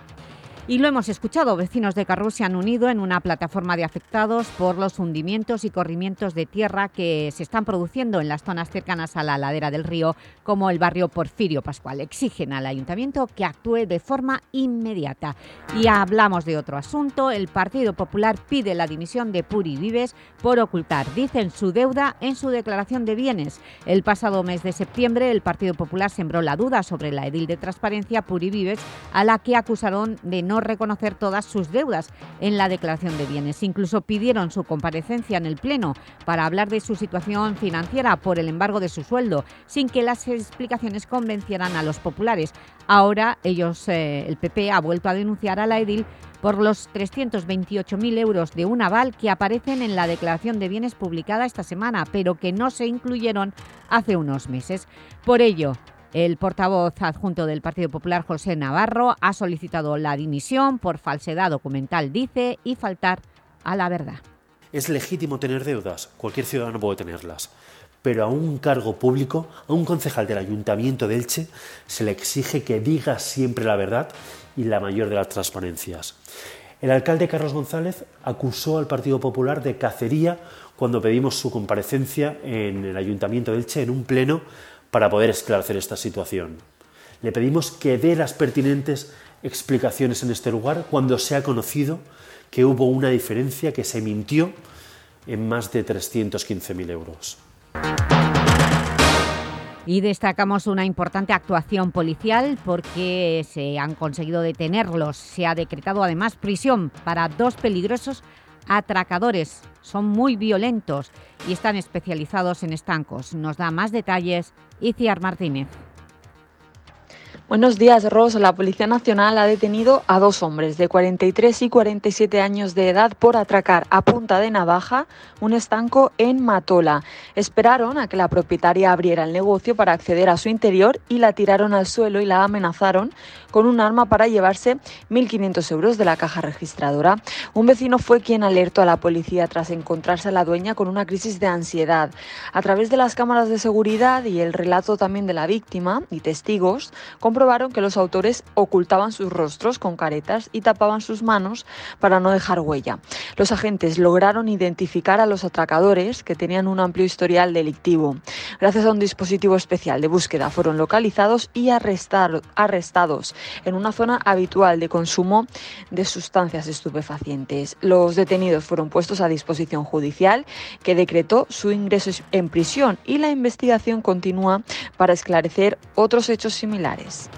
Y lo hemos escuchado, vecinos de Carrús se han unido en una plataforma de afectados por los hundimientos y corrimientos de tierra que se están produciendo en las zonas cercanas a la ladera del río, como el barrio Porfirio Pascual. Exigen al Ayuntamiento que actúe de forma inmediata. Y hablamos de otro asunto. El Partido Popular pide la dimisión de Puri Vives por ocultar, dicen, su deuda en su declaración de bienes. El pasado mes de septiembre, el Partido Popular sembró la duda sobre la edil de transparencia Puri Vives, a la que acusaron de no reconocer todas sus deudas en la declaración de bienes. Incluso pidieron su comparecencia en el Pleno para hablar de su situación financiera por el embargo de su sueldo, sin que las explicaciones convencieran a los populares. Ahora ellos, eh, el PP ha vuelto a denunciar a la edil por los 328.000 euros de un aval que aparecen en la declaración de bienes publicada esta semana, pero que no se incluyeron hace unos meses. Por ello, el portavoz adjunto del Partido Popular, José Navarro, ha solicitado la dimisión por falsedad documental, dice, y faltar a la verdad. Es legítimo tener deudas, cualquier ciudadano puede tenerlas, pero a un cargo público, a un concejal del Ayuntamiento de Elche, se le exige que diga siempre la verdad y la mayor de las transparencias. El alcalde Carlos González acusó al Partido Popular de cacería cuando pedimos su comparecencia en el Ayuntamiento de Elche en un pleno para poder esclarecer esta situación. Le pedimos que dé las pertinentes explicaciones en este lugar cuando se ha conocido que hubo una diferencia que se mintió en más de 315.000 euros. Y destacamos una importante actuación policial porque se han conseguido detenerlos. Se ha decretado además prisión para dos peligrosos atracadores. Son muy violentos y están especializados en estancos. Nos da más detalles Iciar Martínez. Buenos días, Ros. La Policía Nacional ha detenido a dos hombres de 43 y 47 años de edad por atracar a punta de navaja un estanco en Matola. Esperaron a que la propietaria abriera el negocio para acceder a su interior y la tiraron al suelo y la amenazaron con un arma para llevarse 1.500 euros de la caja registradora. Un vecino fue quien alertó a la policía tras encontrarse a la dueña con una crisis de ansiedad. A través de las cámaras de seguridad y el relato también de la víctima y testigos, comprobaron que los autores ocultaban sus rostros con caretas y tapaban sus manos para no dejar huella. Los agentes lograron identificar a los atracadores que tenían un amplio historial delictivo. Gracias a un dispositivo especial de búsqueda fueron localizados y arrestados en una zona habitual de consumo de sustancias estupefacientes. Los detenidos fueron puestos a disposición judicial que decretó su ingreso en prisión y la investigación continúa para esclarecer otros hechos similares.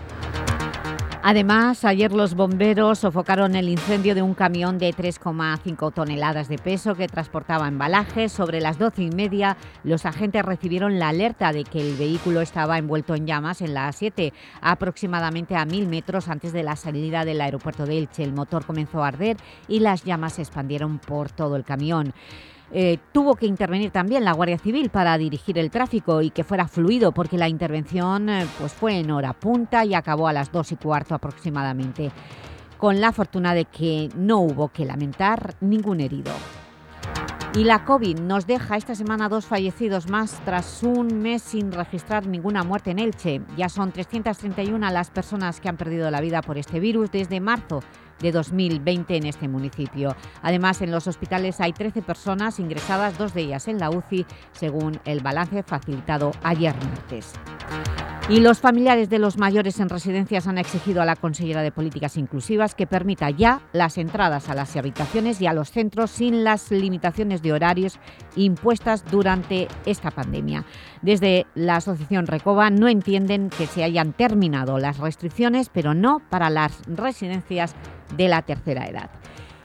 Además, ayer los bomberos sofocaron el incendio de un camión de 3,5 toneladas de peso que transportaba embalajes. Sobre las doce y media, los agentes recibieron la alerta de que el vehículo estaba envuelto en llamas en la A7, aproximadamente a mil metros antes de la salida del aeropuerto de Elche. El motor comenzó a arder y las llamas se expandieron por todo el camión. Eh, tuvo que intervenir también la Guardia Civil para dirigir el tráfico y que fuera fluido, porque la intervención eh, pues fue en hora punta y acabó a las dos y cuarto aproximadamente, con la fortuna de que no hubo que lamentar ningún herido. Y la COVID nos deja esta semana dos fallecidos más tras un mes sin registrar ninguna muerte en Elche. Ya son 331 las personas que han perdido la vida por este virus desde marzo de 2020 en este municipio. Además, en los hospitales hay 13 personas ingresadas, dos de ellas en la UCI, según el balance facilitado ayer martes. Y los familiares de los mayores en residencias han exigido a la consellera de Políticas Inclusivas que permita ya las entradas a las habitaciones y a los centros sin las limitaciones de horarios impuestas durante esta pandemia. Desde la Asociación Recoba no entienden que se hayan terminado las restricciones, pero no para las residencias de la tercera edad.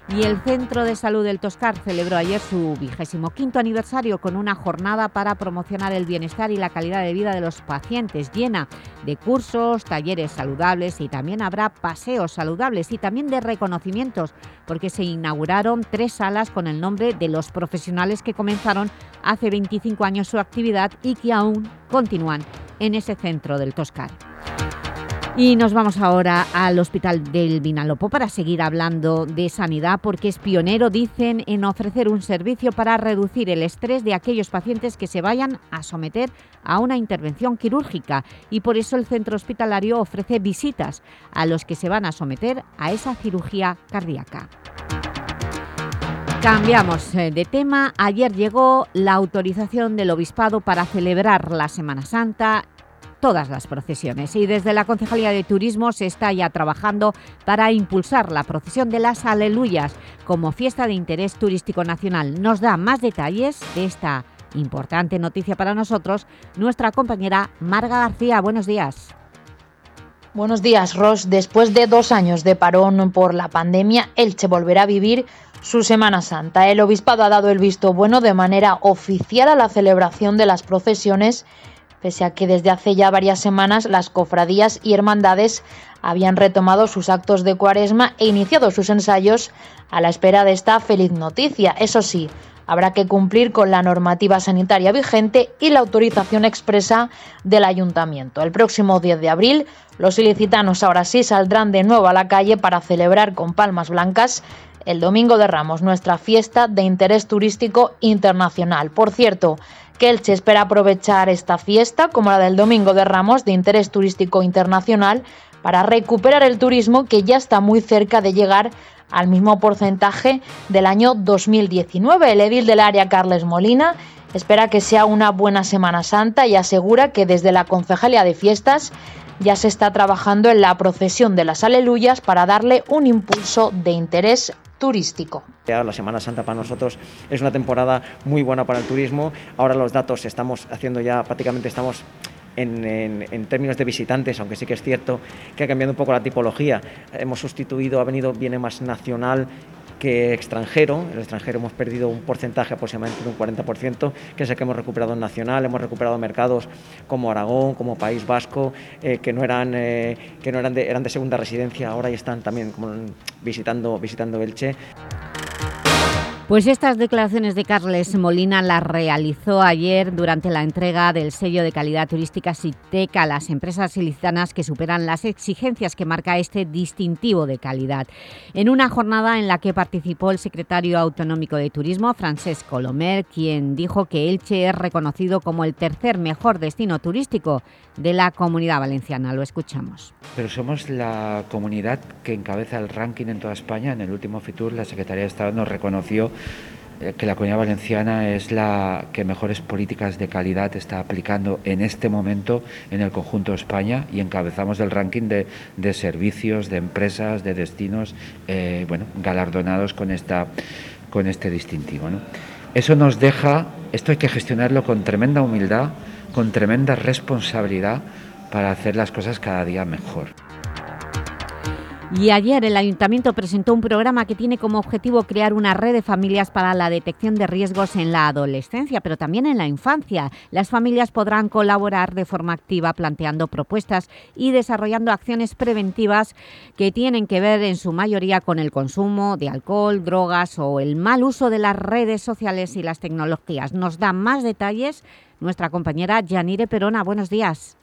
Y el Centro de Salud del Toscar celebró ayer su vigésimo quinto aniversario con una jornada para promocionar el bienestar y la calidad de vida de los pacientes, llena de cursos, talleres saludables y también habrá paseos saludables y también de reconocimientos, porque se inauguraron tres salas con el nombre de los profesionales que comenzaron hace 25 años su actividad y que aún continúan en ese centro del Toscar. Y nos vamos ahora al Hospital del Vinalopó para seguir hablando de sanidad porque es pionero, dicen, en ofrecer un servicio para reducir el estrés de aquellos pacientes que se vayan a someter a una intervención quirúrgica y por eso el centro hospitalario ofrece visitas a los que se van a someter a esa cirugía cardíaca. Cambiamos eh, de tema. Ayer llegó la autorización del Obispado para celebrar la Semana Santa todas las procesiones y desde la Concejalía de Turismo se está ya trabajando para impulsar la procesión de las Aleluyas como fiesta de interés turístico nacional. Nos da más detalles de esta importante noticia para nosotros nuestra compañera Marga García. Buenos días. Buenos días, Ros. Después de dos años de parón por la pandemia, Elche volverá a vivir su Semana Santa. El Obispado ha dado el visto bueno de manera oficial a la celebración de las procesiones pese a que desde hace ya varias semanas las cofradías y hermandades habían retomado sus actos de cuaresma e iniciado sus ensayos a la espera de esta feliz noticia. Eso sí, habrá que cumplir con la normativa sanitaria vigente y la autorización expresa del ayuntamiento. El próximo 10 de abril, los ilicitanos ahora sí saldrán de nuevo a la calle para celebrar con palmas blancas el Domingo de Ramos, nuestra fiesta de interés turístico internacional. Por cierto, que espera aprovechar esta fiesta, como la del Domingo de Ramos, de interés turístico internacional, para recuperar el turismo que ya está muy cerca de llegar al mismo porcentaje del año 2019. El edil del área, Carles Molina, espera que sea una buena Semana Santa y asegura que desde la Concejalía de Fiestas ya se está trabajando en la procesión de las Aleluyas para darle un impulso de interés turístico. La Semana Santa para nosotros es una temporada muy buena para el turismo. Ahora los datos estamos haciendo ya, prácticamente estamos en, términos de visitantes, aunque sí que es cierto que ha cambiado un poco la tipología. Hemos sustituido, ha venido, viene más nacional que extranjero. En el extranjero hemos perdido un porcentaje aproximadamente de un 40%, que es el que hemos recuperado en nacional. Hemos recuperado mercados como Aragón, como País Vasco, eh, que no eran eh, que no eran de, eran de segunda residencia, ahora ya están también como visitando visitando Elche. Pues estas declaraciones de Carles Molina las realizó ayer durante la entrega del sello de calidad turística SITEC a las empresas ilicitanas que superan las exigencias que marca este distintivo de calidad. En una jornada en la que participó el secretario autonómico de Turismo, Francesco Lomer, quien dijo que Elche es reconocido como el tercer mejor destino turístico de la Comunidad Valenciana. Lo escuchamos. Pero somos la comunidad que encabeza el ranking en toda España. En el último FITUR la Secretaría de Estado nos reconoció que la Comunidad Valenciana es la que mejores políticas de calidad está aplicando en este momento en el conjunto de España y encabezamos el ranking de, servicios, de empresas, de destinos, eh, bueno, galardonados con, esta, con este distintivo. Eso nos deja, esto hay que gestionarlo con tremenda humildad, con tremenda responsabilidad para hacer las cosas cada día mejor. Y ayer el Ayuntamiento presentó un programa que tiene como objetivo crear una red de familias para la detección de riesgos en la adolescencia, pero también en la infancia. Las familias podrán colaborar de forma activa planteando propuestas y desarrollando acciones preventivas que tienen que ver en su mayoría con el consumo de alcohol, drogas o el mal uso de las redes sociales y las tecnologías. Nos da más detalles nuestra compañera Yanire Perona. Buenos días.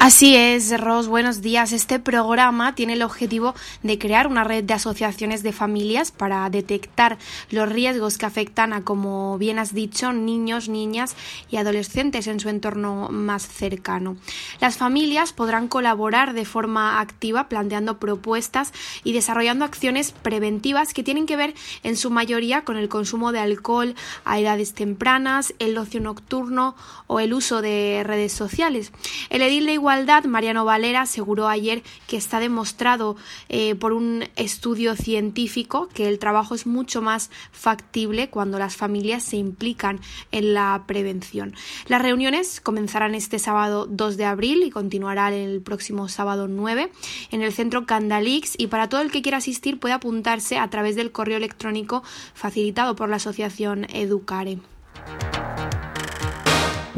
Así es, Ros, buenos días. Este programa tiene el objetivo de crear una red de asociaciones de familias para detectar los riesgos que afectan a, como bien has dicho, niños, niñas y adolescentes en su entorno más cercano. Las familias podrán colaborar de forma activa planteando propuestas y desarrollando acciones preventivas que tienen que ver en su mayoría con el consumo de alcohol a edades tempranas, el ocio nocturno o el uso de redes sociales. El edil de Mariano Valera, aseguró ayer que está demostrado eh, por un estudio científico que el trabajo es mucho más factible cuando las familias se implican en la prevención. Las reuniones comenzarán este sábado 2 de abril y continuarán el próximo sábado 9 en el centro Candalix y para todo el que quiera asistir puede apuntarse a través del correo electrónico facilitado por la asociación Educare.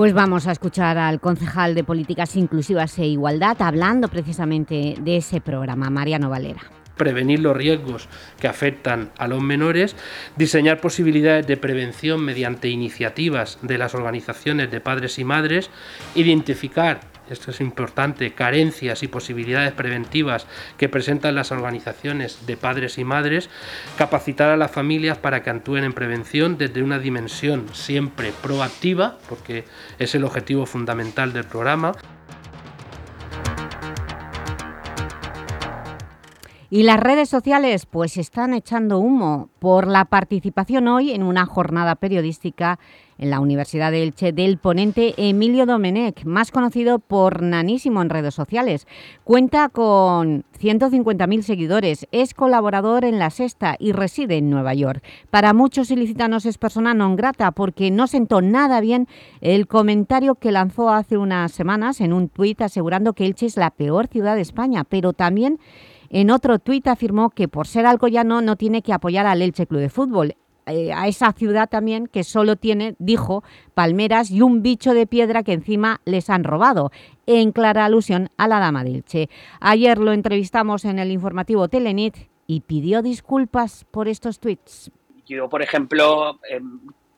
Pues vamos a escuchar al concejal de Políticas Inclusivas e Igualdad hablando precisamente de ese programa, Mariano Valera. Prevenir los riesgos que afectan a los menores, diseñar posibilidades de prevención mediante iniciativas de las organizaciones de padres y madres, identificar esto es importante, carencias y posibilidades preventivas que presentan las organizaciones de padres y madres, capacitar a las familias para que actúen en prevención desde una dimensión siempre proactiva, porque es el objetivo fundamental del programa. Y las redes sociales pues están echando humo por la participación hoy en una jornada periodística en la Universidad de Elche del ponente Emilio Domenech, más conocido por Nanísimo en redes sociales. Cuenta con 150.000 seguidores, es colaborador en La Sexta y reside en Nueva York. Para muchos ilicitanos es persona non grata porque no sentó nada bien el comentario que lanzó hace unas semanas en un tuit asegurando que Elche es la peor ciudad de España, pero también en otro tuit afirmó que por ser alcoyano no tiene que apoyar al Elche Club de Fútbol. Eh, a esa ciudad también que solo tiene, dijo, palmeras y un bicho de piedra que encima les han robado, en clara alusión a la dama de Elche. Ayer lo entrevistamos en el informativo Telenit y pidió disculpas por estos tuits. Yo, por ejemplo,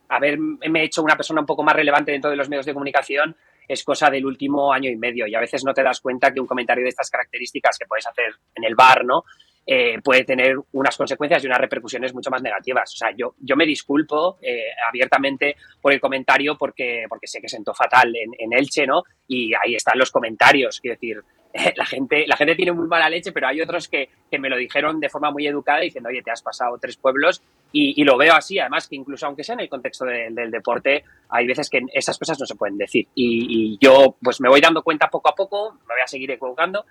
haberme hecho una persona un poco más relevante dentro de los medios de comunicación es cosa del último año y medio y a veces no te das cuenta que un comentario de estas características que puedes hacer en el bar, ¿no? Eh, puede tener unas consecuencias y unas repercusiones mucho más negativas. O sea, yo, yo me disculpo eh, abiertamente por el comentario porque, porque sé que sentó fatal en, en, Elche, ¿no? Y ahí están los comentarios. Quiero decir, la, gente, la gente tiene muy mala leche, pero hay otros que, que, me lo dijeron de forma muy educada diciendo, oye, te has pasado tres pueblos y, y lo veo así. Además, que incluso aunque sea en el contexto de, del deporte, hay veces que esas cosas no se pueden decir. Y, y yo pues me voy dando cuenta poco a poco, me voy a seguir equivocando.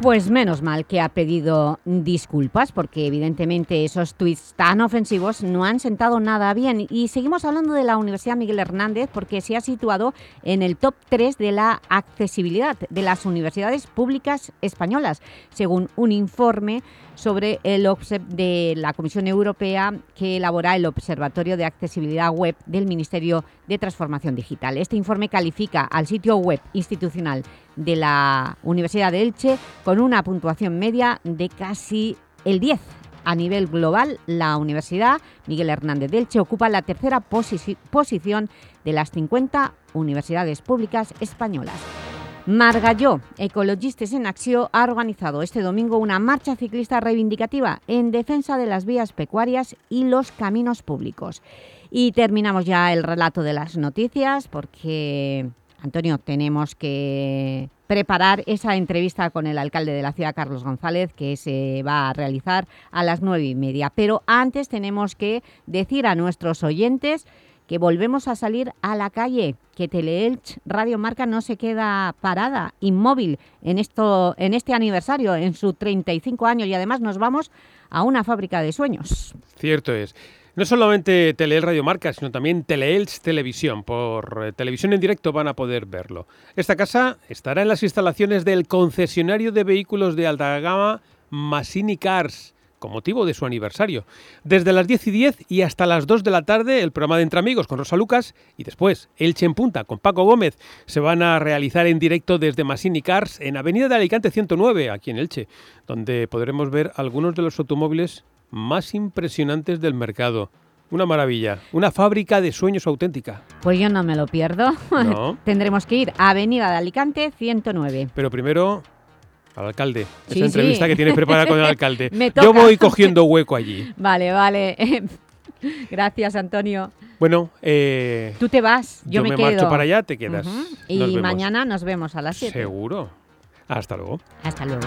Pues menos mal que ha pedido disculpas porque evidentemente esos tuits tan ofensivos no han sentado nada bien. Y seguimos hablando de la Universidad Miguel Hernández porque se ha situado en el top 3 de la accesibilidad de las universidades públicas españolas, según un informe sobre el de la Comisión Europea que elabora el Observatorio de Accesibilidad Web del Ministerio de Transformación Digital. Este informe califica al sitio web institucional de la Universidad de Elche con una puntuación media de casi el 10 A nivel global, la Universidad Miguel Hernández Delche ocupa la tercera posición de las 50 universidades públicas españolas. Margalló, Ecologistes en Acción, ha organizado este domingo una marcha ciclista reivindicativa en defensa de las vías pecuarias y los caminos públicos. Y terminamos ya el relato de las noticias porque, Antonio, tenemos que preparar esa entrevista con el alcalde de la ciudad, Carlos González, que se va a realizar a las nueve y media. Pero antes tenemos que decir a nuestros oyentes que volvemos a salir a la calle, que Teleelch Radio Marca no se queda parada, inmóvil, en, esto, en este aniversario, en su 35 años, y además nos vamos a una fábrica de sueños. Cierto es. No solamente Teleelch Radio Marca, sino también Teleelch Televisión. Por eh, televisión en directo van a poder verlo. Esta casa estará en las instalaciones del concesionario de vehículos de alta gama Massini Cars, con motivo de su aniversario. Desde las 10 y 10 y hasta las 2 de la tarde el programa de Entre Amigos con Rosa Lucas y después Elche en Punta con Paco Gómez se van a realizar en directo desde Massini Cars en Avenida de Alicante 109, aquí en Elche, donde podremos ver algunos de los automóviles más impresionantes del mercado. Una maravilla, una fábrica de sueños auténtica. Pues yo no me lo pierdo. Tendremos que ir a Avenida de Alicante 109. Pero primero al alcalde. Esa entrevista que tienes preparada con el alcalde. Yo voy cogiendo hueco allí. Vale, vale. Gracias, Antonio. Bueno, eh, tú te vas, yo, me, me marcho para allá, te quedas. Y mañana nos vemos a las 7. Seguro. Hasta luego. Hasta luego.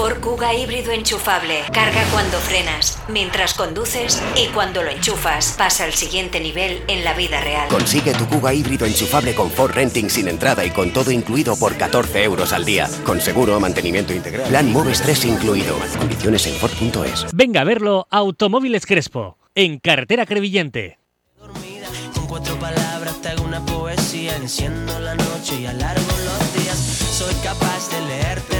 Ford Kuga híbrido enchufable. Carga cuando frenas, mientras conduces y cuando lo enchufas. Pasa al siguiente nivel en la vida real. Consigue tu Kuga híbrido enchufable con Ford Renting sin entrada y con todo incluido por 14 euros al día. Con seguro, mantenimiento integral. Plan Moves 3 incluido. Condiciones en Ford.es. Venga a verlo Automóviles Crespo, en Carretera Crevillente. Con cuatro palabras te hago una poesía, enciendo la noche y alargo los días. Soy capaz de leerte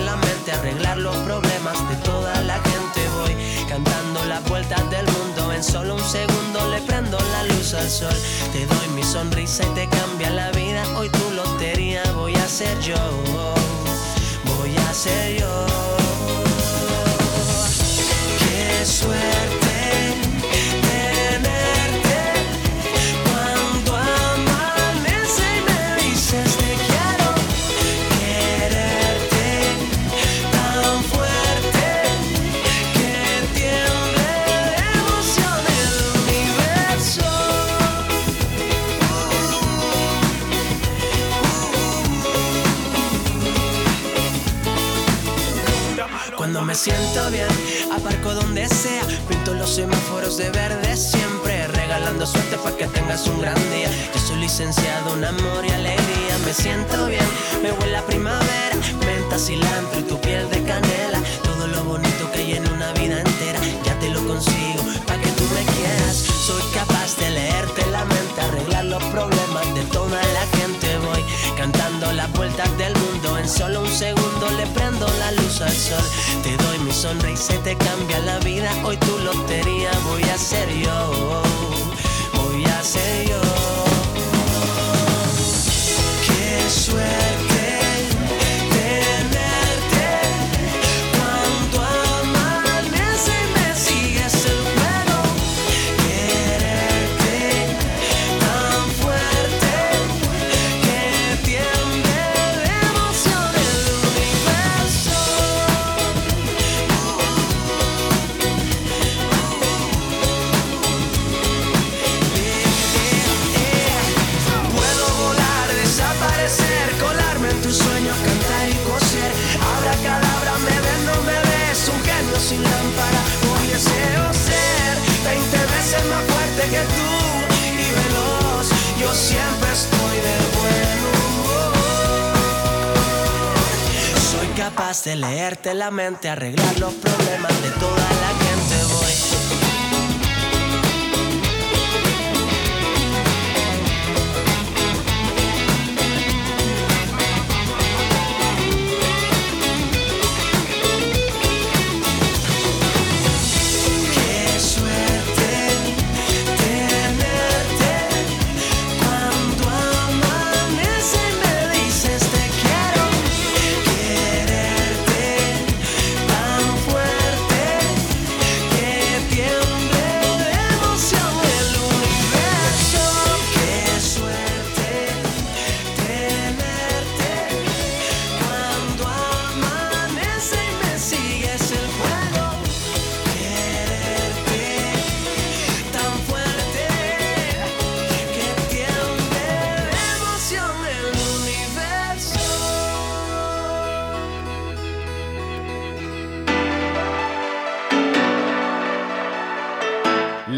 en solo un segundo le prendo la luz al sol. Te doy mi sonrisa y te cambia la vida. Hoy tu lotería voy a ser yo, voy a ser yo. Qué suerte. Siento bien, aparco donde sea, pinto los semáforos de verde siempre, regalando suerte para que tengas un gran día. Yo soy licenciado en amor y alegría, me siento bien, me huele a primavera, menta, cilantro y tu piel de canela, todo lo bonito que hay en una vida entera, ya te lo consigo, solo un segundo le prendo la luz al sol. Te doy mi sonrisa y te cambia la vida. Hoy tu lotería voy a ser yo. Voy a ser yo. Qué suerte. Capaz de leerte la mente, arreglar los problemas de toda la gente.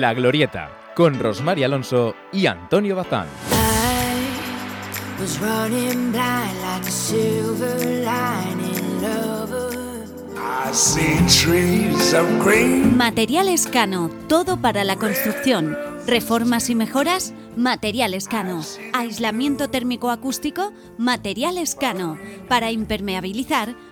La Glorieta, con Rosmary Alonso y Antonio Bazán. Materiales Cano, todo para la construcción. Reformas y mejoras, Materiales Cano. Aislamiento térmico acústico, Materiales Cano. Para impermeabilizar,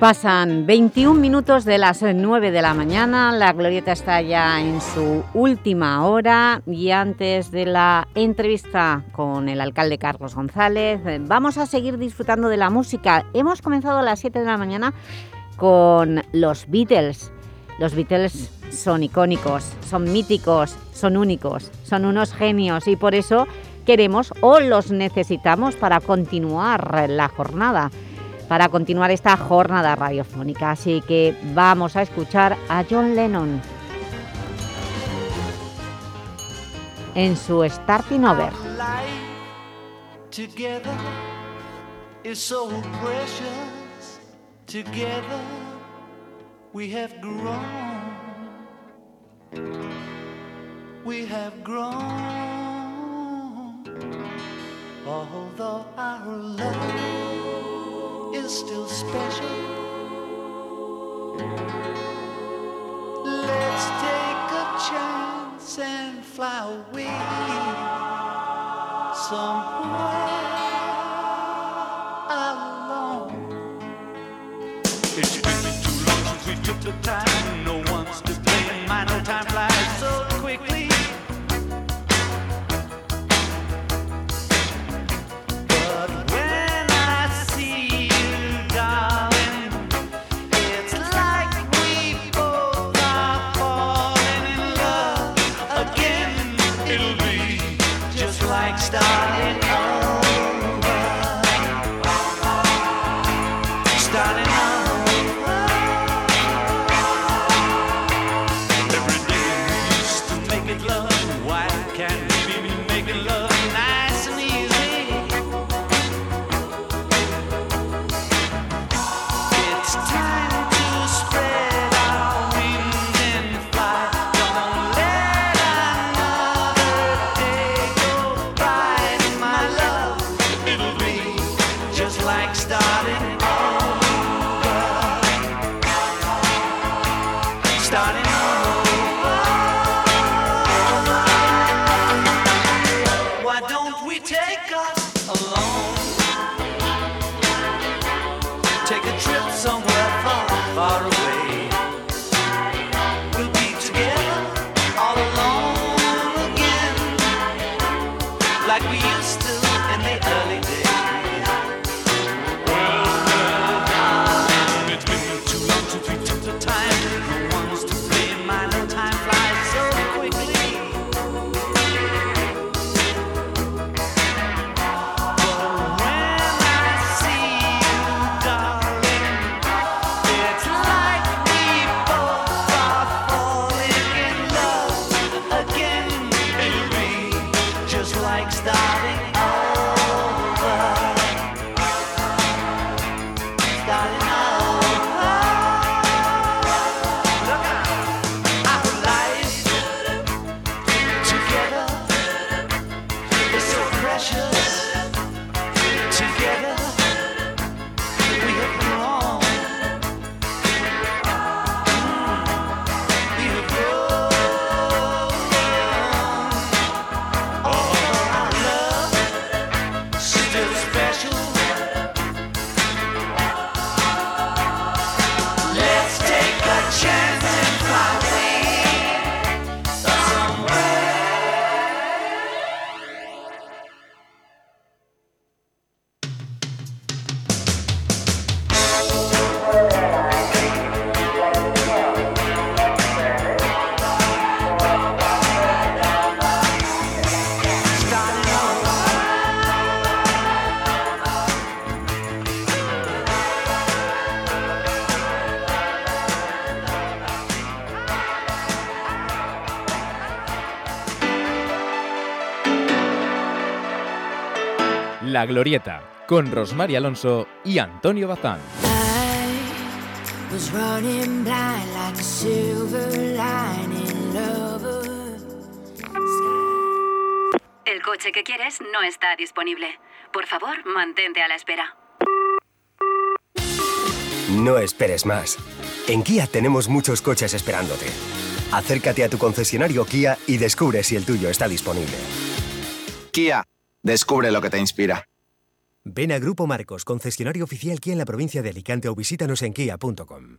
Pasan 21 minutos de las 9 de la mañana, la Glorieta está ya en su última hora y antes de la entrevista con el alcalde Carlos González vamos a seguir disfrutando de la música. Hemos comenzado a las 7 de la mañana con los Beatles. Los Beatles son icónicos, son míticos, son únicos, son unos genios y por eso queremos o los necesitamos para continuar la jornada para continuar esta jornada radiofónica. Así que vamos a escuchar a John Lennon en su Starting Over. We have grown. Love is still special. Let's take a chance and fly away somewhere alone. It's been too long since we took the time. La Glorieta, con Rosmar Alonso y Antonio Bazán. El coche que quieres no está disponible. Por favor, mantente a la espera. No esperes más. En Kia tenemos muchos coches esperándote. Acércate a tu concesionario Kia y descubre si el tuyo está disponible. Kia, descubre lo que te inspira. Ven a Grupo Marcos, concesionario oficial Kia en la provincia de Alicante o visítanos en kia.com.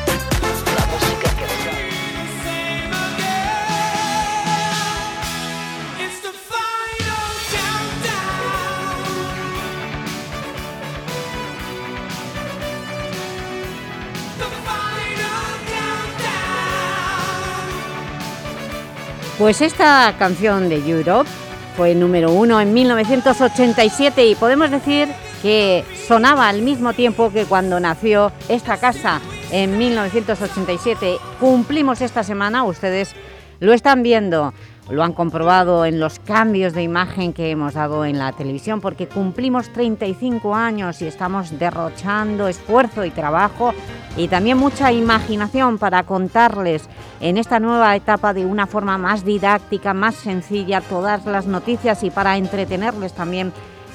Pues esta canción de Europe fue número uno en 1987 y podemos decir que sonaba al mismo tiempo que cuando nació esta casa en 1987. Cumplimos esta semana, ustedes lo están viendo, lo han comprobado en los cambios de imagen que hemos dado en la televisión porque cumplimos 35 años y estamos derrochando esfuerzo y trabajo y también mucha imaginación para contarles en esta nueva etapa de una forma más didáctica, más sencilla, todas las noticias y para entretenerles también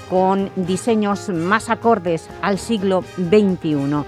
con diseños más acordes al siglo XXI.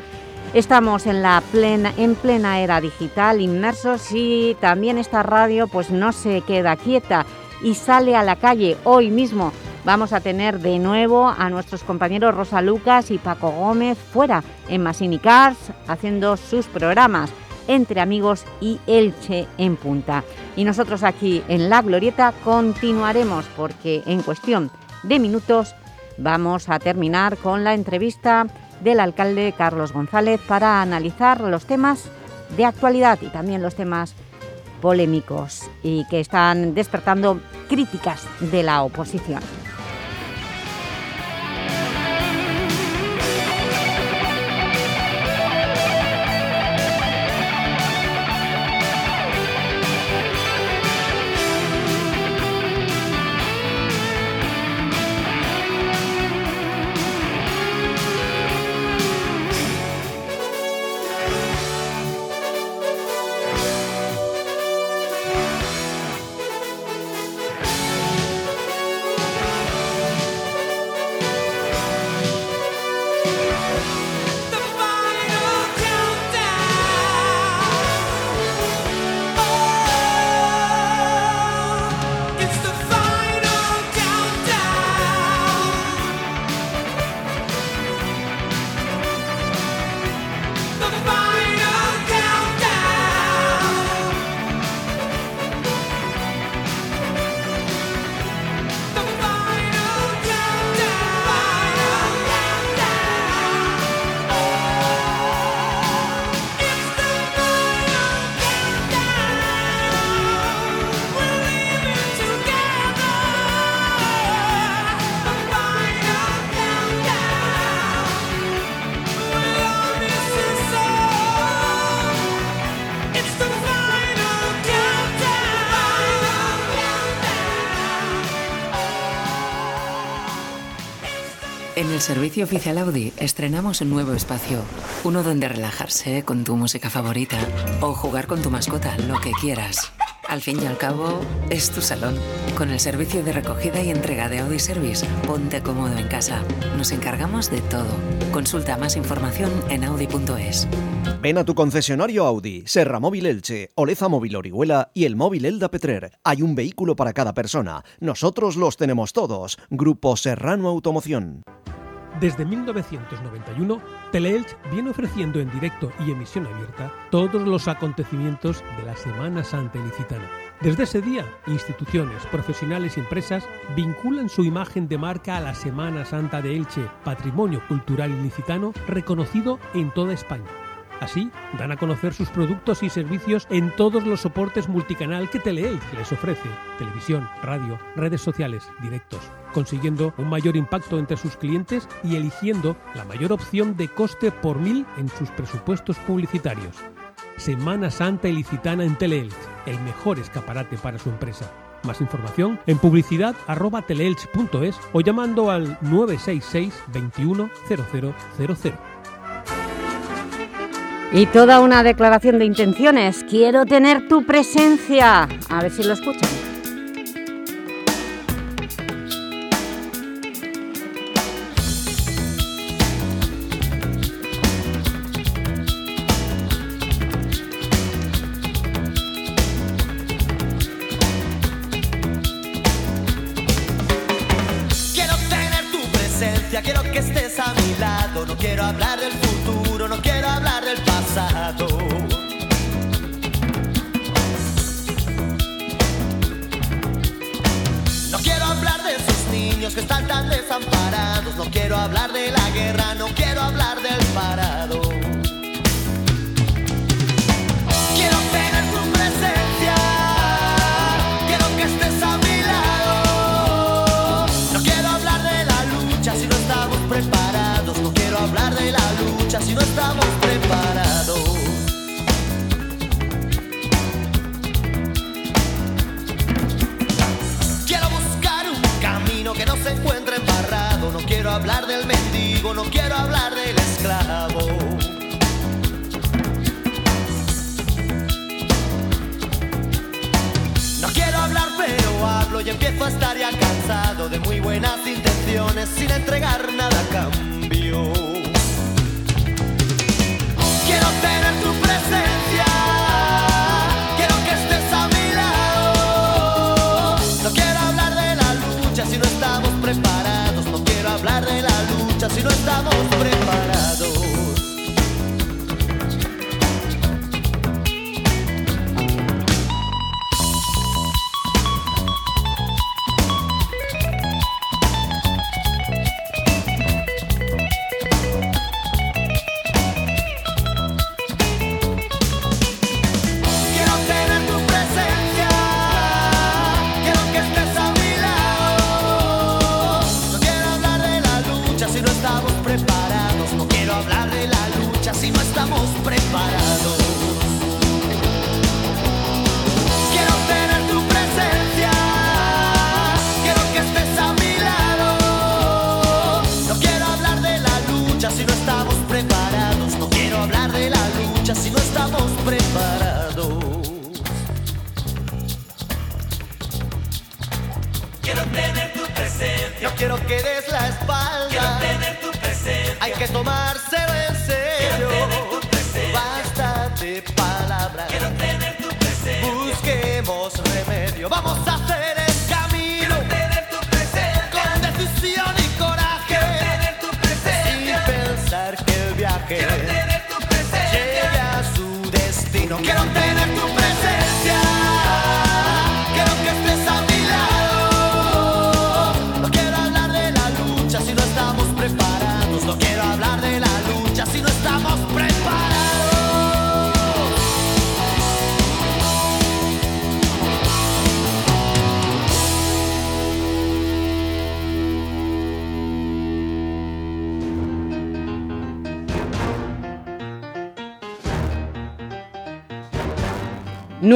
Estamos en, la plena, en plena era digital, inmersos y también esta radio pues no se queda quieta y sale a la calle hoy mismo. Vamos a tener de nuevo a nuestros compañeros Rosa Lucas y Paco Gómez fuera en Masini Cars haciendo sus programas entre amigos y Elche en punta. Y nosotros aquí en La Glorieta continuaremos porque en cuestión de minutos vamos a terminar con la entrevista del alcalde Carlos González para analizar los temas de actualidad y también los temas polémicos y que están despertando críticas de la oposición. Oficial Audi estrenamos un nuevo espacio. Uno donde relajarse con tu música favorita o jugar con tu mascota, lo que quieras. Al fin y al cabo, es tu salón. Con el servicio de recogida y entrega de Audi Service, ponte cómodo en casa. Nos encargamos de todo. Consulta más información en audi.es. Ven a tu concesionario Audi, Serra Móvil Elche, Oleza Móvil Orihuela y el móvil Elda Petrer. Hay un vehículo para cada persona. Nosotros los tenemos todos. Grupo Serrano Automoción. Desde 1991, Teleelch viene ofreciendo en directo y emisión abierta todos los acontecimientos de la Semana Santa Ilicitana. Desde ese día, instituciones, profesionales y empresas vinculan su imagen de marca a la Semana Santa de Elche, patrimonio cultural ilicitano reconocido en toda España. Así, dan a conocer sus productos y servicios en todos los soportes multicanal que Teleelch les ofrece, televisión, radio, redes sociales, directos, consiguiendo un mayor impacto entre sus clientes y eligiendo la mayor opción de coste por mil en sus presupuestos publicitarios. Semana Santa Ilicitana en Teleelch, el mejor escaparate para su empresa. Más información en publicidad arroba teleelch.es o llamando al 966 21 0000. Y toda una declaración de intenciones. Quiero tener tu presencia. A ver si lo escuchan.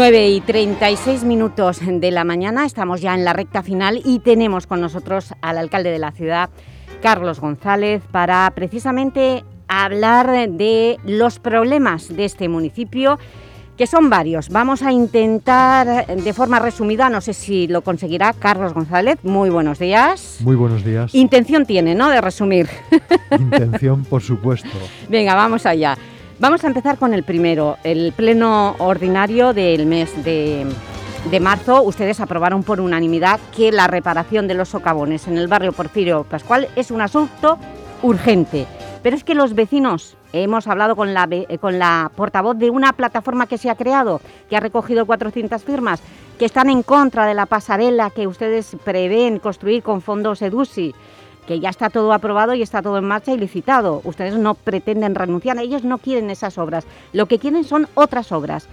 9 y 36 minutos de la mañana, estamos ya en la recta final y tenemos con nosotros al alcalde de la ciudad, Carlos González, para precisamente hablar de los problemas de este municipio, que son varios. Vamos a intentar de forma resumida, no sé si lo conseguirá Carlos González. Muy buenos días. Muy buenos días. Intención tiene, ¿no?, de resumir. Intención, por supuesto. Venga, vamos allá. Vamos a empezar con el primero, el pleno ordinario del mes de, marzo. Ustedes aprobaron por unanimidad que la reparación de los socavones en el barrio Porfirio Pascual es un asunto urgente. Pero es que los vecinos, hemos hablado con la, con la portavoz de una plataforma que se ha creado, que ha recogido 400 firmas, que están en contra de la pasarela que ustedes prevén construir con fondos EDUSI, que ya está todo aprobado y está todo en marcha y licitado. Ustedes no pretenden renunciar, ellos no quieren esas obras. Lo que quieren son otras obras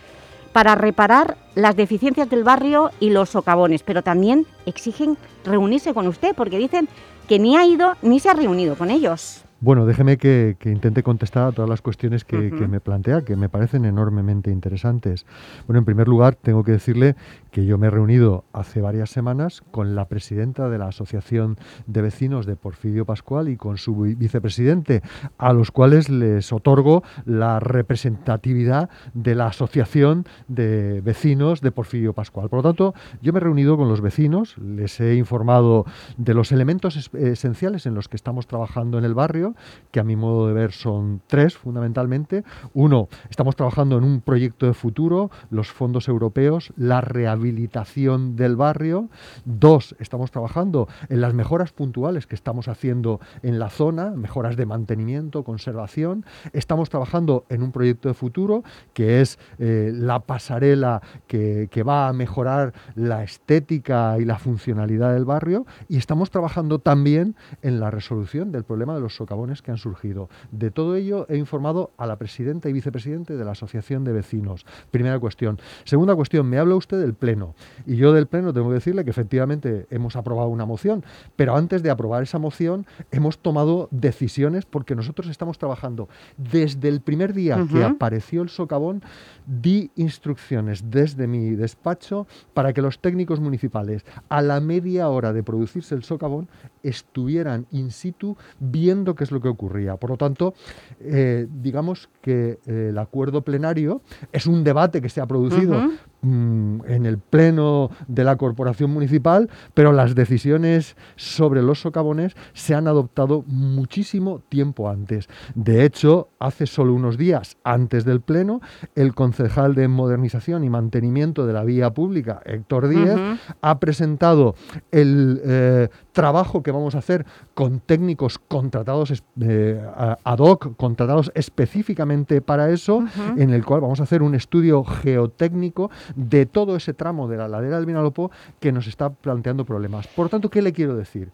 para reparar las deficiencias del barrio y los socavones, pero también exigen reunirse con usted, porque dicen que ni ha ido ni se ha reunido con ellos. Bueno, déjeme que, intente contestar a todas las cuestiones que, me plantea, que me parecen enormemente interesantes. Bueno, en primer lugar, tengo que decirle que yo me he reunido hace varias semanas con la presidenta de la Asociación de Vecinos de Porfirio Pascual y con su vicepresidente, a los cuales les otorgo la representatividad de la Asociación de Vecinos de Porfirio Pascual. Por lo tanto, yo me he reunido con los vecinos, les he informado de los elementos esenciales en los que estamos trabajando en el barrio, que a mi modo de ver son tres fundamentalmente. Uno, estamos trabajando en un proyecto de futuro, los fondos europeos, la rehabilitación del barrio. Dos, estamos trabajando en las mejoras puntuales que estamos haciendo en la zona, mejoras de mantenimiento, conservación. Estamos trabajando en un proyecto de futuro que es eh, la pasarela que, que va a mejorar la estética y la funcionalidad del barrio. Y estamos trabajando también en la resolución del problema de los socavones que han surgido. De todo ello he informado a la presidenta y vicepresidente de la Asociación de Vecinos. Primera cuestión. Segunda cuestión, me habla usted del Pleno. Y yo del Pleno tengo que decirle que efectivamente hemos aprobado una moción, pero antes de aprobar esa moción hemos tomado decisiones porque nosotros estamos trabajando desde el primer día que apareció el socavón, di instrucciones desde mi despacho para que los técnicos municipales a la media hora de producirse el socavón estuvieran in situ viendo qué es lo que ocurría. Por lo tanto, eh, digamos que eh, el acuerdo plenario es un debate que se ha producido mm, en el pleno de la corporación municipal, pero las decisiones sobre los socavones se han adoptado muchísimo tiempo antes. De hecho, hace solo unos días antes del pleno, el concejal de modernización y mantenimiento de la vía pública, Héctor Díez, ha presentado el eh, trabajo que vamos a hacer con técnicos contratados eh, ad hoc, contratados específicamente para eso, en el cual vamos a hacer un estudio geotécnico de todo ese tramo de la ladera del Vinalopó que nos está planteando problemas. Por tanto, ¿qué le quiero decir?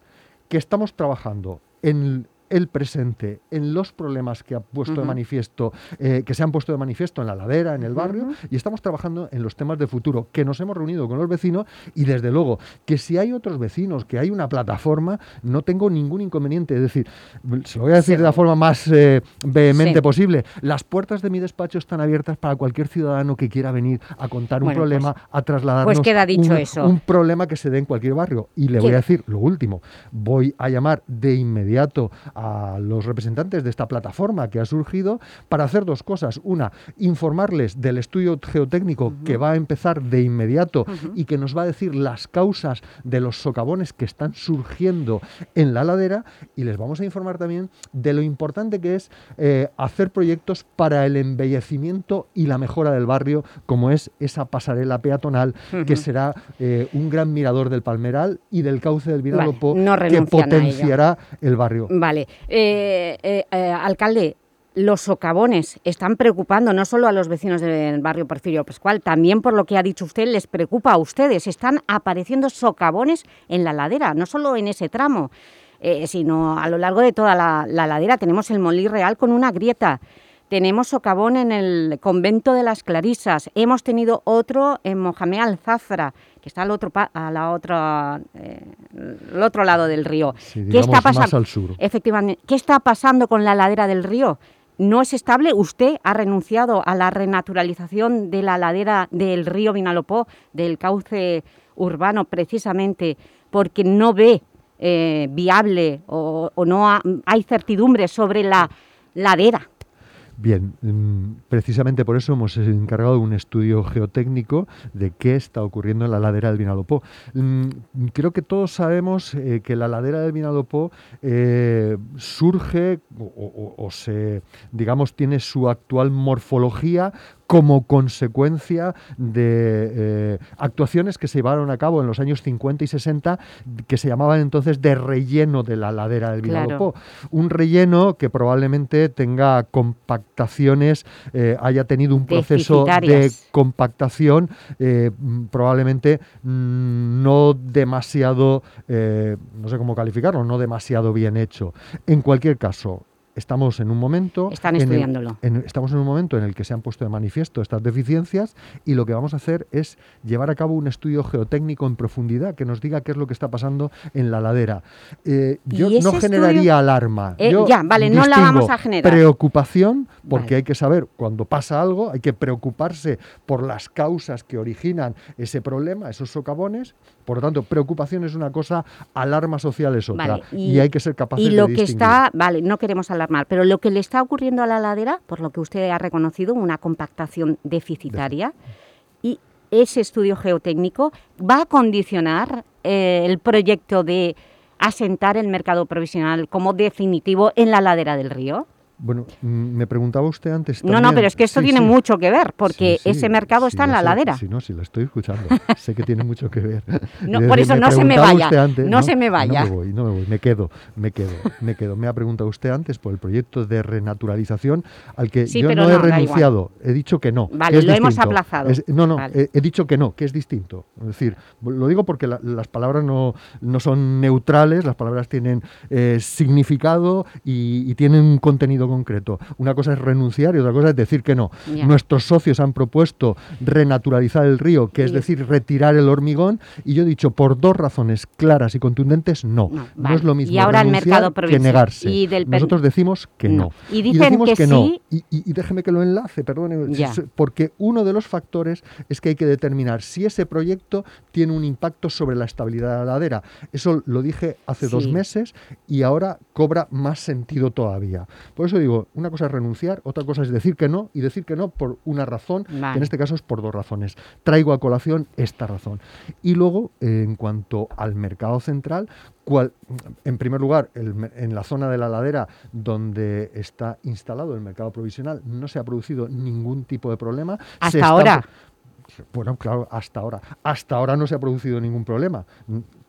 Que estamos trabajando en el presente en los problemas que ha puesto de manifiesto, eh, que se han puesto de manifiesto en la ladera, en el barrio, y estamos trabajando en los temas de futuro, que nos hemos reunido con los vecinos y desde luego que si hay otros vecinos, que hay una plataforma, no tengo ningún inconveniente. Es decir, se lo voy a decir de la forma más eh, vehemente posible, las puertas de mi despacho están abiertas para cualquier ciudadano que quiera venir a contar un problema, pues, a trasladarnos pues queda dicho un, eso. un problema que se dé en cualquier barrio. Y le voy a decir lo último, voy a llamar de inmediato a los representantes de esta plataforma que ha surgido para hacer dos cosas. Una, informarles del estudio geotécnico que va a empezar de inmediato y que nos va a decir las causas de los socavones que están surgiendo en la ladera y les vamos a informar también de lo importante que es eh, hacer proyectos para el embellecimiento y la mejora del barrio, como es esa pasarela peatonal que será eh, un gran mirador del Palmeral y del cauce del Vinalopó que potenciará el barrio. Vale. Eh, eh, eh, alcalde, los socavones están preocupando no solo a los vecinos del barrio Porfirio Pascual, también por lo que ha dicho usted, les preocupa a ustedes. Están apareciendo socavones en la ladera, no solo en ese tramo, sino a lo largo de toda la, ladera. Tenemos el Molí Real con una grieta, tenemos socavón en el convento de las Clarisas, hemos tenido otro en Mohamed Alzafra, que está al otro, a la otra, eh, el otro lado del río. ¿Qué está pasando? Efectivamente. ¿Qué está pasando con la ladera del río? ¿No es estable? ¿Usted ha renunciado a la renaturalización de la ladera del río Vinalopó, del cauce urbano, precisamente porque no ve eh, viable o, o no ha- hay certidumbre sobre la ladera. Bien, mm, precisamente por eso hemos encargado un estudio geotécnico de qué está ocurriendo en la ladera del Vinalopó. Mm, Creo que todos sabemos eh, que la ladera del Vinalopó eh, surge o- o se, digamos, tiene su actual morfología como consecuencia de eh, actuaciones que se llevaron a cabo en los años 50 y 60 que se llamaban entonces de relleno de la ladera del Claro. Vinalopó. Un relleno que probablemente tenga compactaciones, eh, haya tenido un proceso de compactación eh, mm, probablemente mm, no demasiado, no sé cómo calificarlo, no demasiado bien hecho. En cualquier caso, estamos en un momento... Están en el- estudiándolo. en- estamos en un momento en el que se han puesto de manifiesto estas deficiencias y lo que vamos a hacer es llevar a cabo un estudio geotécnico en profundidad que nos diga qué es lo que está pasando en la ladera. Eh, yo ¿Y no generaría estudio? alarma. Eh, Yo ya, vale, no la vamos a generar. Preocupación, porque hay que saber cuando pasa algo, hay que preocuparse por las causas que originan ese problema, esos socavones. Por lo tanto, preocupación es una cosa, alarma social es otra. Vale, y, hay que ser capaces y de lo que distinguir. está, vale, no queremos pero lo que le está ocurriendo a la ladera, por lo que usted ha reconocido, una compactación deficitaria, y ese estudio geotécnico va a condicionar eh, el proyecto de asentar el mercado provisional como definitivo en la ladera del río. Bueno, mm, me preguntaba usted antes No, no, pero es que esto Sí, tiene sí. mucho que ver, porque Sí, ese mercado está en la sé, ladera. Sí, no, sí, la estoy escuchando. sé que tiene mucho que ver. No, por eso no se me vaya, antes- no se me vaya. No me voy, no me voy, me quedo, me quedo, me quedo. Me ha preguntado usted antes por el proyecto de renaturalización al que yo no, he renunciado, he dicho que no. Vale, que es lo hemos aplazado. Es- no, no, Vale. he, he dicho que no, que es distinto. Es decir, lo digo porque la- las palabras no, no son neutrales, las palabras tienen eh, significado y, y tienen un contenido concreto. Una cosa es renunciar y otra cosa es decir que no. Nuestros socios han propuesto renaturalizar el río, que es decir, retirar el hormigón, y yo he dicho por dos razones claras y contundentes, no. No, vale. es lo mismo Y ahora el mercado que negarse. Y del Nosotros decimos que no. No. Y dicen decimos que no. sí. Y, y- y déjeme que lo enlace, perdone, Ya. s- porque uno de los factores es que hay que determinar si ese proyecto tiene un impacto sobre la estabilidad de la ladera. Eso lo dije hace dos meses y ahora cobra más sentido todavía. Por eso digo, una cosa es renunciar, otra cosa es decir que no y decir que no por una razón, que en este caso es por dos razones. Traigo a colación esta razón. Y luego, eh, en cuanto al mercado central, cual- en primer lugar, el en la zona de la ladera donde está instalado el mercado provisional no se ha producido ningún tipo de problema. Hasta ahora. Bueno, claro, hasta ahora. Hasta ahora no se ha producido ningún problema.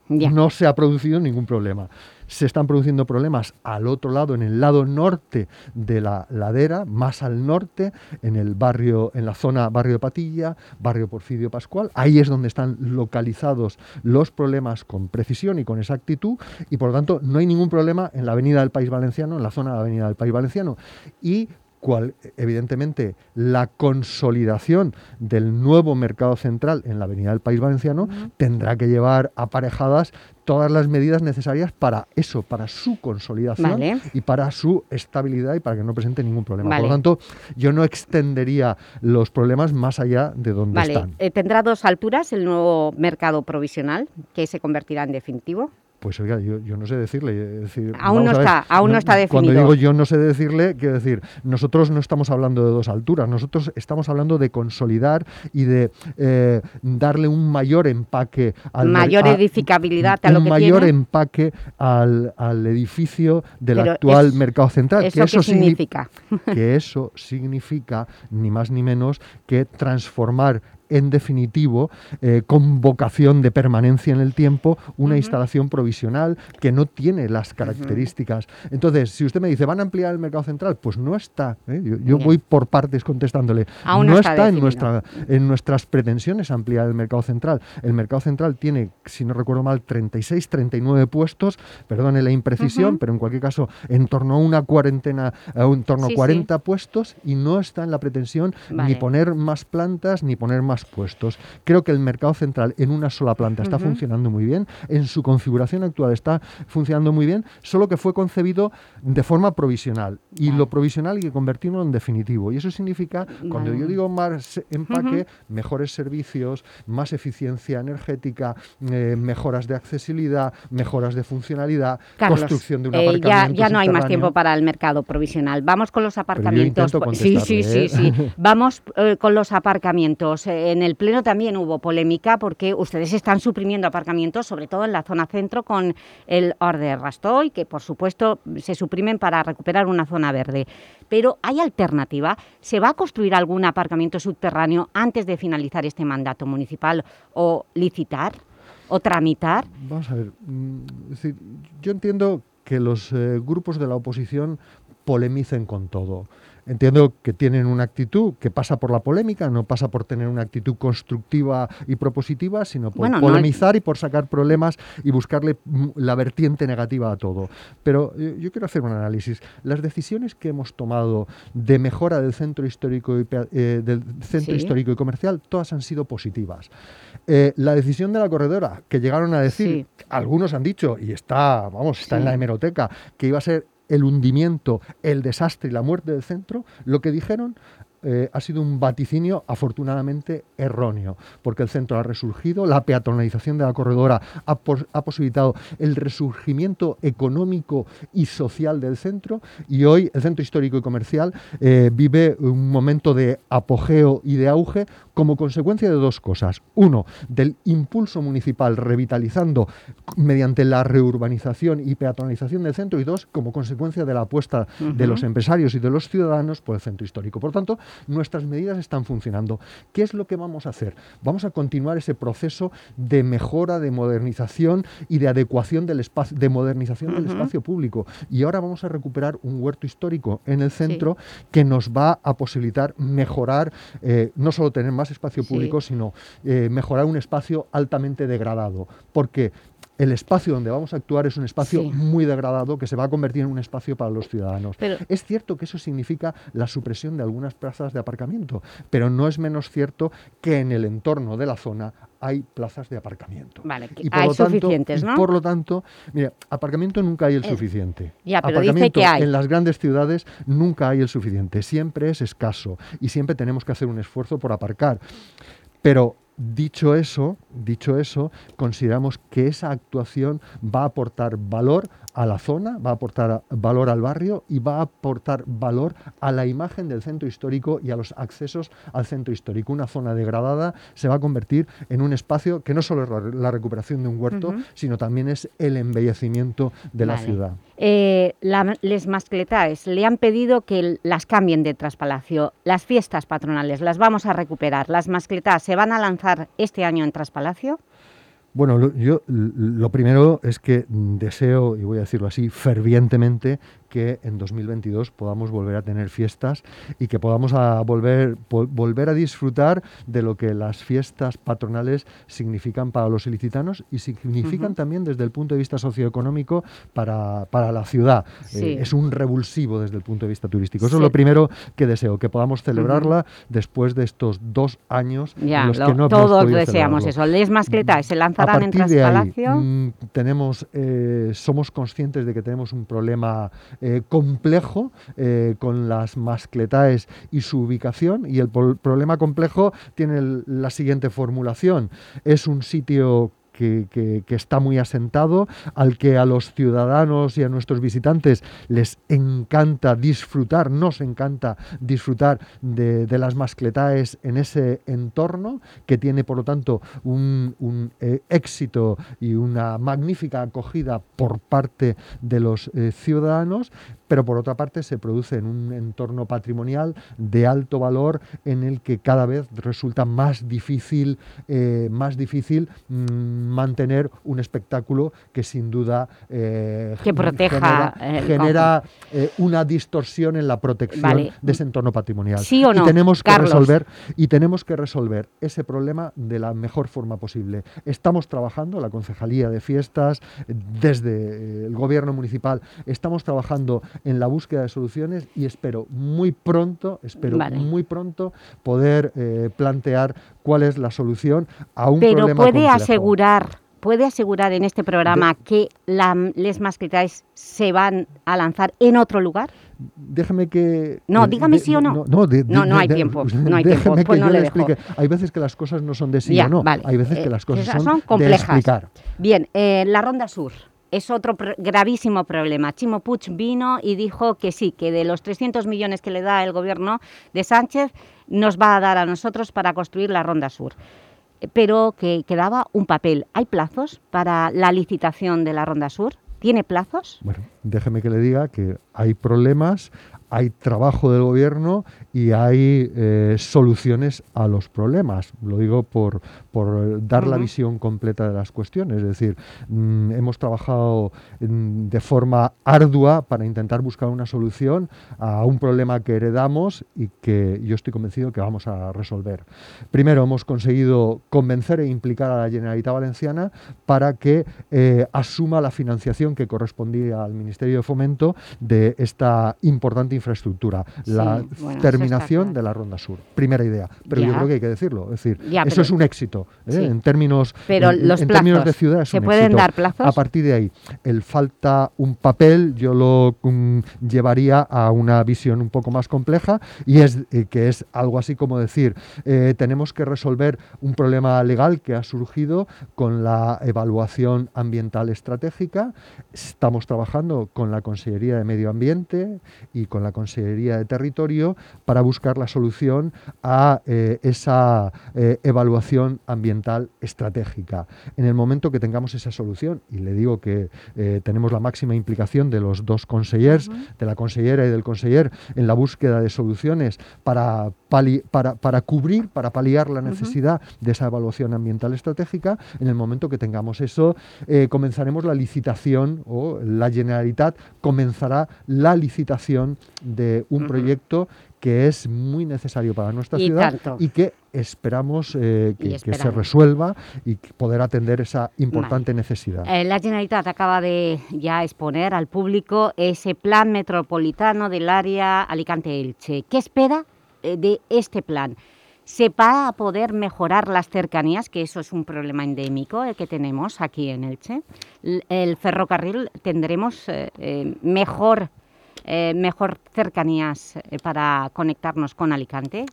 Ya. No se ha producido ningún problema. Se están produciendo problemas al otro lado, en el lado norte de la ladera, más al norte, en el barrio, en la zona barrio de Patilla, barrio Porfirio Pascual. Ahí es donde están localizados los problemas con precisión y con exactitud, y por lo tanto no hay ningún problema en la avenida del País Valenciano, en la zona de la avenida del País Valenciano. Y cual, evidentemente, la consolidación del nuevo mercado central en la Avenida del País Valenciano tendrá que llevar aparejadas todas las medidas necesarias para eso, para su consolidación Vale. y para su estabilidad y para que no presente ningún problema. Vale. Por lo tanto, yo no extendería los problemas más allá de donde Vale, están. eh, tendrá dos alturas el nuevo mercado provisional, que se convertirá en definitivo. Pues oiga, yo, yo no sé decirle. decir, Aún no está- aún no está Cuando definido. digo yo no sé decirle, quiero decir, nosotros no estamos hablando de dos alturas, nosotros estamos hablando de consolidar y de eh, darle un mayor empaque al Mayor a- edificabilidad a lo un que mayor tiene. empaque al, al edificio del Pero actual es- mercado central. ¿eso que eso signi- significa? que eso significa ni más ni menos que transformar en definitivo, eh, con vocación de permanencia en el tiempo, una instalación provisional que no tiene las características. Entonces, si usted me dice, ¿van a ampliar el mercado central? Pues no está. ¿eh? Yo, voy por partes contestándole. Aún no está está, en, nuestra, en nuestras pretensiones ampliar el mercado central. El mercado central tiene, si no recuerdo mal, 36, 39 puestos, perdone la imprecisión, pero en cualquier caso, en torno a una cuarentena, en torno Sí, a sí. 40 puestos y no está en la pretensión Vale. ni poner más plantas, ni poner más más puestos. Creo que el mercado central en una sola planta está funcionando muy bien, en su configuración actual está funcionando muy bien, solo que fue concebido de forma provisional. Y lo provisional hay que convertirlo en definitivo. Y eso significa, cuando yo digo más empaque, mejores servicios, más eficiencia energética, eh, mejoras de accesibilidad, mejoras de funcionalidad, Carlos, construcción de un eh, ya, aparcamiento ya no hay más tiempo para el mercado provisional. Vamos con los aparcamientos. sí, sí, sí, sí. ¿eh? Vamos eh, con los aparcamientos. Eh, En el Pleno también hubo polémica porque ustedes están suprimiendo aparcamientos, sobre todo en la zona centro, con el Order Rastoy, que por supuesto se suprimen para recuperar una zona verde. Pero ¿hay alternativa? ¿Se va a construir algún aparcamiento subterráneo antes de finalizar este mandato municipal o licitar o tramitar? Vamos a ver, mm, yo entiendo que los eh, grupos de la oposición polemicen con todo. Entiendo que tienen una actitud que pasa por la polémica, no pasa por tener una actitud constructiva y propositiva, sino por Bueno, no- polemizar y por sacar problemas y buscarle la vertiente negativa a todo. Pero eh, yo quiero hacer un análisis. Las decisiones que hemos tomado de mejora del centro histórico y, eh, del centro Sí. histórico y comercial, todas han sido positivas. Eh, la decisión de la corredora, que llegaron a decir, algunos han dicho, y está, vamos, está en la hemeroteca, que iba a ser el hundimiento, el desastre y la muerte del centro, lo que dijeron eh, ha sido un vaticinio afortunadamente erróneo, porque el centro ha resurgido, la peatonalización de la corredora ha, pos- ha posibilitado el resurgimiento económico y social del centro y hoy el centro histórico y comercial eh, vive un momento de apogeo y de auge como consecuencia de dos cosas. Uno, del impulso municipal revitalizando mediante la reurbanización y peatonalización del centro y dos, como consecuencia de la apuesta de los empresarios y de los ciudadanos por el centro histórico. Por tanto, nuestras medidas están funcionando. ¿Qué es lo que vamos a hacer? Vamos a continuar ese proceso de mejora, de modernización y de adecuación del espacio, de modernización del espacio público. Y ahora vamos a recuperar un huerto histórico en el centro que nos va a posibilitar mejorar, eh, no solo tener más espacio Sí. público, sino eh, mejorar un espacio altamente degradado. Porque el espacio donde vamos a actuar es un espacio Sí. muy degradado que se va a convertir en un espacio para los ciudadanos. Pero- es cierto que eso significa la supresión de algunas plazas de aparcamiento, pero no es menos cierto que en el entorno de la zona hay plazas de aparcamiento. Vale, que Y por hay lo tanto- suficientes, ¿no? Por lo tanto, mira, aparcamiento nunca hay el Eh, suficiente. ya, pero dice aparcamiento que hay. en las grandes ciudades nunca hay el suficiente, siempre es escaso y siempre tenemos que hacer un esfuerzo por aparcar. Pero dicho eso, dicho eso, consideramos que esa actuación va a aportar valor a la zona, va a aportar valor al barrio y va a aportar valor a la imagen del centro histórico y a los accesos al centro histórico. Una zona degradada se va a convertir en un espacio que no solo es la, recuperación de un huerto, sino también es el embellecimiento de la ciudad. Eh, la- les le han pedido que las cambien de Traspalacio. Las fiestas patronales las vamos a recuperar. ¿Las mascletas se van a lanzar este año en Traspalacio? Bueno, yo lo primero es que deseo, y voy a decirlo así, fervientemente, que en 2022 podamos volver a tener fiestas y que podamos a volver, volver a disfrutar de lo que las fiestas patronales significan para los ilicitanos y significan Ujú. también desde el punto de vista socioeconómico para, para la ciudad. Sí. Eh, es un revulsivo desde el punto de vista turístico. Eso Sí. es lo primero que deseo, que podamos celebrarla después de estos dos años Ya, en los lo- que no todos podido deseamos celebrarlo. eso. Les mascletaes se lanzarán en de ahí, Traspalacio. mm, tenemos, eh, somos conscientes de que tenemos un problema eh, complejo eh, con las mascletaes y su ubicación y el problema complejo tiene la siguiente formulación. Es un sitio que, está muy asentado, al que a los ciudadanos y a nuestros visitantes les encanta disfrutar, nos encanta disfrutar de, las mascletaes en ese entorno, que tiene por lo tanto un, un, eh, éxito y una magnífica acogida por parte de los eh, ciudadanos, pero por otra parte se produce en un entorno patrimonial de alto valor en el que cada vez resulta más difícil, eh, más difícil mm, mantener un espectáculo que sin duda eh, que proteja genera, genera eh, una distorsión en la protección Vale. de ese entorno patrimonial. ¿Sí o no, Y tenemos que resolver y tenemos que resolver ese problema de la mejor forma posible. Estamos trabajando, la Concejalía de Fiestas, desde eh, el Gobierno Municipal, estamos trabajando en la búsqueda de soluciones y espero muy pronto, espero Vale. muy pronto poder eh, plantear cuál es la solución a un Pero problema puede complejo. asegurar, puede asegurar en este programa que la, les mascritais se van a lanzar en otro lugar. Déjeme que... No, eh, dígame de- sí o no. No, no, de- No, de- no hay de- tiempo, no hay déjeme tiempo, pues que no yo le dejo. explique. Hay veces que las cosas no son de sí Ya, o no. vale. Hay veces Eh, que las cosas son, son de complejas. explicar. Bien, eh, la Ronda Sur es otro gravísimo problema. Chimo Puig vino y dijo que sí, que de los 300 millones que le da el gobierno de Sánchez, nos va a dar a nosotros para construir la Ronda Sur. Pero que quedaba un papel. ¿Hay plazos para la licitación de la Ronda Sur? ¿Tiene plazos? Bueno, déjeme que le diga que hay problemas, hay trabajo del gobierno y hay eh, soluciones a los problemas. Lo digo por, por dar la visión completa de las cuestiones. Es decir, mm, hemos trabajado mm, de forma ardua para intentar buscar una solución a un problema que heredamos y que yo estoy convencido que vamos a resolver. Primero, hemos conseguido convencer e implicar a la Generalitat Valenciana para que eh, asuma la financiación que correspondía al Ministerio de Fomento de esta importante infraestructura, Sí, la bueno, terminación de la Ronda Sur. Primera idea, pero yo creo que hay que decirlo. Es decir, Ya, eso es un éxito ¿eh? Sí. en términos, Pero en, los en términos de ciudad. es ¿se un pueden éxito. dar plazos? A partir de ahí, el falta un papel, yo lo mm, llevaría a una visión un poco más compleja y es eh, que es algo así como decir, eh, tenemos que resolver un problema legal que ha surgido con la evaluación ambiental estratégica. Estamos trabajando con la Consellería de Medio Ambiente y con la Consellería de Territorio para buscar la solución a esa evaluación ambiental estratégica. En el momento que tengamos esa solución, y le digo que eh, tenemos la máxima implicación de los dos consellers, de la consellera y del conseller, en la búsqueda de soluciones para, pali- para, para cubrir, para paliar la necesidad de esa evaluación ambiental estratégica, en el momento que tengamos eso, eh, comenzaremos la licitación o la Generalitat comenzará la licitación de un proyecto que es muy necesario para nuestra Y ciudad tanto. y que esperamos eh, que, se resuelva y poder atender esa importante necesidad. Eh, la Generalitat acaba de ya exponer al público ese plan metropolitano del área Alicante-Elche. ¿Qué espera eh, de este plan? ¿Se va a poder mejorar las cercanías, que eso es un problema endémico el que tenemos aquí en Elche? El ferrocarril tendremos eh, mejor, eh, mejor cercanías para conectarnos con Alicante,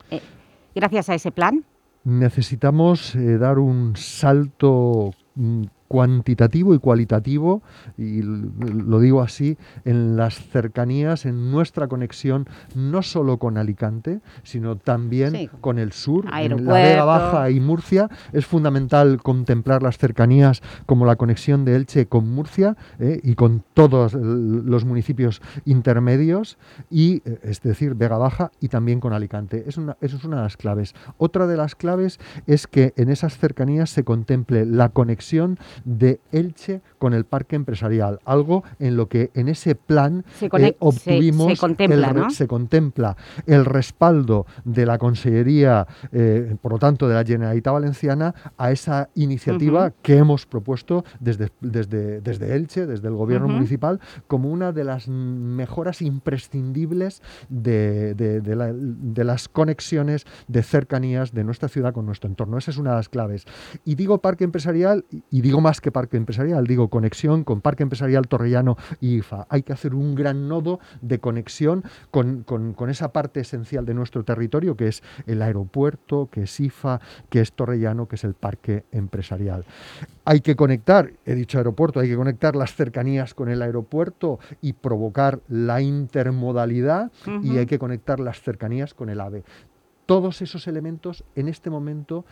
gracias a ese plan. Necesitamos eh, dar un salto mm, cuantitativo y cualitativo, y lo digo así, en las cercanías, en nuestra conexión, no solo con Alicante, sino también Sí. con el sur, en la. Vega Baja y Murcia. Es fundamental contemplar las cercanías como la conexión de Elche con Murcia eh, y con todos los municipios intermedios, y, eh, es decir, Vega Baja y también con Alicante. Es una, eso es una de las claves. Otra de las claves es que en esas cercanías se contemple la conexión de Elche con el parque empresarial, algo en lo que en ese plan Se eh, se- obtuvimos se contempla, el se contempla el respaldo de la Consellería, eh, por lo tanto de la Generalitat Valenciana, a esa iniciativa que hemos propuesto desde, desde, desde Elche, desde el Gobierno. Municipal, como una de las mejoras imprescindibles de, de- de la- de las conexiones de cercanías de nuestra ciudad con nuestro entorno. Esa es una de las claves. Y digo parque empresarial, y digo más que parque empresarial, digo conexión con Parque Empresarial Torrellano y IFA. Hay que hacer un gran nodo de conexión con, con- con esa parte esencial de nuestro territorio, que es el aeropuerto, que es IFA, que es Torrellano, que es el parque empresarial. Hay que conectar, he dicho aeropuerto, hay que conectar las cercanías con el aeropuerto y provocar la intermodalidad y hay que conectar las cercanías con el AVE. Todos esos elementos en este momento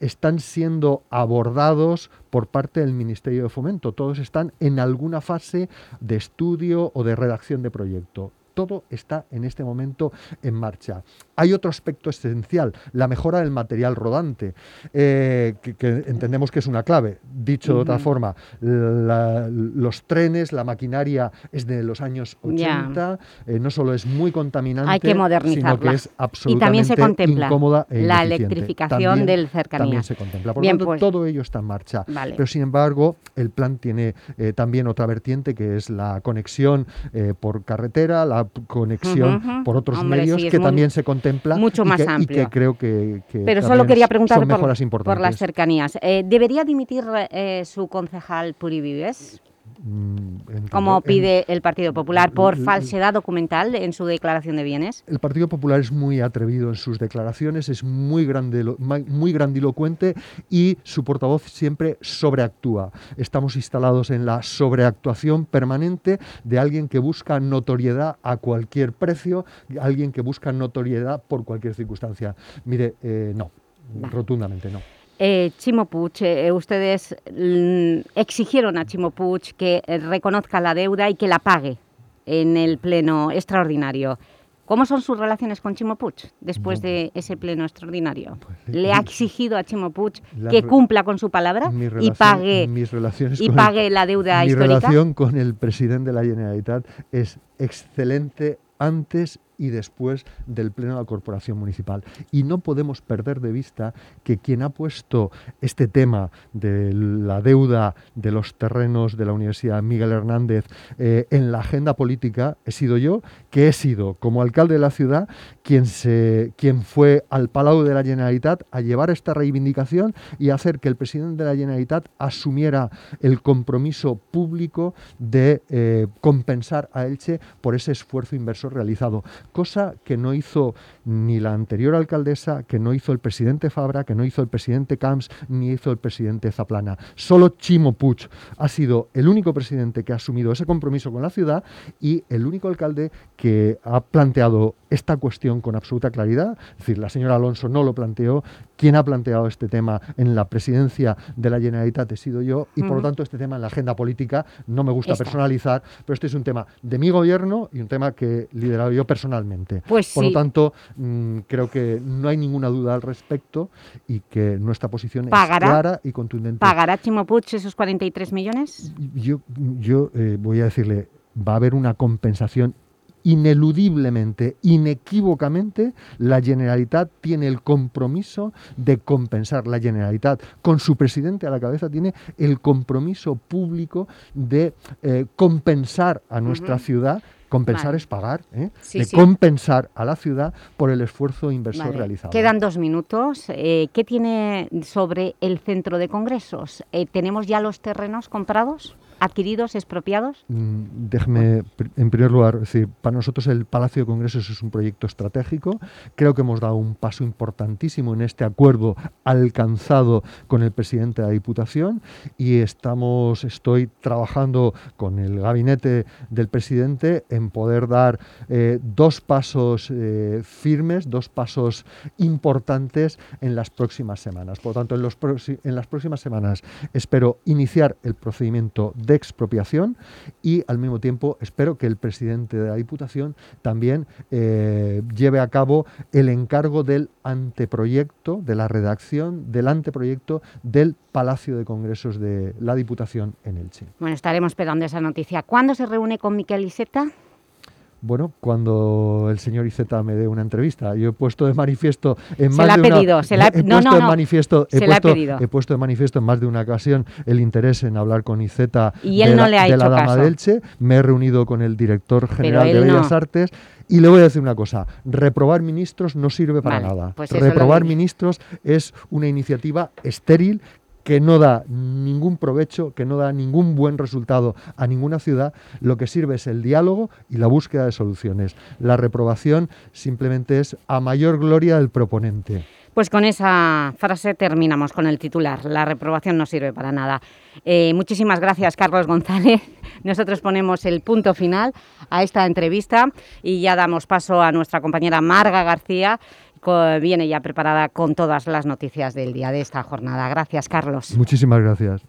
están siendo abordados por parte del Ministerio de Fomento. Todos están en alguna fase de estudio o de redacción de proyecto. Todo está en este momento en marcha. Hay otro aspecto esencial, la mejora del material rodante, eh, que, que entendemos que es una clave. Dicho de otra forma, la- los trenes, la maquinaria es de los años Ya. 80, eh, no solo es muy contaminante, Hay que sino que es y absolutamente también se contempla incómoda e la electrificación También- del cercanías. También se contempla. Por Bien, tanto, pues- todo ello está en marcha. Vale. Pero sin embargo, el plan tiene eh, también otra vertiente que es la conexión por carretera, la conexión por otros Hombre, medios sí, que muy- también se contempla mucho y más que, y amplio. que creo que, que Pero solo quería preguntar por, las cercanías. Eh, ¿Debería dimitir eh, su concejal Puri Vives, Mm, entiendo. como En- pide el Partido Popular, por falsedad documental en su declaración de bienes? El Partido Popular es muy atrevido en sus declaraciones, es muy, grandilo- ma- muy grandilocuente y su portavoz siempre sobreactúa. Estamos instalados en la sobreactuación permanente de alguien que busca notoriedad a cualquier precio, alguien que busca notoriedad por cualquier circunstancia. Mire, eh, no, rotundamente no. Eh, Chimo Puig, eh, ustedes mm, exigieron a Chimo Puig que eh, reconozca la deuda y que la pague en el pleno extraordinario. ¿Cómo son sus relaciones con Chimo Puig después de ese pleno extraordinario? ¿Le ha exigido a Chimo Puig Pues, que cumpla con su palabra Mi y pague, mis relaciones y con el- pague la deuda mi histórica? relación con el presidente de la Generalitat es excelente antes y después del Pleno de la Corporación Municipal. Y no podemos perder de vista que quien ha puesto este tema de la deuda de los terrenos de la Universidad Miguel Hernández eh, en la agenda política he sido yo, que he sido, como alcalde de la ciudad, quien, se, quien fue al Palau de la Generalitat a llevar esta reivindicación y hacer que el presidente de la Generalitat asumiera el compromiso público de eh, compensar a Elche por ese esfuerzo inversor realizado, cosa que no hizo ni la anterior alcaldesa, que no hizo el presidente Fabra, que no hizo el presidente Camps, ni hizo el presidente Zaplana. Solo Chimo Puig ha sido el único presidente que ha asumido ese compromiso con la ciudad y el único alcalde que ha planteado esta cuestión con absoluta claridad. Es decir, la señora Alonso no lo planteó. Quien ha planteado este tema en la presidencia de la Generalitat he sido yo y por lo Ujú. tanto este tema en la agenda política no me gusta personalizar, pero este es un tema de mi gobierno y un tema que he liderado yo personalmente. Pues por sí. lo tanto, mm, creo que no hay ninguna duda al respecto y que nuestra posición ¿Pagará? es clara y contundente. ¿Pagará Chimo Puig esos 43 millones? Yo, yo eh, voy a decirle, va a haber una compensación ineludiblemente, inequívocamente, la Generalitat tiene el compromiso de compensar. La Generalitat, con su presidente a la cabeza, tiene el compromiso público de eh, compensar a nuestra ciudad. Compensar Vale. es pagar, ¿eh? Sí, de sí. compensar a la ciudad por el esfuerzo inversor Vale. realizado. Quedan dos minutos. Eh, ¿Qué tiene sobre el centro de congresos? Eh, ¿Tenemos ya los terrenos comprados, adquiridos, expropiados? Mm, Déjeme, en primer lugar, decir, para nosotros el Palacio de Congresos es un proyecto estratégico. Creo que hemos dado un paso importantísimo en este acuerdo alcanzado con el presidente de la Diputación y estamos, estoy trabajando con el gabinete del presidente en poder dar eh, dos pasos eh, firmes, dos pasos importantes en las próximas semanas. Por lo tanto, en, los en las próximas semanas espero iniciar el procedimiento de expropiación y al mismo tiempo espero que el presidente de la Diputación también eh, lleve a cabo el encargo del anteproyecto, de la redacción del anteproyecto del Palacio de Congresos de la Diputación en Elche. Bueno, estaremos esperando esa noticia. ¿Cuándo se reúne con Miquel Iceta? Bueno, cuando el señor Iceta me dé una entrevista, yo he puesto de manifiesto en más de una- se he puesto no, manifiesto, he puesto, de manifiesto en más de una ocasión el interés en hablar con Iceta Y él de, no la, le ha de la hecho Dama caso. de Elche, me he reunido con el director general de no. Bellas Artes y le voy a decir una cosa, reprobar ministros no sirve para Vale, nada. pues reprobar ministros es una iniciativa estéril que no da ningún provecho, que no da ningún buen resultado a ninguna ciudad, lo que sirve es el diálogo y la búsqueda de soluciones. La reprobación simplemente es a mayor gloria del proponente. Pues con esa frase terminamos con el titular. La reprobación no sirve para nada. Eh, muchísimas gracias, Carlos González. Nosotros ponemos el punto final a esta entrevista y ya damos paso a nuestra compañera Marga García, viene ya preparada con todas las noticias del día de esta jornada. Gracias, Carlos. Muchísimas gracias.